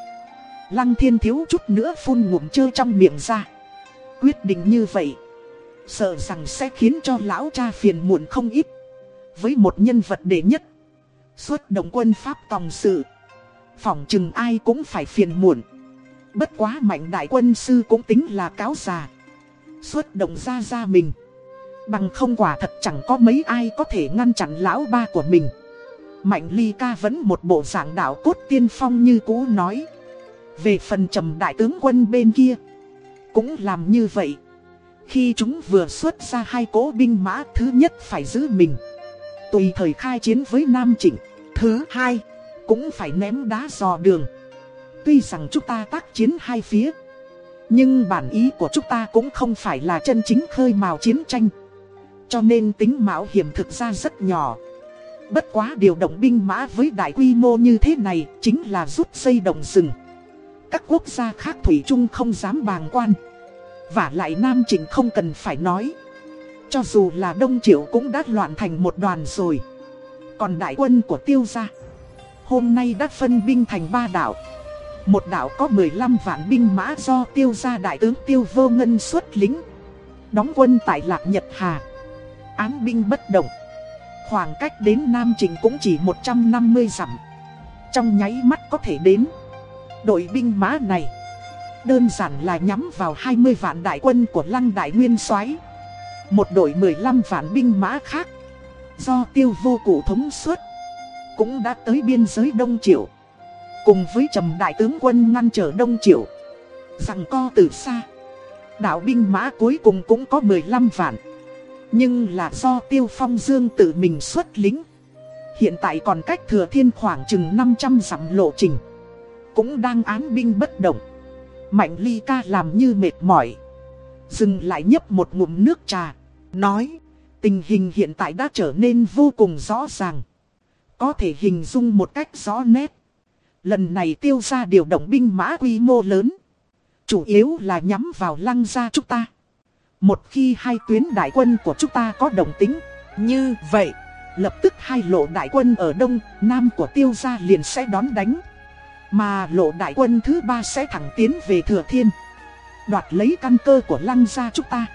Lăng thiên thiếu chút nữa phun ngụm chơ trong miệng ra Quyết định như vậy, Sợ rằng sẽ khiến cho lão cha phiền muộn không ít Với một nhân vật đệ nhất, Xuất động quân Pháp tòng sự, Phỏng chừng ai cũng phải phiền muộn Bất quá mạnh đại quân sư cũng tính là cáo già. Xuất động ra ra mình. Bằng không quả thật chẳng có mấy ai có thể ngăn chặn lão ba của mình. Mạnh ly ca vẫn một bộ dạng đạo cốt tiên phong như cũ nói. Về phần trầm đại tướng quân bên kia. Cũng làm như vậy. Khi chúng vừa xuất ra hai cỗ binh mã thứ nhất phải giữ mình. Tùy thời khai chiến với Nam Trịnh. Thứ hai, cũng phải ném đá dò đường. Tuy rằng chúng ta tác chiến hai phía Nhưng bản ý của chúng ta cũng không phải là chân chính khơi mào chiến tranh cho nên tính mạo hiểm thực ra rất nhỏ Bất quá điều động binh mã với đại quy mô như thế này chính là rút xây động rừng các quốc gia khác Thủy chung không dám bàng quan. Và lại Nam Trịnh không cần phải nói. Cho dù là Đông Triệu cũng đã loạn thành một đoàn rồi. Còn đại quân của tiêu gia, Hôm nay đã phân binh thành ba đảo Một đảo có 15 vạn binh mã do tiêu gia đại tướng tiêu vô ngân xuất lính, Đóng quân tại Lạc Nhật Hà Án binh bất động. Khoảng cách đến Nam Trình cũng chỉ 150 dặm. Trong nháy mắt có thể đến. Đội binh mã này. Đơn giản là nhắm vào 20 vạn đại quân của Lăng Đại Nguyên soái. Một đội 15 vạn binh mã khác. Do tiêu vô cụ thống suất. Cũng đã tới biên giới Đông Triệu Cùng với trầm đại tướng quân ngăn trở Đông Triệu Rằng co từ xa. Đạo binh mã cuối cùng cũng có 15 vạn. Nhưng là do tiêu phong dương tự mình xuất lính Hiện tại còn cách thừa thiên khoảng chừng 500 dặm lộ trình Cũng đang án binh bất động Mạnh ly ca làm như mệt mỏi Dừng lại nhấp một ngụm nước trà Nói, Tình hình hiện tại đã trở nên vô cùng rõ ràng. Có thể hình dung một cách rõ nét. Lần này tiêu ra điều động binh mã quy mô lớn. Chủ yếu là nhắm vào lăng gia chúng ta. Một khi hai tuyến đại quân của chúng ta có đồng tính, như vậy, lập tức hai lộ đại quân ở đông, nam của tiêu gia liền sẽ đón đánh. Mà lộ đại quân thứ ba sẽ thẳng tiến về thừa thiên. Đoạt lấy căn cơ của lăng gia chúng ta.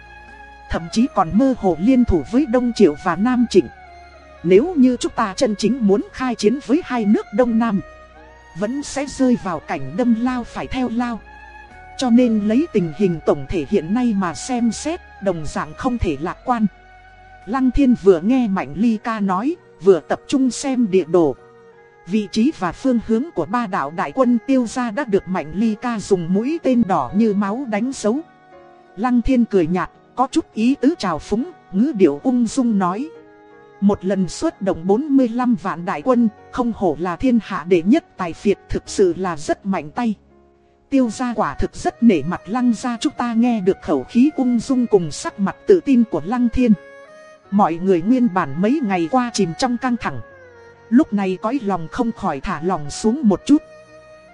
Thậm chí còn mơ hồ liên thủ với Đông Triệu và Nam Trịnh Nếu như chúng ta chân chính muốn khai chiến với hai nước Đông Nam Vẫn sẽ rơi vào cảnh đâm lao phải theo lao cho nên lấy tình hình tổng thể hiện nay mà xem xét Đồng dạng không thể lạc quan Lăng Thiên vừa nghe Mạnh Ly ca nói Vừa tập trung xem địa đồ Vị trí và phương hướng của ba đạo đại quân tiêu ra đã được Mạnh Ly ca dùng mũi tên đỏ như máu đánh dấu Lăng Thiên cười nhạt có chút ý tứ trào phúng, ngữ điệu ung dung nói. Một lần xuất động 45 vạn đại quân, không hổ là thiên hạ đệ nhất tài phiệt thực sự là rất mạnh tay. Tiêu gia quả thực rất nể mặt lăng gia chúng ta nghe được khẩu khí ung dung cùng sắc mặt tự tin của lăng thiên. Mọi người nguyên bản mấy ngày qua chìm trong căng thẳng. Lúc này cõi lòng không khỏi thả lòng xuống một chút.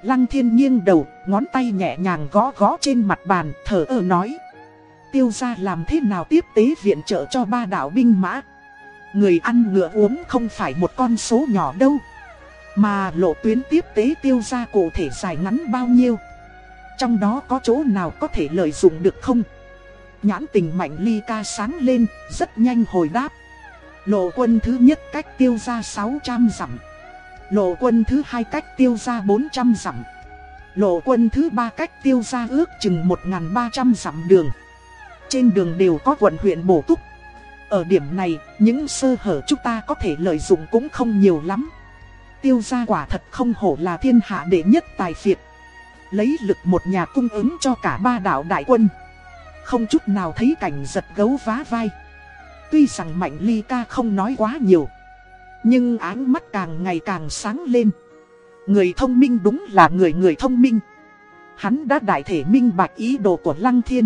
Lăng thiên nghiêng đầu, ngón tay nhẹ nhàng gõ gõ trên mặt bàn, thở ơ nói tiêu gia làm thế nào tiếp tế viện trợ cho ba đạo binh mã. Người ăn ngựa uống không phải một con số nhỏ đâu. Mà lộ tuyến tiếp tế tiêu gia cụ thể dài ngắn bao nhiêu. Trong đó có chỗ nào có thể lợi dụng được không? Nhãn tình mạnh ly ca sáng lên, rất nhanh hồi đáp. Lộ quân thứ nhất cách tiêu ra 600 dặm. Lộ quân thứ hai cách tiêu ra 400 dặm. Lộ quân thứ ba cách tiêu ra ước chừng 1.300 dặm đường. Trên đường đều có quận huyện bổ túc Ở điểm này, những sơ hở chúng ta có thể lợi dụng cũng không nhiều lắm Tiêu gia quả thật không hổ là thiên hạ đệ nhất tài phiệt Lấy lực một nhà cung ứng cho cả ba đảo đại quân. Không chút nào thấy cảnh giật gấu vá vai. Tuy rằng Mạnh Ly ca không nói quá nhiều, Nhưng áng mắt càng ngày càng sáng lên. Người thông minh đúng là người người thông minh. Hắn đã đại thể minh bạch ý đồ của Lăng Thiên.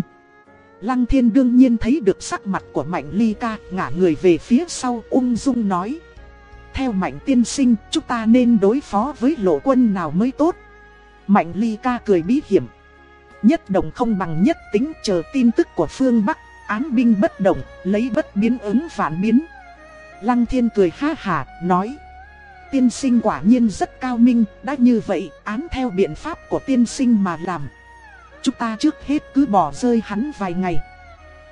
Lăng thiên đương nhiên thấy được sắc mặt của Mạnh Ly ca, ngả người về phía sau, ung dung nói. Theo Mạnh tiên sinh, chúng ta nên đối phó với lộ quân nào mới tốt. Mạnh Ly ca cười bí hiểm. Nhất động không bằng nhất tính chờ tin tức của phương Bắc, án binh bất động, lấy bất biến ứng phản biến. Lăng thiên cười ha hà, nói. Tiên sinh quả nhiên rất cao minh, đã như vậy, án theo biện pháp của tiên sinh mà làm. Chúng ta trước hết cứ bỏ rơi hắn vài ngày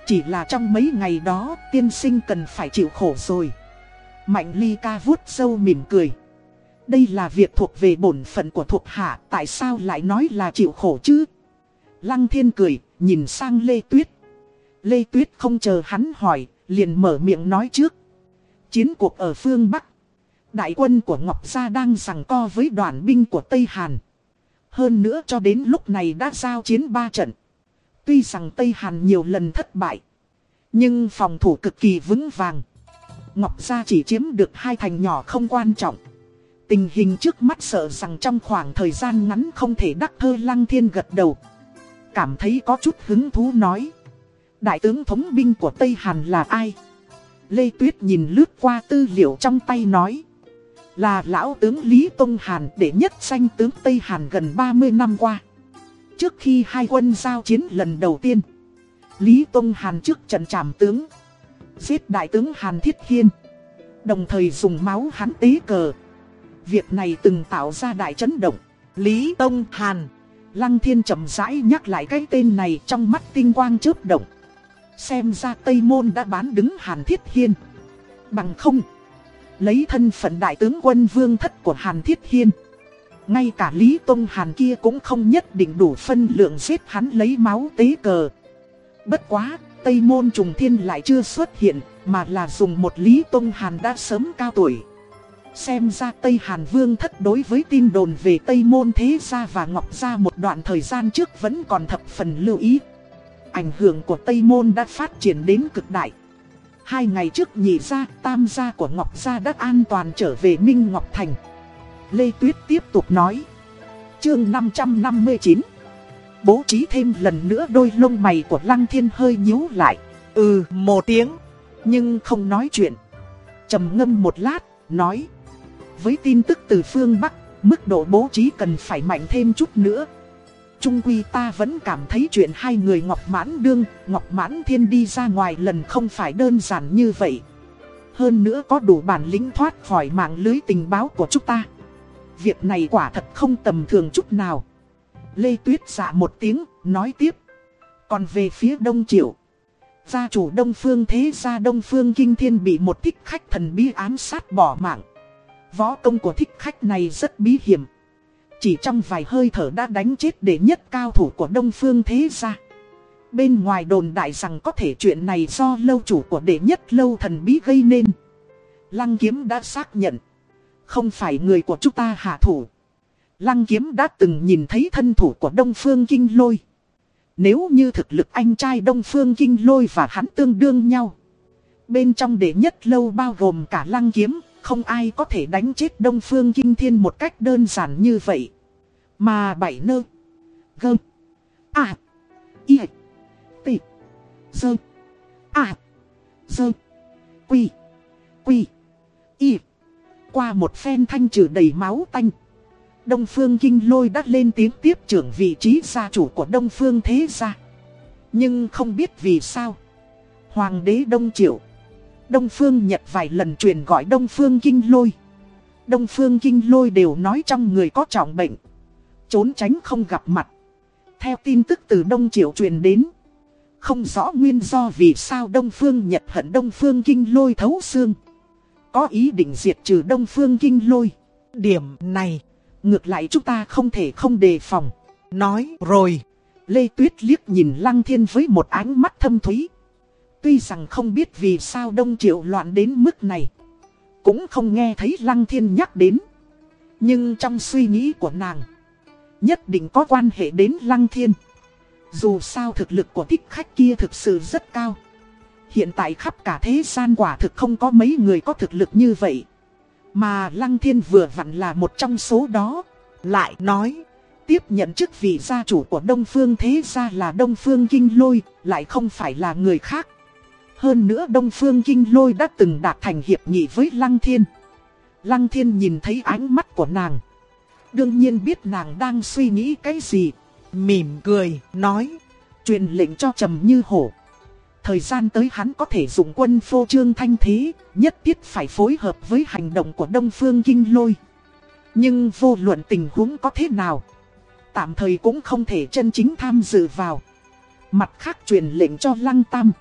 Chỉ là trong mấy ngày đó tiên sinh cần phải chịu khổ rồi Mạnh ly ca vuốt sâu mỉm cười đây là việc thuộc về bổn phận của thuộc hạ, Tại sao lại nói là chịu khổ chứ Lăng thiên cười, nhìn sang Lê Tuyết Lê Tuyết không chờ hắn hỏi, Liền mở miệng nói trước Chiến cuộc ở phương Bắc Đại quân của Ngọc Gia đang giằng co với đoàn binh của Tây Hàn hơn nữa cho đến lúc này đã giao chiến ba trận. Tuy rằng Tây Hàn nhiều lần thất bại. Nhưng phòng thủ cực kỳ vững vàng. Ngọc Gia chỉ chiếm được hai thành nhỏ không quan trọng. Tình hình trước mắt sợ rằng trong khoảng thời gian ngắn không thể đắc thơ lăng thiên gật đầu. Cảm thấy có chút hứng thú nói. Đại tướng thống binh của Tây Hàn là ai? Lê Tuyết nhìn lướt qua tư liệu trong tay nói. Là lão tướng Lý Tông Hàn để nhất danh tướng Tây Hàn gần 30 năm qua Trước khi hai quân giao chiến lần đầu tiên, Lý Tông Hàn trước trận trảm tướng, giết đại tướng Hàn Thiết Hiên, đồng thời dùng máu hắn tế cờ. Việc này từng tạo ra đại chấn động. Lý Tông Hàn, Lăng Thiên chậm rãi nhắc lại cái tên này trong mắt tinh quang chớp động. Xem ra Tây Môn đã bán đứng Hàn Thiết Hiên. Bằng không, lấy thân phận đại tướng quân vương thất của Hàn Thiết Hiên. Ngay cả Lý Tông Hàn kia cũng không nhất định đủ phân lượng giết hắn lấy máu tế cờ. Bất quá, Tây Môn Trùng Thiên lại chưa xuất hiện, mà là dùng một Lý Tông Hàn đã sớm cao tuổi. Xem ra Tây Hàn Vương thất đối với tin đồn về Tây Môn Thế Gia và Ngọc Gia một đoạn thời gian trước vẫn còn thập phần lưu ý. Ảnh hưởng của Tây Môn đã phát triển đến cực đại. Hai ngày trước nhị gia, tam gia của Ngọc Gia đã an toàn trở về Minh Ngọc Thành. Lê Tuyết tiếp tục nói. Chương 559 Bố trí thêm lần nữa đôi lông mày của Lăng Thiên hơi nhíu lại. Ừ, một tiếng. Nhưng không nói chuyện. trầm ngâm một lát, nói. Với tin tức từ phương Bắc, mức độ bố trí cần phải mạnh thêm chút nữa. Trung quy ta vẫn cảm thấy chuyện hai người Ngọc Mãn Đương, Ngọc Mãn Thiên đi ra ngoài lần không phải đơn giản như vậy. Hơn nữa có đủ bản lĩnh thoát khỏi mạng lưới tình báo của chúng ta. Việc này quả thật không tầm thường chút nào. Lê Tuyết dạ một tiếng, nói tiếp. Còn về phía Đông Triệu, gia chủ Đông Phương thế gia Đông Phương Kinh Thiên bị một thích khách thần bí ám sát bỏ mạng. Võ công của thích khách này rất bí hiểm. Chỉ trong vài hơi thở đã đánh chết đệ nhất cao thủ của Đông Phương thế gia. Bên ngoài đồn đại rằng có thể chuyện này do lâu chủ của đệ nhất lâu thần bí gây nên. Lăng kiếm đã xác nhận. Không phải người của chúng ta hạ thủ. Lăng kiếm đã từng nhìn thấy thân thủ của Đông Phương Kinh Lôi. Nếu như thực lực anh trai Đông Phương Kinh Lôi và hắn tương đương nhau. Bên trong đệ nhất lâu bao gồm cả lăng kiếm, không ai có thể đánh chết Đông Phương Kinh Thiên một cách đơn giản như vậy. Mà bảy nơ. Gơ. À. Y. tị, Dơ. À. Dơ. Quy. Quy. Y. Qua một phen thanh trừ đầy máu tanh. Đông Phương Kinh Lôi đã lên tiếng tiếp trưởng vị trí gia chủ của Đông Phương Thế Gia. Nhưng không biết vì sao. Hoàng đế Đông Triệu. Đông Phương Nhật vài lần truyền gọi Đông Phương Kinh Lôi. Đông Phương Kinh Lôi đều nói trong người có trọng bệnh. Trốn tránh không gặp mặt. Theo tin tức từ Đông Triệu truyền đến. Không rõ nguyên do vì sao Đông Phương Nhật hận Đông Phương Kinh Lôi thấu xương. Có ý định diệt trừ Đông Phương Kinh Lôi. Điểm này, Ngược lại chúng ta không thể không đề phòng. Nói rồi. Lê Tuyết liếc nhìn Lăng Thiên với một ánh mắt thâm thúy. Tuy rằng không biết vì sao Đông Triệu loạn đến mức này. Cũng không nghe thấy Lăng Thiên nhắc đến. Nhưng trong suy nghĩ của nàng. Nhất định có quan hệ đến Lăng Thiên. Dù sao thực lực của thích khách kia thực sự rất cao. Hiện tại khắp cả thế gian quả thực không có mấy người có thực lực như vậy. Mà Lăng Thiên vừa vặn là một trong số đó. Lại nói, tiếp nhận chức vị gia chủ của Đông Phương thế gia là Đông Phương Kinh Lôi, lại không phải là người khác. Hơn nữa Đông Phương Kinh Lôi đã từng đạt thành hiệp nghị với Lăng Thiên. Lăng Thiên nhìn thấy ánh mắt của nàng. Đương nhiên biết nàng đang suy nghĩ cái gì. Mỉm cười, nói. Truyền lệnh cho Trầm Như Hổ. Thời gian tới hắn có thể dùng quân phô trương thanh thế, nhất thiết phải phối hợp với hành động của Đông Phương Kinh Lôi. Nhưng vô luận tình huống có thế nào, tạm thời cũng không thể chân chính tham dự vào. Mặt khác truyền lệnh cho Lăng Tam.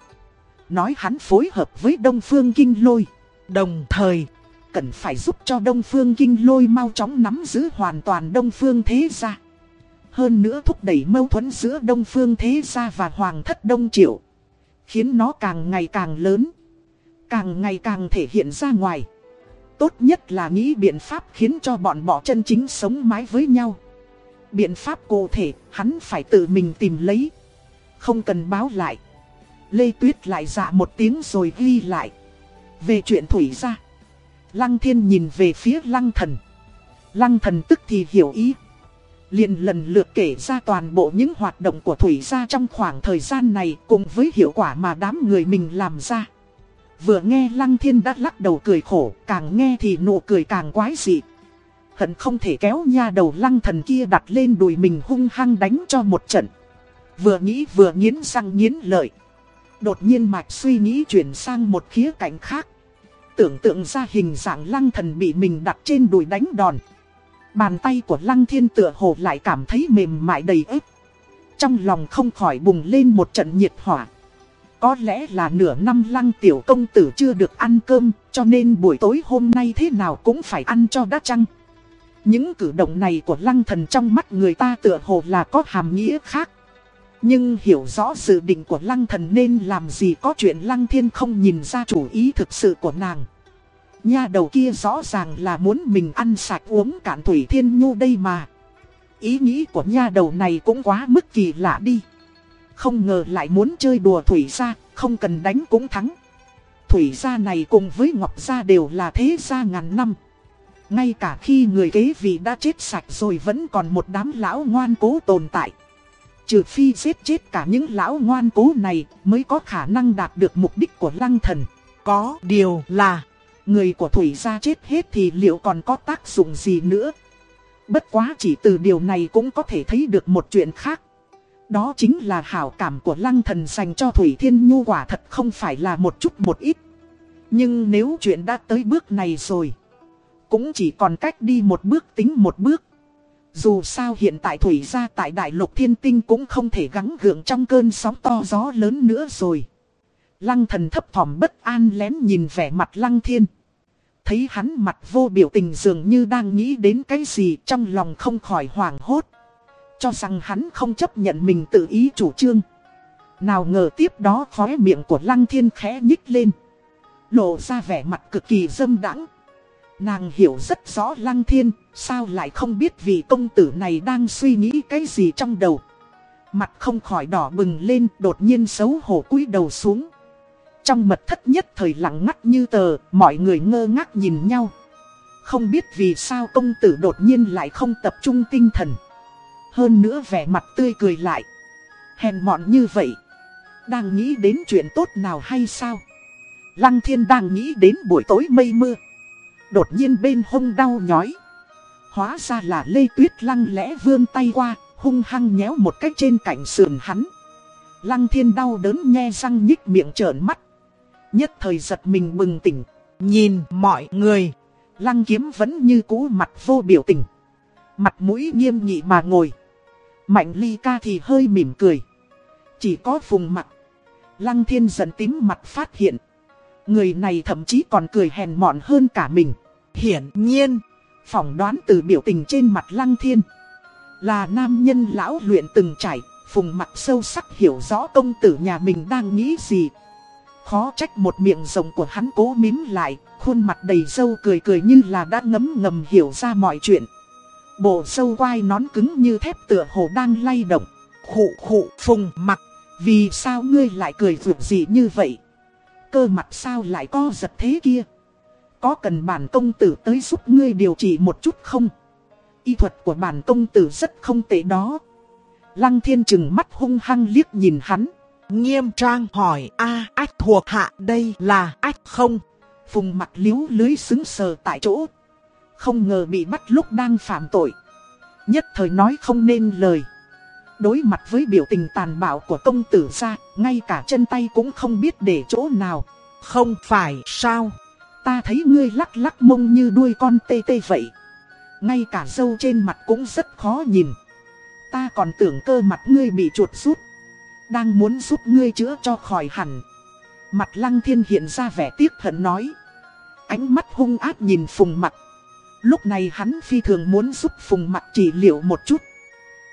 Nói hắn phối hợp với Đông Phương Kinh Lôi. Đồng thời, cần phải giúp cho Đông Phương Kinh Lôi mau chóng nắm giữ hoàn toàn Đông Phương Thế Gia. Hơn nữa thúc đẩy mâu thuẫn giữa Đông Phương Thế Gia và Hoàng thất Đông Triệu. Khiến nó càng ngày càng lớn Càng ngày càng thể hiện ra ngoài Tốt nhất là nghĩ biện pháp khiến cho bọn bỏ chân chính sống mái với nhau Biện pháp cụ thể hắn phải tự mình tìm lấy Không cần báo lại Lê Tuyết lại dạ một tiếng rồi ghi lại Về chuyện Thủy ra Lăng thiên nhìn về phía lăng thần Lăng thần tức thì hiểu ý liền lần lượt kể ra toàn bộ những hoạt động của Thủy gia trong khoảng thời gian này cùng với hiệu quả mà đám người mình làm ra. Vừa nghe Lăng Thiên đã lắc đầu cười khổ, càng nghe thì nụ cười càng quái dị. Hận không thể kéo nha đầu lăng thần kia đặt lên đùi mình hung hăng đánh cho một trận. Vừa nghĩ vừa nghiến răng nghiến lợi. Đột nhiên mạch suy nghĩ chuyển sang một khía cạnh khác. Tưởng tượng ra hình dạng lăng thần bị mình đặt trên đùi đánh đòn. Bàn tay của lăng thiên tựa hồ lại cảm thấy mềm mại đầy ếp. Trong lòng không khỏi bùng lên một trận nhiệt hỏa. Có lẽ là nửa năm lăng tiểu công tử chưa được ăn cơm, cho nên buổi tối hôm nay thế nào cũng phải ăn cho đã chăng. Những cử động này của lăng thần trong mắt người ta tựa hồ là có hàm nghĩa khác. Nhưng hiểu rõ dự định của lăng thần nên làm gì có chuyện lăng thiên không nhìn ra chủ ý thực sự của nàng. Nha đầu kia rõ ràng là muốn mình ăn sạch uống cạn thủy thiên nhu đây mà. Ý nghĩ của nha đầu này cũng quá mức kỳ lạ đi. Không ngờ lại muốn chơi đùa thủy gia, không cần đánh cũng thắng. Thủy gia này cùng với ngọc gia đều là thế gia ngàn năm. Ngay cả khi người kế vị đã chết sạch rồi vẫn còn một đám lão ngoan cố tồn tại. Trừ phi giết chết cả những lão ngoan cố này mới có khả năng đạt được mục đích của lăng thần. Có điều là, người của Thủy gia chết hết thì liệu còn có tác dụng gì nữa? Bất quá chỉ từ điều này cũng có thể thấy được một chuyện khác. Đó chính là hảo cảm của lăng thần dành cho Thủy Thiên Nhu quả thật không phải là một chút một ít. Nhưng nếu chuyện đã tới bước này rồi, cũng chỉ còn cách đi một bước tính một bước. Dù sao hiện tại Thủy gia tại Đại lục Thiên Tinh cũng không thể gắng gượng trong cơn sóng to gió lớn nữa rồi. Lăng thần thấp thỏm bất an lén nhìn vẻ mặt lăng thiên. Thấy hắn mặt vô biểu tình dường như đang nghĩ đến cái gì trong lòng không khỏi hoảng hốt. Cho rằng hắn không chấp nhận mình tự ý chủ trương. Nào ngờ tiếp đó khóe miệng của lăng thiên khẽ nhích lên. Lộ ra vẻ mặt cực kỳ dâm đãng Nàng hiểu rất rõ lăng thiên, sao lại không biết vì công tử này đang suy nghĩ cái gì trong đầu. Mặt không khỏi đỏ bừng lên, đột nhiên xấu hổ cúi đầu xuống. Trong mật thất nhất thời lặng ngắt như tờ, mọi người ngơ ngác nhìn nhau. Không biết vì sao công tử đột nhiên lại không tập trung tinh thần. Hơn nữa vẻ mặt tươi cười lại. Hèn mọn như vậy. Đang nghĩ đến chuyện tốt nào hay sao? Lăng thiên đang nghĩ đến buổi tối mây mưa. Đột nhiên bên hông đau nhói. Hóa ra là Lê Tuyết lăng lẽ vươn tay qua, hung hăng nhéo một cách trên cạnh sườn hắn. Lăng thiên đau đớn nhe răng nhích miệng trợn mắt. Nhất thời giật mình bừng tỉnh, nhìn mọi người. Lăng kiếm vẫn như cũ mặt vô biểu tình. Mặt mũi nghiêm nghị mà ngồi. Mạnh ly ca thì hơi mỉm cười. Chỉ có phùng mặt. Lăng thiên giận tím mặt phát hiện. Người này thậm chí còn cười hèn mọn hơn cả mình. Hiển nhiên, phỏng đoán từ biểu tình trên mặt lăng thiên. Là nam nhân lão luyện từng trải, phùng mặt sâu sắc hiểu rõ công tử nhà mình đang nghĩ gì. Khó trách một miệng rồng của hắn cố mím lại, khuôn mặt đầy sâu cười cười như là đã ngấm ngầm hiểu ra mọi chuyện. Bộ sâu quai nón cứng như thép tựa hồ đang lay động. Khụ khụ phùng mặt, vì sao ngươi lại cười vượt gì như vậy? Cơ mặt sao lại co giật thế kia? Có cần bản công tử tới giúp ngươi điều trị một chút không? Y thuật của bản công tử rất không tệ đó. Lăng thiên chừng mắt hung hăng liếc nhìn hắn. Nghiêm trang hỏi a ách thuộc hạ đây là ách không? Phùng mặt liếu lưới xứng sờ tại chỗ. Không ngờ bị bắt lúc đang phạm tội. Nhất thời nói không nên lời. Đối mặt với biểu tình tàn bạo của công tử ra, ngay cả chân tay cũng không biết để chỗ nào. Không phải sao? Ta thấy ngươi lắc lắc mông như đuôi con tê tê vậy. Ngay cả dâu trên mặt cũng rất khó nhìn. Ta còn tưởng cơ mặt ngươi bị chuột rút. Đang muốn giúp ngươi chữa cho khỏi hẳn. Mặt lăng thiên hiện ra vẻ tiếc hận nói. Ánh mắt hung ác nhìn phùng mặt. Lúc này hắn phi thường muốn giúp phùng mặt trị liệu một chút.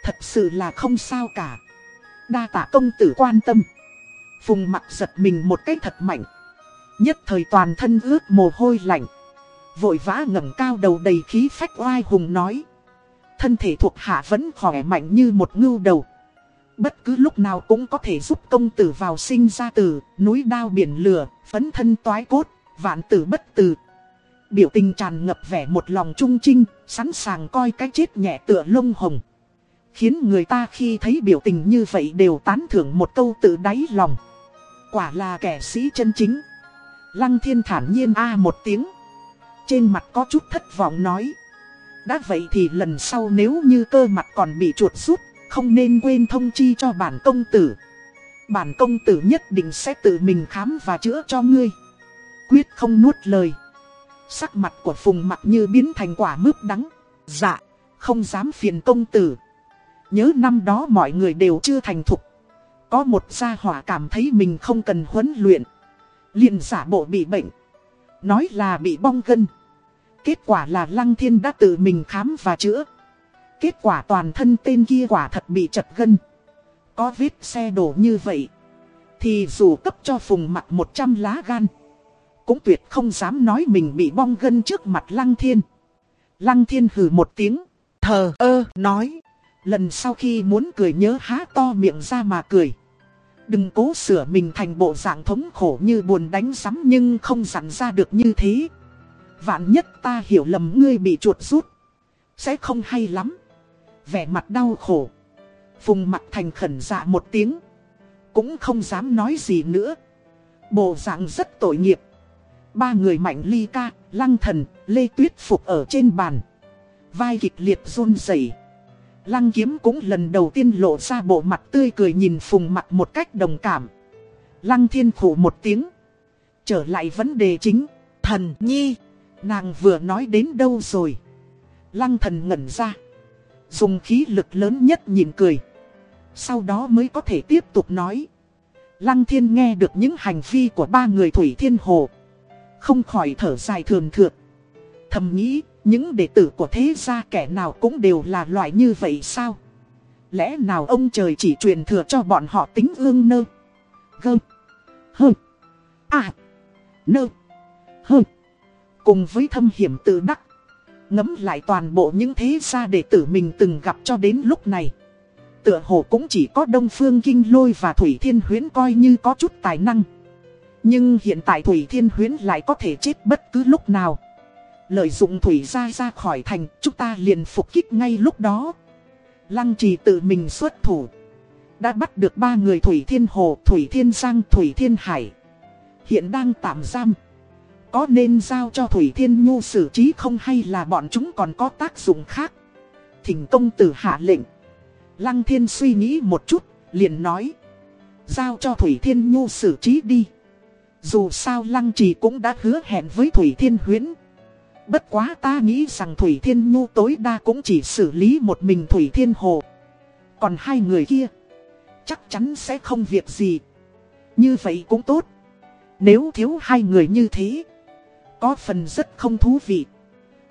Thật sự là không sao cả. Đa tạ công tử quan tâm. Phùng mặt giật mình một cái thật mạnh. Nhất thời toàn thân ướt mồ hôi lạnh. Vội vã ngẩng cao đầu đầy khí phách oai hùng nói. Thân thể thuộc hạ vẫn khỏe mạnh như một ngưu đầu. Bất cứ lúc nào cũng có thể giúp công tử vào sinh ra tử, núi đao biển lửa, phấn thân toái cốt, vạn tử bất tử. Biểu tình tràn ngập vẻ một lòng trung trinh, sẵn sàng coi cái chết nhẹ tựa lông hồng. Khiến người ta khi thấy biểu tình như vậy đều tán thưởng một câu tự đáy lòng. Quả là kẻ sĩ chân chính. Lăng thiên thản nhiên a một tiếng. Trên mặt có chút thất vọng nói. Đã vậy thì lần sau nếu như cơ mặt còn bị chuột rút, không nên quên thông chi cho bản công tử. Bản công tử nhất định sẽ tự mình khám và chữa cho ngươi. Quyết không nuốt lời. Sắc mặt của Phùng mặt như biến thành quả mướp đắng. Dạ, không dám phiền công tử. Nhớ năm đó mọi người đều chưa thành thục. Có một gia hỏa cảm thấy mình không cần huấn luyện. liền giả bộ bị bệnh. Nói là bị bong gân. Kết quả là Lăng Thiên đã tự mình khám và chữa. Kết quả toàn thân tên kia quả thật bị chật gân. Có vết xe đổ như vậy. Thì dù cấp cho Phùng mặt 100 lá gan. Cũng tuyệt không dám nói mình bị bong gân trước mặt Lăng Thiên. Lăng Thiên hừ một tiếng. Thờ ơ, nói. Lần sau khi muốn cười nhớ há to miệng ra mà cười. Đừng cố sửa mình thành bộ dạng thống khổ như buồn đánh sắm nhưng không dặn ra được như thế. Vạn nhất ta hiểu lầm ngươi bị chuột rút. Sẽ không hay lắm. Vẻ mặt đau khổ. Phùng mặt thành khẩn dạ một tiếng. Cũng không dám nói gì nữa. Bộ dạng rất tội nghiệp. Ba người mạnh ly ca, lăng thần, lê tuyết phục ở trên bàn. Vai kịch liệt run rẩy. Lăng kiếm cũng lần đầu tiên lộ ra bộ mặt tươi cười nhìn phùng mặt một cách đồng cảm. Lăng thiên khủ một tiếng. Trở lại vấn đề chính. Thần nhi. Nàng vừa nói đến đâu rồi. Lăng thần ngẩn ra. Dùng khí lực lớn nhất nhìn cười. Sau đó mới có thể tiếp tục nói. Lăng thiên nghe được những hành vi của ba người Thủy Thiên Hồ. Không khỏi thở dài thường thượt. Thầm nghĩ, những đệ tử của thế gia kẻ nào cũng đều là loại như vậy sao? Lẽ nào ông trời chỉ truyền thừa cho bọn họ tính ương nơ? Gơm. Hơm. À. Nơ. Hơm. Cùng với thâm hiểm tự đắc. Ngấm lại toàn bộ những thế gia đệ tử mình từng gặp cho đến lúc này. Tựa hồ cũng chỉ có Đông Phương Kinh Lôi và Thủy Thiên Huyến coi như có chút tài năng. Nhưng hiện tại Thủy Thiên Huyến lại có thể chết bất cứ lúc nào. Lợi dụng Thủy ra ra khỏi thành, chúng ta liền phục kích ngay lúc đó. Lăng trì tự mình xuất thủ. Đã bắt được ba người Thủy Thiên Hồ, Thủy Thiên Giang, Thủy Thiên Hải. Hiện đang tạm giam. Có nên giao cho Thủy Thiên Nhu xử trí không hay là bọn chúng còn có tác dụng khác? Thỉnh công tử hạ lệnh. Lăng Thiên suy nghĩ một chút, liền nói. Giao cho Thủy Thiên Nhu xử trí đi. Dù sao Lăng Trì cũng đã hứa hẹn với Thủy Thiên Huyến. Bất quá ta nghĩ rằng Thủy Thiên Nhu tối đa cũng chỉ xử lý một mình Thủy Thiên Hồ. Còn hai người kia, chắc chắn sẽ không việc gì. Như vậy cũng tốt. Nếu thiếu hai người như thế, có phần rất không thú vị.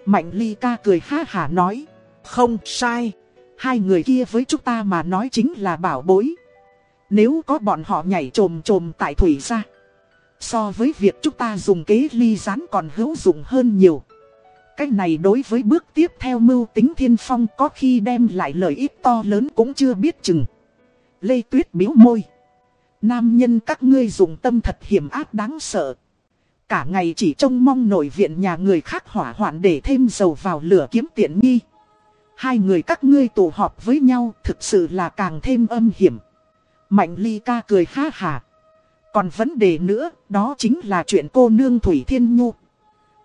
Mạnh ly ca cười ha hả nói, không sai. Hai người kia với chúng ta mà nói chính là bảo bối. Nếu có bọn họ nhảy trồm trồm tại thủy ra. So với việc chúng ta dùng kế ly rán còn hữu dụng hơn nhiều. Cái này đối với bước tiếp theo mưu tính thiên phong có khi đem lại lợi ích to lớn cũng chưa biết chừng. Lê Tuyết biếu môi. Nam nhân các ngươi dùng tâm thật hiểm ác đáng sợ. Cả ngày chỉ trông mong nội viện nhà người khác hỏa hoạn để thêm dầu vào lửa kiếm tiện nghi. Hai người các ngươi tụ họp với nhau thực sự là càng thêm âm hiểm. Mạnh ly ca cười ha hà. Còn vấn đề nữa, đó chính là chuyện cô nương Thủy Thiên Nhu.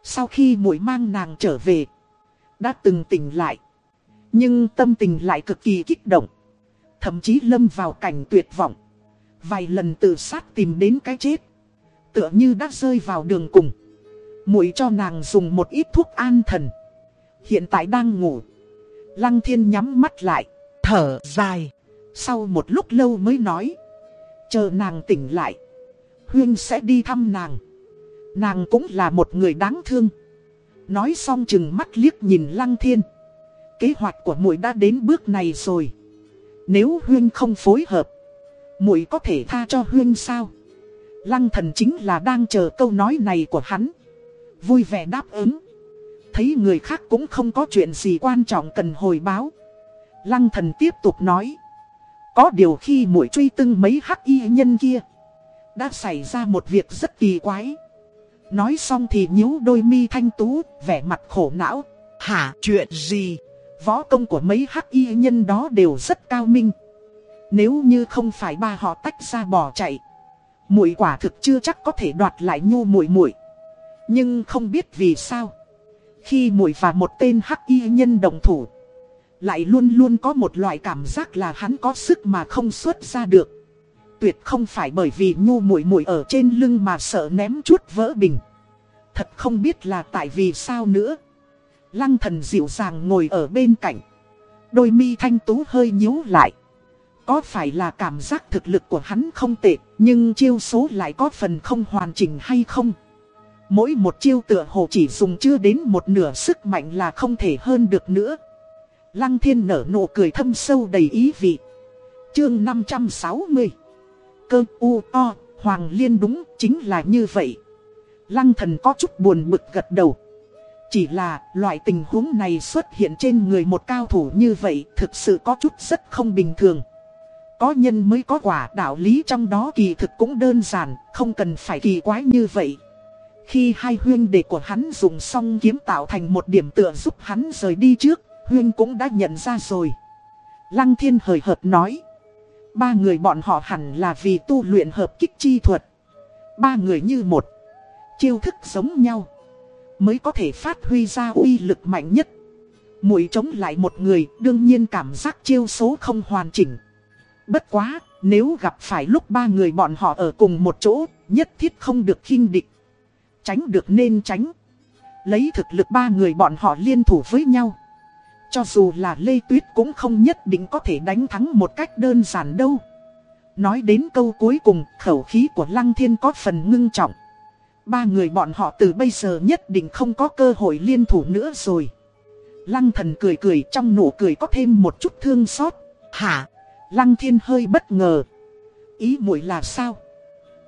Sau khi muội mang nàng trở về, đã từng tỉnh lại. Nhưng tâm tình lại cực kỳ kích động. Thậm chí lâm vào cảnh tuyệt vọng. Vài lần tự sát tìm đến cái chết. Tựa như đã rơi vào đường cùng. muội cho nàng dùng một ít thuốc an thần. Hiện tại đang ngủ. Lăng thiên nhắm mắt lại, thở dài. Sau một lúc lâu mới nói. Chờ nàng tỉnh lại. Huyên sẽ đi thăm nàng. Nàng cũng là một người đáng thương. Nói xong chừng mắt liếc nhìn Lăng Thiên. Kế hoạch của muội đã đến bước này rồi. Nếu Huyên không phối hợp, muội có thể tha cho Huyên sao? Lăng thần chính là đang chờ câu nói này của hắn. Vui vẻ đáp ứng. Thấy người khác cũng không có chuyện gì quan trọng cần hồi báo. Lăng thần tiếp tục nói. Có điều khi muội truy tưng mấy hắc y nhân kia. Đã xảy ra một việc rất kỳ quái. Nói xong thì nhíu đôi mi thanh tú, vẻ mặt khổ não. Hả, chuyện gì? Võ công của mấy hắc y nhân đó đều rất cao minh. Nếu như không phải ba họ tách ra bỏ chạy, muội quả thực chưa chắc có thể đoạt lại nhu muội muội. Nhưng không biết vì sao, Khi muội và một tên hắc y nhân đồng thủ Lại luôn luôn có một loại cảm giác là hắn có sức mà không xuất ra được Tuyệt không phải bởi vì nhu muội muội ở trên lưng mà sợ ném chút vỡ bình. Thật không biết là tại vì sao nữa. Lăng thần dịu dàng ngồi ở bên cạnh. Đôi mi thanh tú hơi nhíu lại. Có phải là cảm giác thực lực của hắn không tệ, Nhưng chiêu số lại có phần không hoàn chỉnh hay không? Mỗi một chiêu tựa hồ chỉ dùng chưa đến một nửa sức mạnh là không thể hơn được nữa. Lăng thiên nở nụ cười thâm sâu đầy ý vị. Chương 560 Cơ u o Hoàng Liên đúng chính là như vậy Lăng thần có chút buồn bực gật đầu chỉ là loại tình huống này xuất hiện trên người một cao thủ như vậy thực sự có chút rất không bình thường. Có nhân mới có quả đạo lý trong đó kỳ thực cũng đơn giản, không cần phải kỳ quái như vậy. Khi hai huyên đệ của hắn dùng xong kiếm tạo thành một điểm tựa giúp hắn rời đi trước, huyên cũng đã nhận ra rồi. Lăng thiên hời hợt nói. Ba người bọn họ hẳn là vì tu luyện hợp kích chi thuật. Ba người như một. Chiêu thức giống nhau. Mới có thể phát huy ra uy lực mạnh nhất Mũi chống lại một người, đương nhiên cảm giác chiêu số không hoàn chỉnh Bất quá, nếu gặp phải lúc ba người bọn họ ở cùng một chỗ, Nhất thiết không được khinh địch Tránh được nên tránh Lấy thực lực ba người bọn họ liên thủ với nhau cho dù là Lê Tuyết cũng không nhất định có thể đánh thắng một cách đơn giản đâu Nói đến câu cuối cùng khẩu khí của Lăng Thiên có phần ngưng trọng Ba người bọn họ từ bây giờ nhất định không có cơ hội liên thủ nữa rồi. Lăng thần cười cười trong nụ cười có thêm một chút thương xót. Hả? Lăng thiên hơi bất ngờ. Ý muội là sao?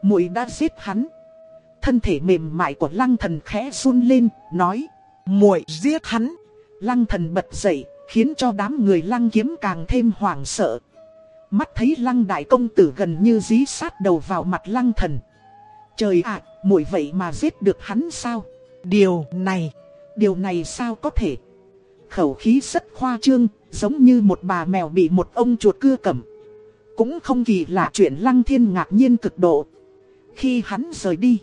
muội đã giết hắn. Thân thể mềm mại của lăng thần khẽ run lên, nói. muội giết hắn. Lăng thần bật dậy, khiến cho đám người lăng kiếm càng thêm hoảng sợ. Mắt thấy lăng đại công tử gần như dí sát đầu vào mặt lăng thần. Trời ạ, muội vậy mà giết được hắn sao? Điều này, điều này sao có thể? Khẩu khí rất khoa trương, giống như một bà mèo bị một ông chuột cưa cầm. Cũng không kỳ lạ chuyện lăng thiên ngạc nhiên cực độ. Khi hắn rời đi,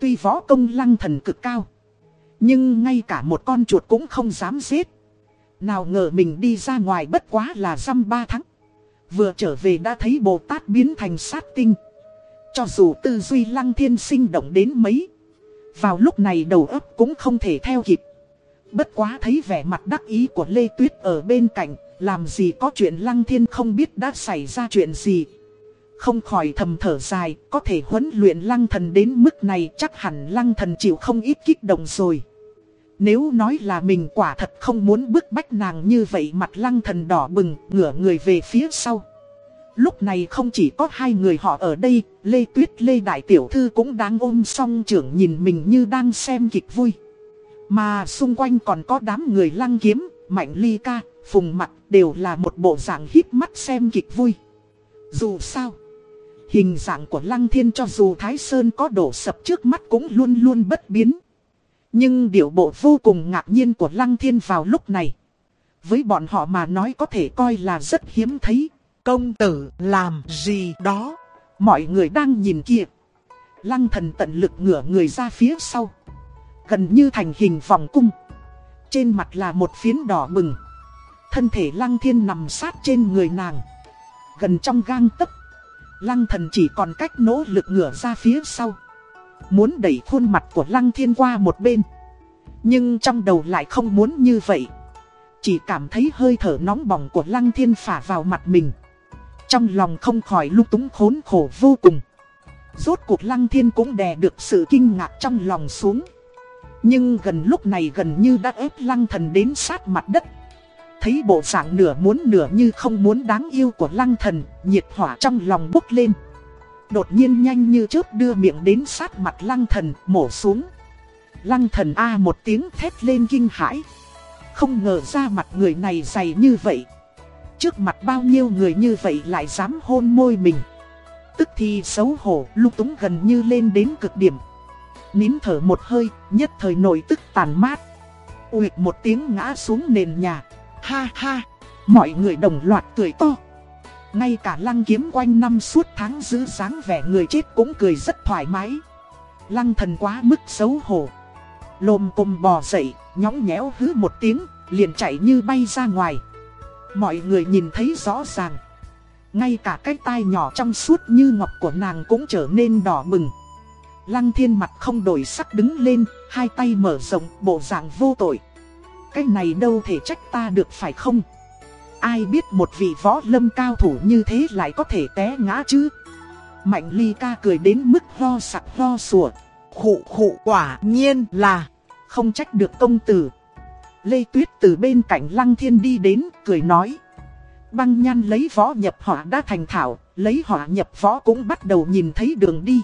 tuy võ công lăng thần cực cao, nhưng ngay cả một con chuột cũng không dám giết. Nào ngờ mình đi ra ngoài bất quá là dăm ba tháng. Vừa trở về đã thấy Bồ Tát biến thành sát tinh. Cho dù tư duy lăng thiên sinh động đến mấy, Vào lúc này đầu óc cũng không thể theo kịp Bất quá thấy vẻ mặt đắc ý của Lê Tuyết ở bên cạnh, Làm gì có chuyện lăng thiên không biết đã xảy ra chuyện gì Không khỏi thầm thở dài, Có thể huấn luyện lăng thần đến mức này Chắc hẳn lăng thần chịu không ít kích động rồi nếu nói là mình quả thật không muốn bức bách nàng như vậy Mặt lăng thần đỏ bừng ngửa người về phía sau Lúc này không chỉ có hai người họ ở đây, Lê Tuyết Lê Đại Tiểu Thư cũng đang ôm song trưởng nhìn mình như đang xem kịch vui. Mà xung quanh còn có đám người lăng kiếm, mạnh ly ca, phùng mặt đều là một bộ dạng hít mắt xem kịch vui. Dù sao, hình dạng của lăng thiên cho dù Thái Sơn có đổ sập trước mắt cũng luôn luôn bất biến. Nhưng điệu bộ vô cùng ngạc nhiên của lăng thiên vào lúc này. Với bọn họ mà nói có thể coi là rất hiếm thấy. Công tử làm gì đó? Mọi người đang nhìn kia. Lăng thần tận lực ngửa người ra phía sau. Gần như thành hình vòng cung. Trên mặt là một phiến đỏ bừng. Thân thể lăng thiên nằm sát trên người nàng. Gần trong gang tấc. Lăng thần chỉ còn cách nỗ lực ngửa ra phía sau. Muốn đẩy khuôn mặt của lăng thiên qua một bên. Nhưng trong đầu lại không muốn như vậy. Chỉ cảm thấy hơi thở nóng bỏng của lăng thiên phả vào mặt mình. Trong lòng không khỏi lúc túng khốn khổ vô cùng. Rốt cuộc lăng thiên cũng đè được sự kinh ngạc trong lòng xuống. Nhưng gần lúc này gần như đã ép lăng thần đến sát mặt đất. Thấy bộ dạng nửa muốn nửa như không muốn đáng yêu của lăng thần, nhiệt hỏa trong lòng bốc lên. Đột nhiên nhanh như chớp đưa miệng đến sát mặt lăng thần, mổ xuống. Lăng thần A một tiếng thét lên kinh hãi. Không ngờ ra mặt người này dày như vậy trước mặt bao nhiêu người như vậy lại dám hôn môi mình. Tức thì xấu hổ, lúc túng gần như lên đến cực điểm. Nín thở một hơi, nhất thời nổi tức tàn mát. Uyệt một tiếng ngã xuống nền nhà. Ha ha, mọi người đồng loạt cười to. Ngay cả lăng kiếm quanh năm suốt tháng giữ dáng vẻ người chết cũng cười rất thoải mái. Lăng thần quá mức xấu hổ. Lồm cồm bò dậy, nhõng nhẽo hứ một tiếng, liền chạy như bay ra ngoài. Mọi người nhìn thấy rõ ràng. Ngay cả cái tai nhỏ trong suốt như ngọc của nàng cũng trở nên đỏ bừng. Lăng thiên mặt không đổi sắc đứng lên, hai tay mở rộng bộ dạng vô tội. Cái này đâu thể trách ta được phải không? Ai biết một vị võ lâm cao thủ như thế lại có thể té ngã chứ? Mạnh ly ca cười đến mức ho sặc ho sủa. Khụ khụ quả nhiên là không trách được công tử. Lê Tuyết từ bên cạnh Lăng Thiên đi đến, cười nói. Băng nhan lấy võ nhập họa đã thành thảo lấy họa nhập võ cũng bắt đầu nhìn thấy đường đi.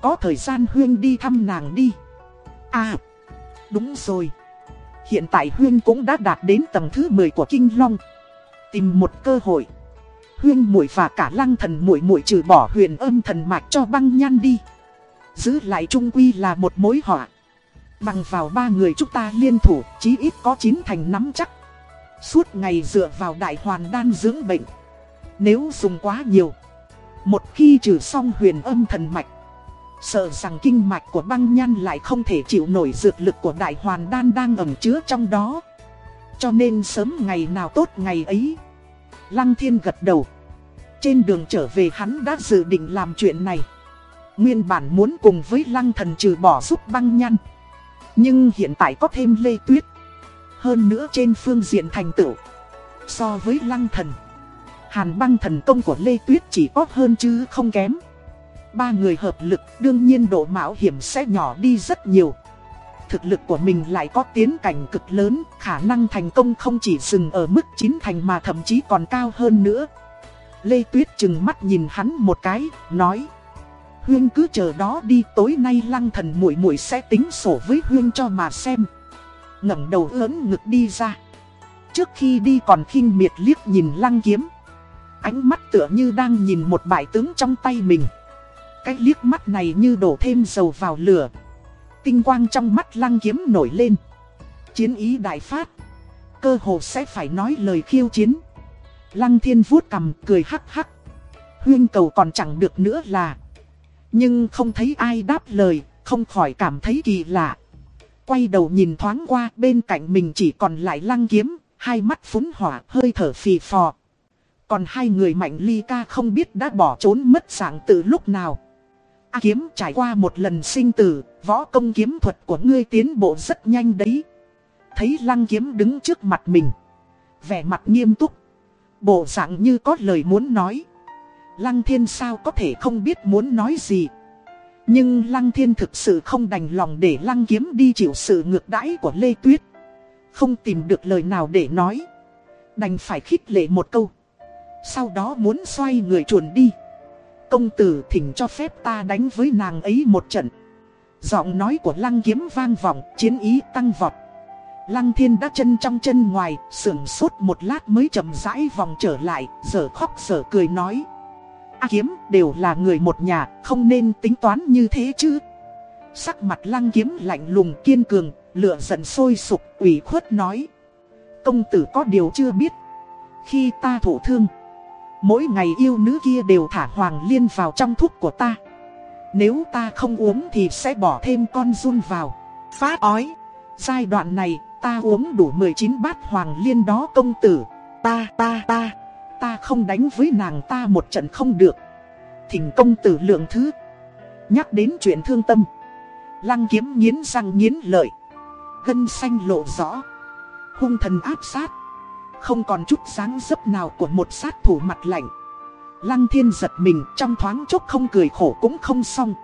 Có thời gian Huyên đi thăm nàng đi. À, đúng rồi. Hiện tại Huyên cũng đã đạt đến tầng thứ 10 của Kinh Long. Tìm một cơ hội. Huyên muội và cả lăng thần muội muội trừ bỏ huyền âm thần mạch cho băng nhan đi. Giữ lại trung quy là một mối họa. Bằng vào ba người chúng ta liên thủ, chí ít có chín thành nắm chắc. Suốt ngày dựa vào đại hoàn đan dưỡng bệnh. Nếu dùng quá nhiều, một khi trừ xong huyền âm thần mạch, sợ rằng kinh mạch của băng nhan lại không thể chịu nổi dược lực của đại hoàn đan đang ẩm chứa trong đó. Cho nên sớm ngày nào tốt ngày ấy. Lăng thiên gật đầu. Trên đường trở về hắn đã dự định làm chuyện này. Nguyên bản muốn cùng với lăng thần trừ bỏ giúp băng nhăn. Nhưng hiện tại có thêm lê tuyết. Hơn nữa trên phương diện thành tựu. So với lăng thần. Hàn băng thần công của lê tuyết chỉ có hơn chứ không kém. Ba người hợp lực đương nhiên độ mạo hiểm sẽ nhỏ đi rất nhiều. Thực lực của mình lại có tiến cảnh cực lớn, khả năng thành công không chỉ dừng ở mức chín thành mà thậm chí còn cao hơn nữa. Lê Tuyết chừng mắt nhìn hắn một cái, nói Huyên cứ chờ đó đi tối nay lăng thần muội muội sẽ tính sổ với Huyên cho mà xem. Ngẩng đầu ớn ngực đi ra. Trước khi đi còn khinh miệt liếc nhìn lăng kiếm. Ánh mắt tựa như đang nhìn một bại tướng trong tay mình. Cái liếc mắt này như đổ thêm dầu vào lửa. Tinh quang trong mắt lăng kiếm nổi lên Chiến ý đại phát Cơ hồ sẽ phải nói lời khiêu chiến Lăng thiên vuốt cầm cười hắc hắc Huyên cầu còn chẳng được nữa là nhưng không thấy ai đáp lời, không khỏi cảm thấy kỳ lạ. Quay đầu nhìn thoáng qua bên cạnh mình chỉ còn lại lăng kiếm, hai mắt phúng hỏa hơi thở phì phò. Còn hai người mạnh ly ca không biết đã bỏ trốn mất dạng từ lúc nào. A kiếm trải qua một lần sinh tử, võ công kiếm thuật của ngươi tiến bộ rất nhanh đấy. Thấy lăng kiếm đứng trước mặt mình. Vẻ mặt nghiêm túc. Bộ dạng như có lời muốn nói. Lăng thiên sao có thể không biết muốn nói gì. Nhưng lăng thiên thực sự không đành lòng để lăng kiếm đi chịu sự ngược đãi của Lê Tuyết. Không tìm được lời nào để nói. Đành phải khích lệ một câu. Sau đó muốn xoay người chuồn đi. Công tử thỉnh cho phép ta đánh với nàng ấy một trận. Giọng nói của lăng kiếm vang vọng, chiến ý tăng vọt. Lăng thiên đã chân trong chân ngoài, sưởng sốt một lát mới chậm rãi vòng trở lại, giờ khóc giờ cười nói. A kiếm đều là người một nhà, không nên tính toán như thế chứ. Sắc mặt lăng kiếm lạnh lùng kiên cường, lửa giận sôi sục, ủy khuất nói. Công tử có điều chưa biết. Khi ta thổ thương, mỗi ngày yêu nữ kia đều thả hoàng liên vào trong thuốc của ta. Nếu ta không uống thì sẽ bỏ thêm con run vào. Phát ói. Giai đoạn này, ta uống đủ 19 bát hoàng liên đó công tử. Ta, ta, ta ta không đánh với nàng ta một trận không được. Thỉnh công tử lượng thứ. Nhắc đến chuyện thương tâm. Lăng kiếm nghiến răng nghiến lợi. Gân xanh lộ rõ. Hung thần áp sát. Không còn chút dáng dấp nào của một sát thủ mặt lạnh. Lăng thiên giật mình trong thoáng chốc không cười khổ cũng không xong.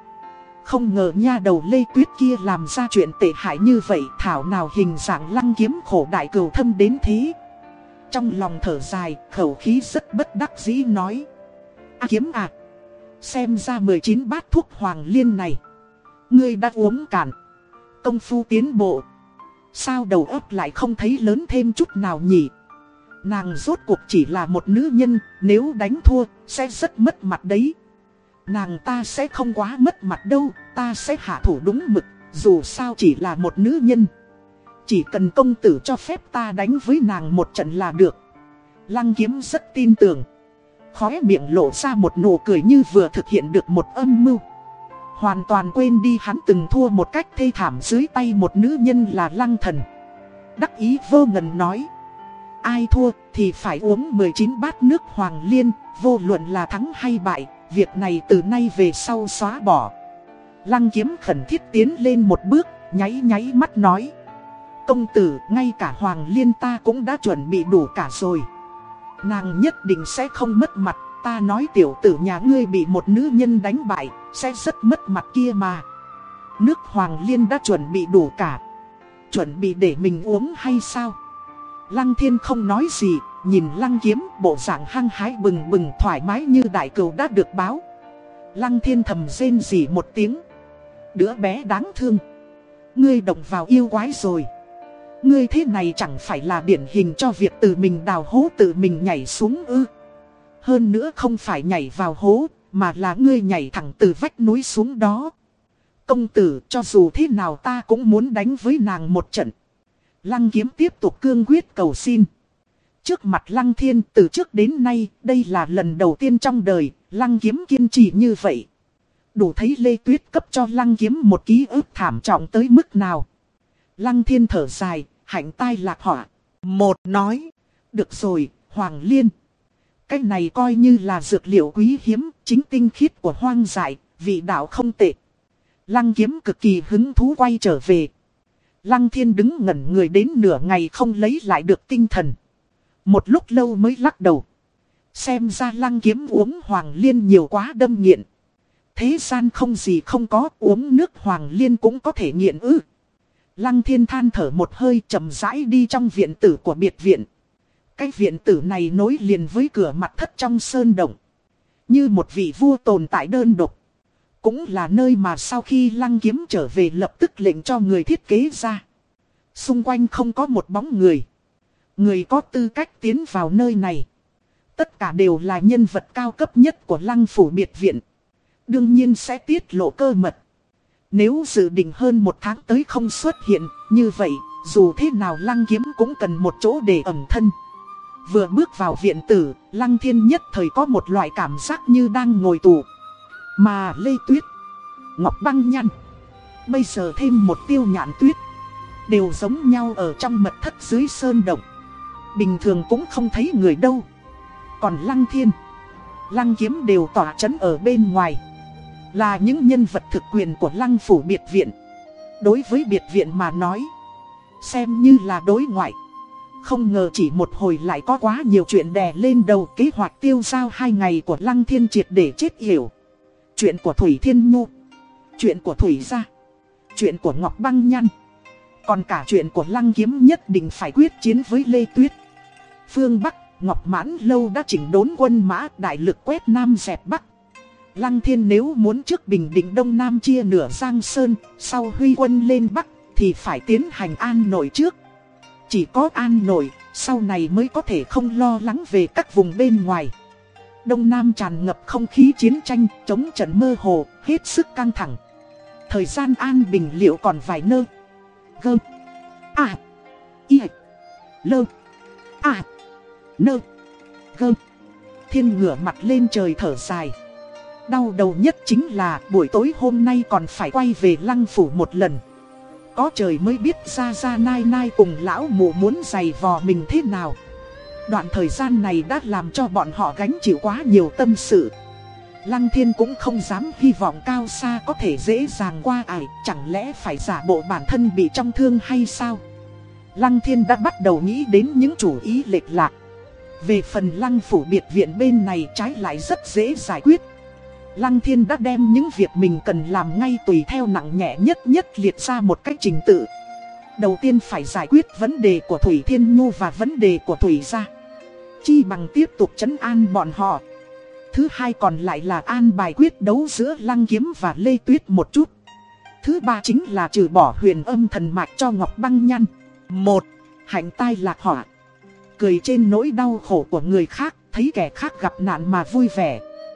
Không ngờ nha đầu lê tuyết kia làm ra chuyện tệ hại như vậy Thảo nào hình dạng lăng kiếm khổ đại cừu thâm đến thế trong lòng thở dài, khẩu khí rất bất đắc dĩ nói. À kiếm à, xem ra 19 bát thuốc hoàng liên này. Ngươi đã uống cạn. Công phu tiến bộ. Sao đầu óc lại không thấy lớn thêm chút nào nhỉ? Nàng rốt cuộc chỉ là một nữ nhân, nếu đánh thua, sẽ rất mất mặt đấy. Nàng ta sẽ không quá mất mặt đâu, ta sẽ hạ thủ đúng mực, dù sao chỉ là một nữ nhân. Chỉ cần công tử cho phép ta đánh với nàng một trận là được. Lăng kiếm rất tin tưởng. Khóe miệng lộ ra một nụ cười như vừa thực hiện được một âm mưu. Hoàn toàn quên đi hắn từng thua một cách thê thảm dưới tay một nữ nhân là lăng thần Đắc ý vô ngần nói Ai thua thì phải uống 19 bát nước hoàng liên, Vô luận là thắng hay bại, Việc này từ nay về sau xóa bỏ. Lăng kiếm khẩn thiết tiến lên một bước, Nháy nháy mắt nói, Công tử, ngay cả hoàng liên ta cũng đã chuẩn bị đủ cả rồi. Nàng nhất định sẽ không mất mặt, Ta nói tiểu tử nhà ngươi bị một nữ nhân đánh bại, Sẽ rất mất mặt kia mà. Nước hoàng liên đã chuẩn bị đủ cả. Chuẩn bị để mình uống hay sao? Lăng thiên không nói gì, Nhìn lăng kiếm, bộ dạng hăng hái bừng bừng thoải mái như đại cừu đã được báo. Lăng thiên thầm rên rỉ một tiếng. Đứa bé đáng thương. Ngươi động vào yêu quái rồi. Ngươi thế này chẳng phải là điển hình cho việc tự mình đào hố tự mình nhảy xuống ư. Hơn nữa không phải nhảy vào hố, Mà là ngươi nhảy thẳng từ vách núi xuống đó. Công tử, cho dù thế nào ta cũng muốn đánh với nàng một trận. Lăng kiếm tiếp tục cương quyết cầu xin Trước mặt lăng thiên từ trước đến nay đây là lần đầu tiên trong đời Lăng kiếm kiên trì như vậy Đủ thấy Lê Tuyết cấp cho lăng kiếm một ký ức thảm trọng tới mức nào Lăng thiên thở dài, hạnh tai lạc họa. Một nói, được rồi, Hoàng Liên. Cái này coi như là dược liệu quý hiếm, chính tinh khiết của hoang dại, vị đạo không tệ. Lăng kiếm cực kỳ hứng thú quay trở về. Lăng thiên đứng ngẩn người đến nửa ngày không lấy lại được tinh thần. Một lúc lâu mới lắc đầu. Xem ra lăng kiếm uống hoàng liên nhiều quá đâm nghiện. Thế gian không gì không có, uống nước hoàng liên cũng có thể nghiện ư. Lăng thiên than thở một hơi chậm rãi đi trong viện tử của biệt viện. Cái viện tử này nối liền với cửa mặt thất trong sơn động. Như một vị vua tồn tại đơn độc. Cũng là nơi mà sau khi lăng kiếm trở về lập tức lệnh cho người thiết kế ra. Xung quanh không có một bóng người. Người có tư cách tiến vào nơi này. Tất cả đều là nhân vật cao cấp nhất của lăng phủ biệt viện. Đương nhiên sẽ tiết lộ cơ mật. Nếu dự định hơn một tháng tới không xuất hiện, như vậy, dù thế nào lăng kiếm cũng cần một chỗ để ẩm thân. Vừa bước vào viện tử, lăng thiên nhất thời có một loại cảm giác như đang ngồi tù. Mà Lê Tuyết, Ngọc Băng Nhăn, bây giờ thêm một tiêu nhạn tuyết, đều giống nhau ở trong mật thất dưới sơn động. Bình thường cũng không thấy người đâu. Còn lăng thiên, lăng kiếm đều tỏa chấn ở bên ngoài. Là những nhân vật thực quyền của lăng phủ biệt viện Đối với biệt viện mà nói Xem như là đối ngoại Không ngờ chỉ một hồi lại có quá nhiều chuyện đè lên đầu kế hoạch tiêu giao hai ngày của lăng thiên triệt để chết hiểu Chuyện của Thủy Thiên Nhu. Chuyện của Thủy Gia. Chuyện của Ngọc Băng Nhăn Còn cả chuyện của lăng kiếm nhất định phải quyết chiến với Lê Tuyết. Phương Bắc Ngọc Mãn Lâu đã chỉnh đốn quân mã đại lực quét Nam dẹp Bắc. Lăng thiên nếu muốn trước Bình Định Đông Nam chia nửa Giang Sơn, sau huy quân lên Bắc, thì phải tiến hành an nội trước. Chỉ có an nội, sau này mới có thể không lo lắng về các vùng bên ngoài. Đông Nam tràn ngập không khí chiến tranh, chống trận mơ hồ, hết sức căng thẳng. Thời gian an bình liệu còn vài nơ. Gơ. À. Y. Lơ. À. Nơ. Gơ. Thiên ngửa mặt lên trời thở dài. Đau đầu nhất chính là buổi tối hôm nay còn phải quay về lăng phủ một lần. Có trời mới biết ra ra nai nai cùng lão mụ muốn giày vò mình thế nào. Đoạn thời gian này đã làm cho bọn họ gánh chịu quá nhiều tâm sự. Lăng thiên cũng không dám hy vọng cao xa có thể dễ dàng qua ải, chẳng lẽ phải giả bộ bản thân bị trong thương hay sao? Lăng thiên đã bắt đầu nghĩ đến những chủ ý lệch lạc. Về phần lăng phủ biệt viện bên này trái lại rất dễ giải quyết. Lăng Thiên đã đem những việc mình cần làm ngay tùy theo nặng nhẹ nhất nhất liệt ra một cách trình tự. Đầu tiên phải giải quyết vấn đề của Thủy Thiên Nhu và vấn đề của Thủy Gia. Chi bằng tiếp tục chấn an bọn họ. Thứ hai còn lại là an bài quyết đấu giữa Lăng Kiếm và Lê Tuyết một chút. Thứ ba chính là trừ bỏ huyền âm thần mạch cho Ngọc Băng Nhăn. Một, hạnh tai lạc họa. Cười trên nỗi đau khổ của người khác, thấy kẻ khác gặp nạn mà vui vẻ.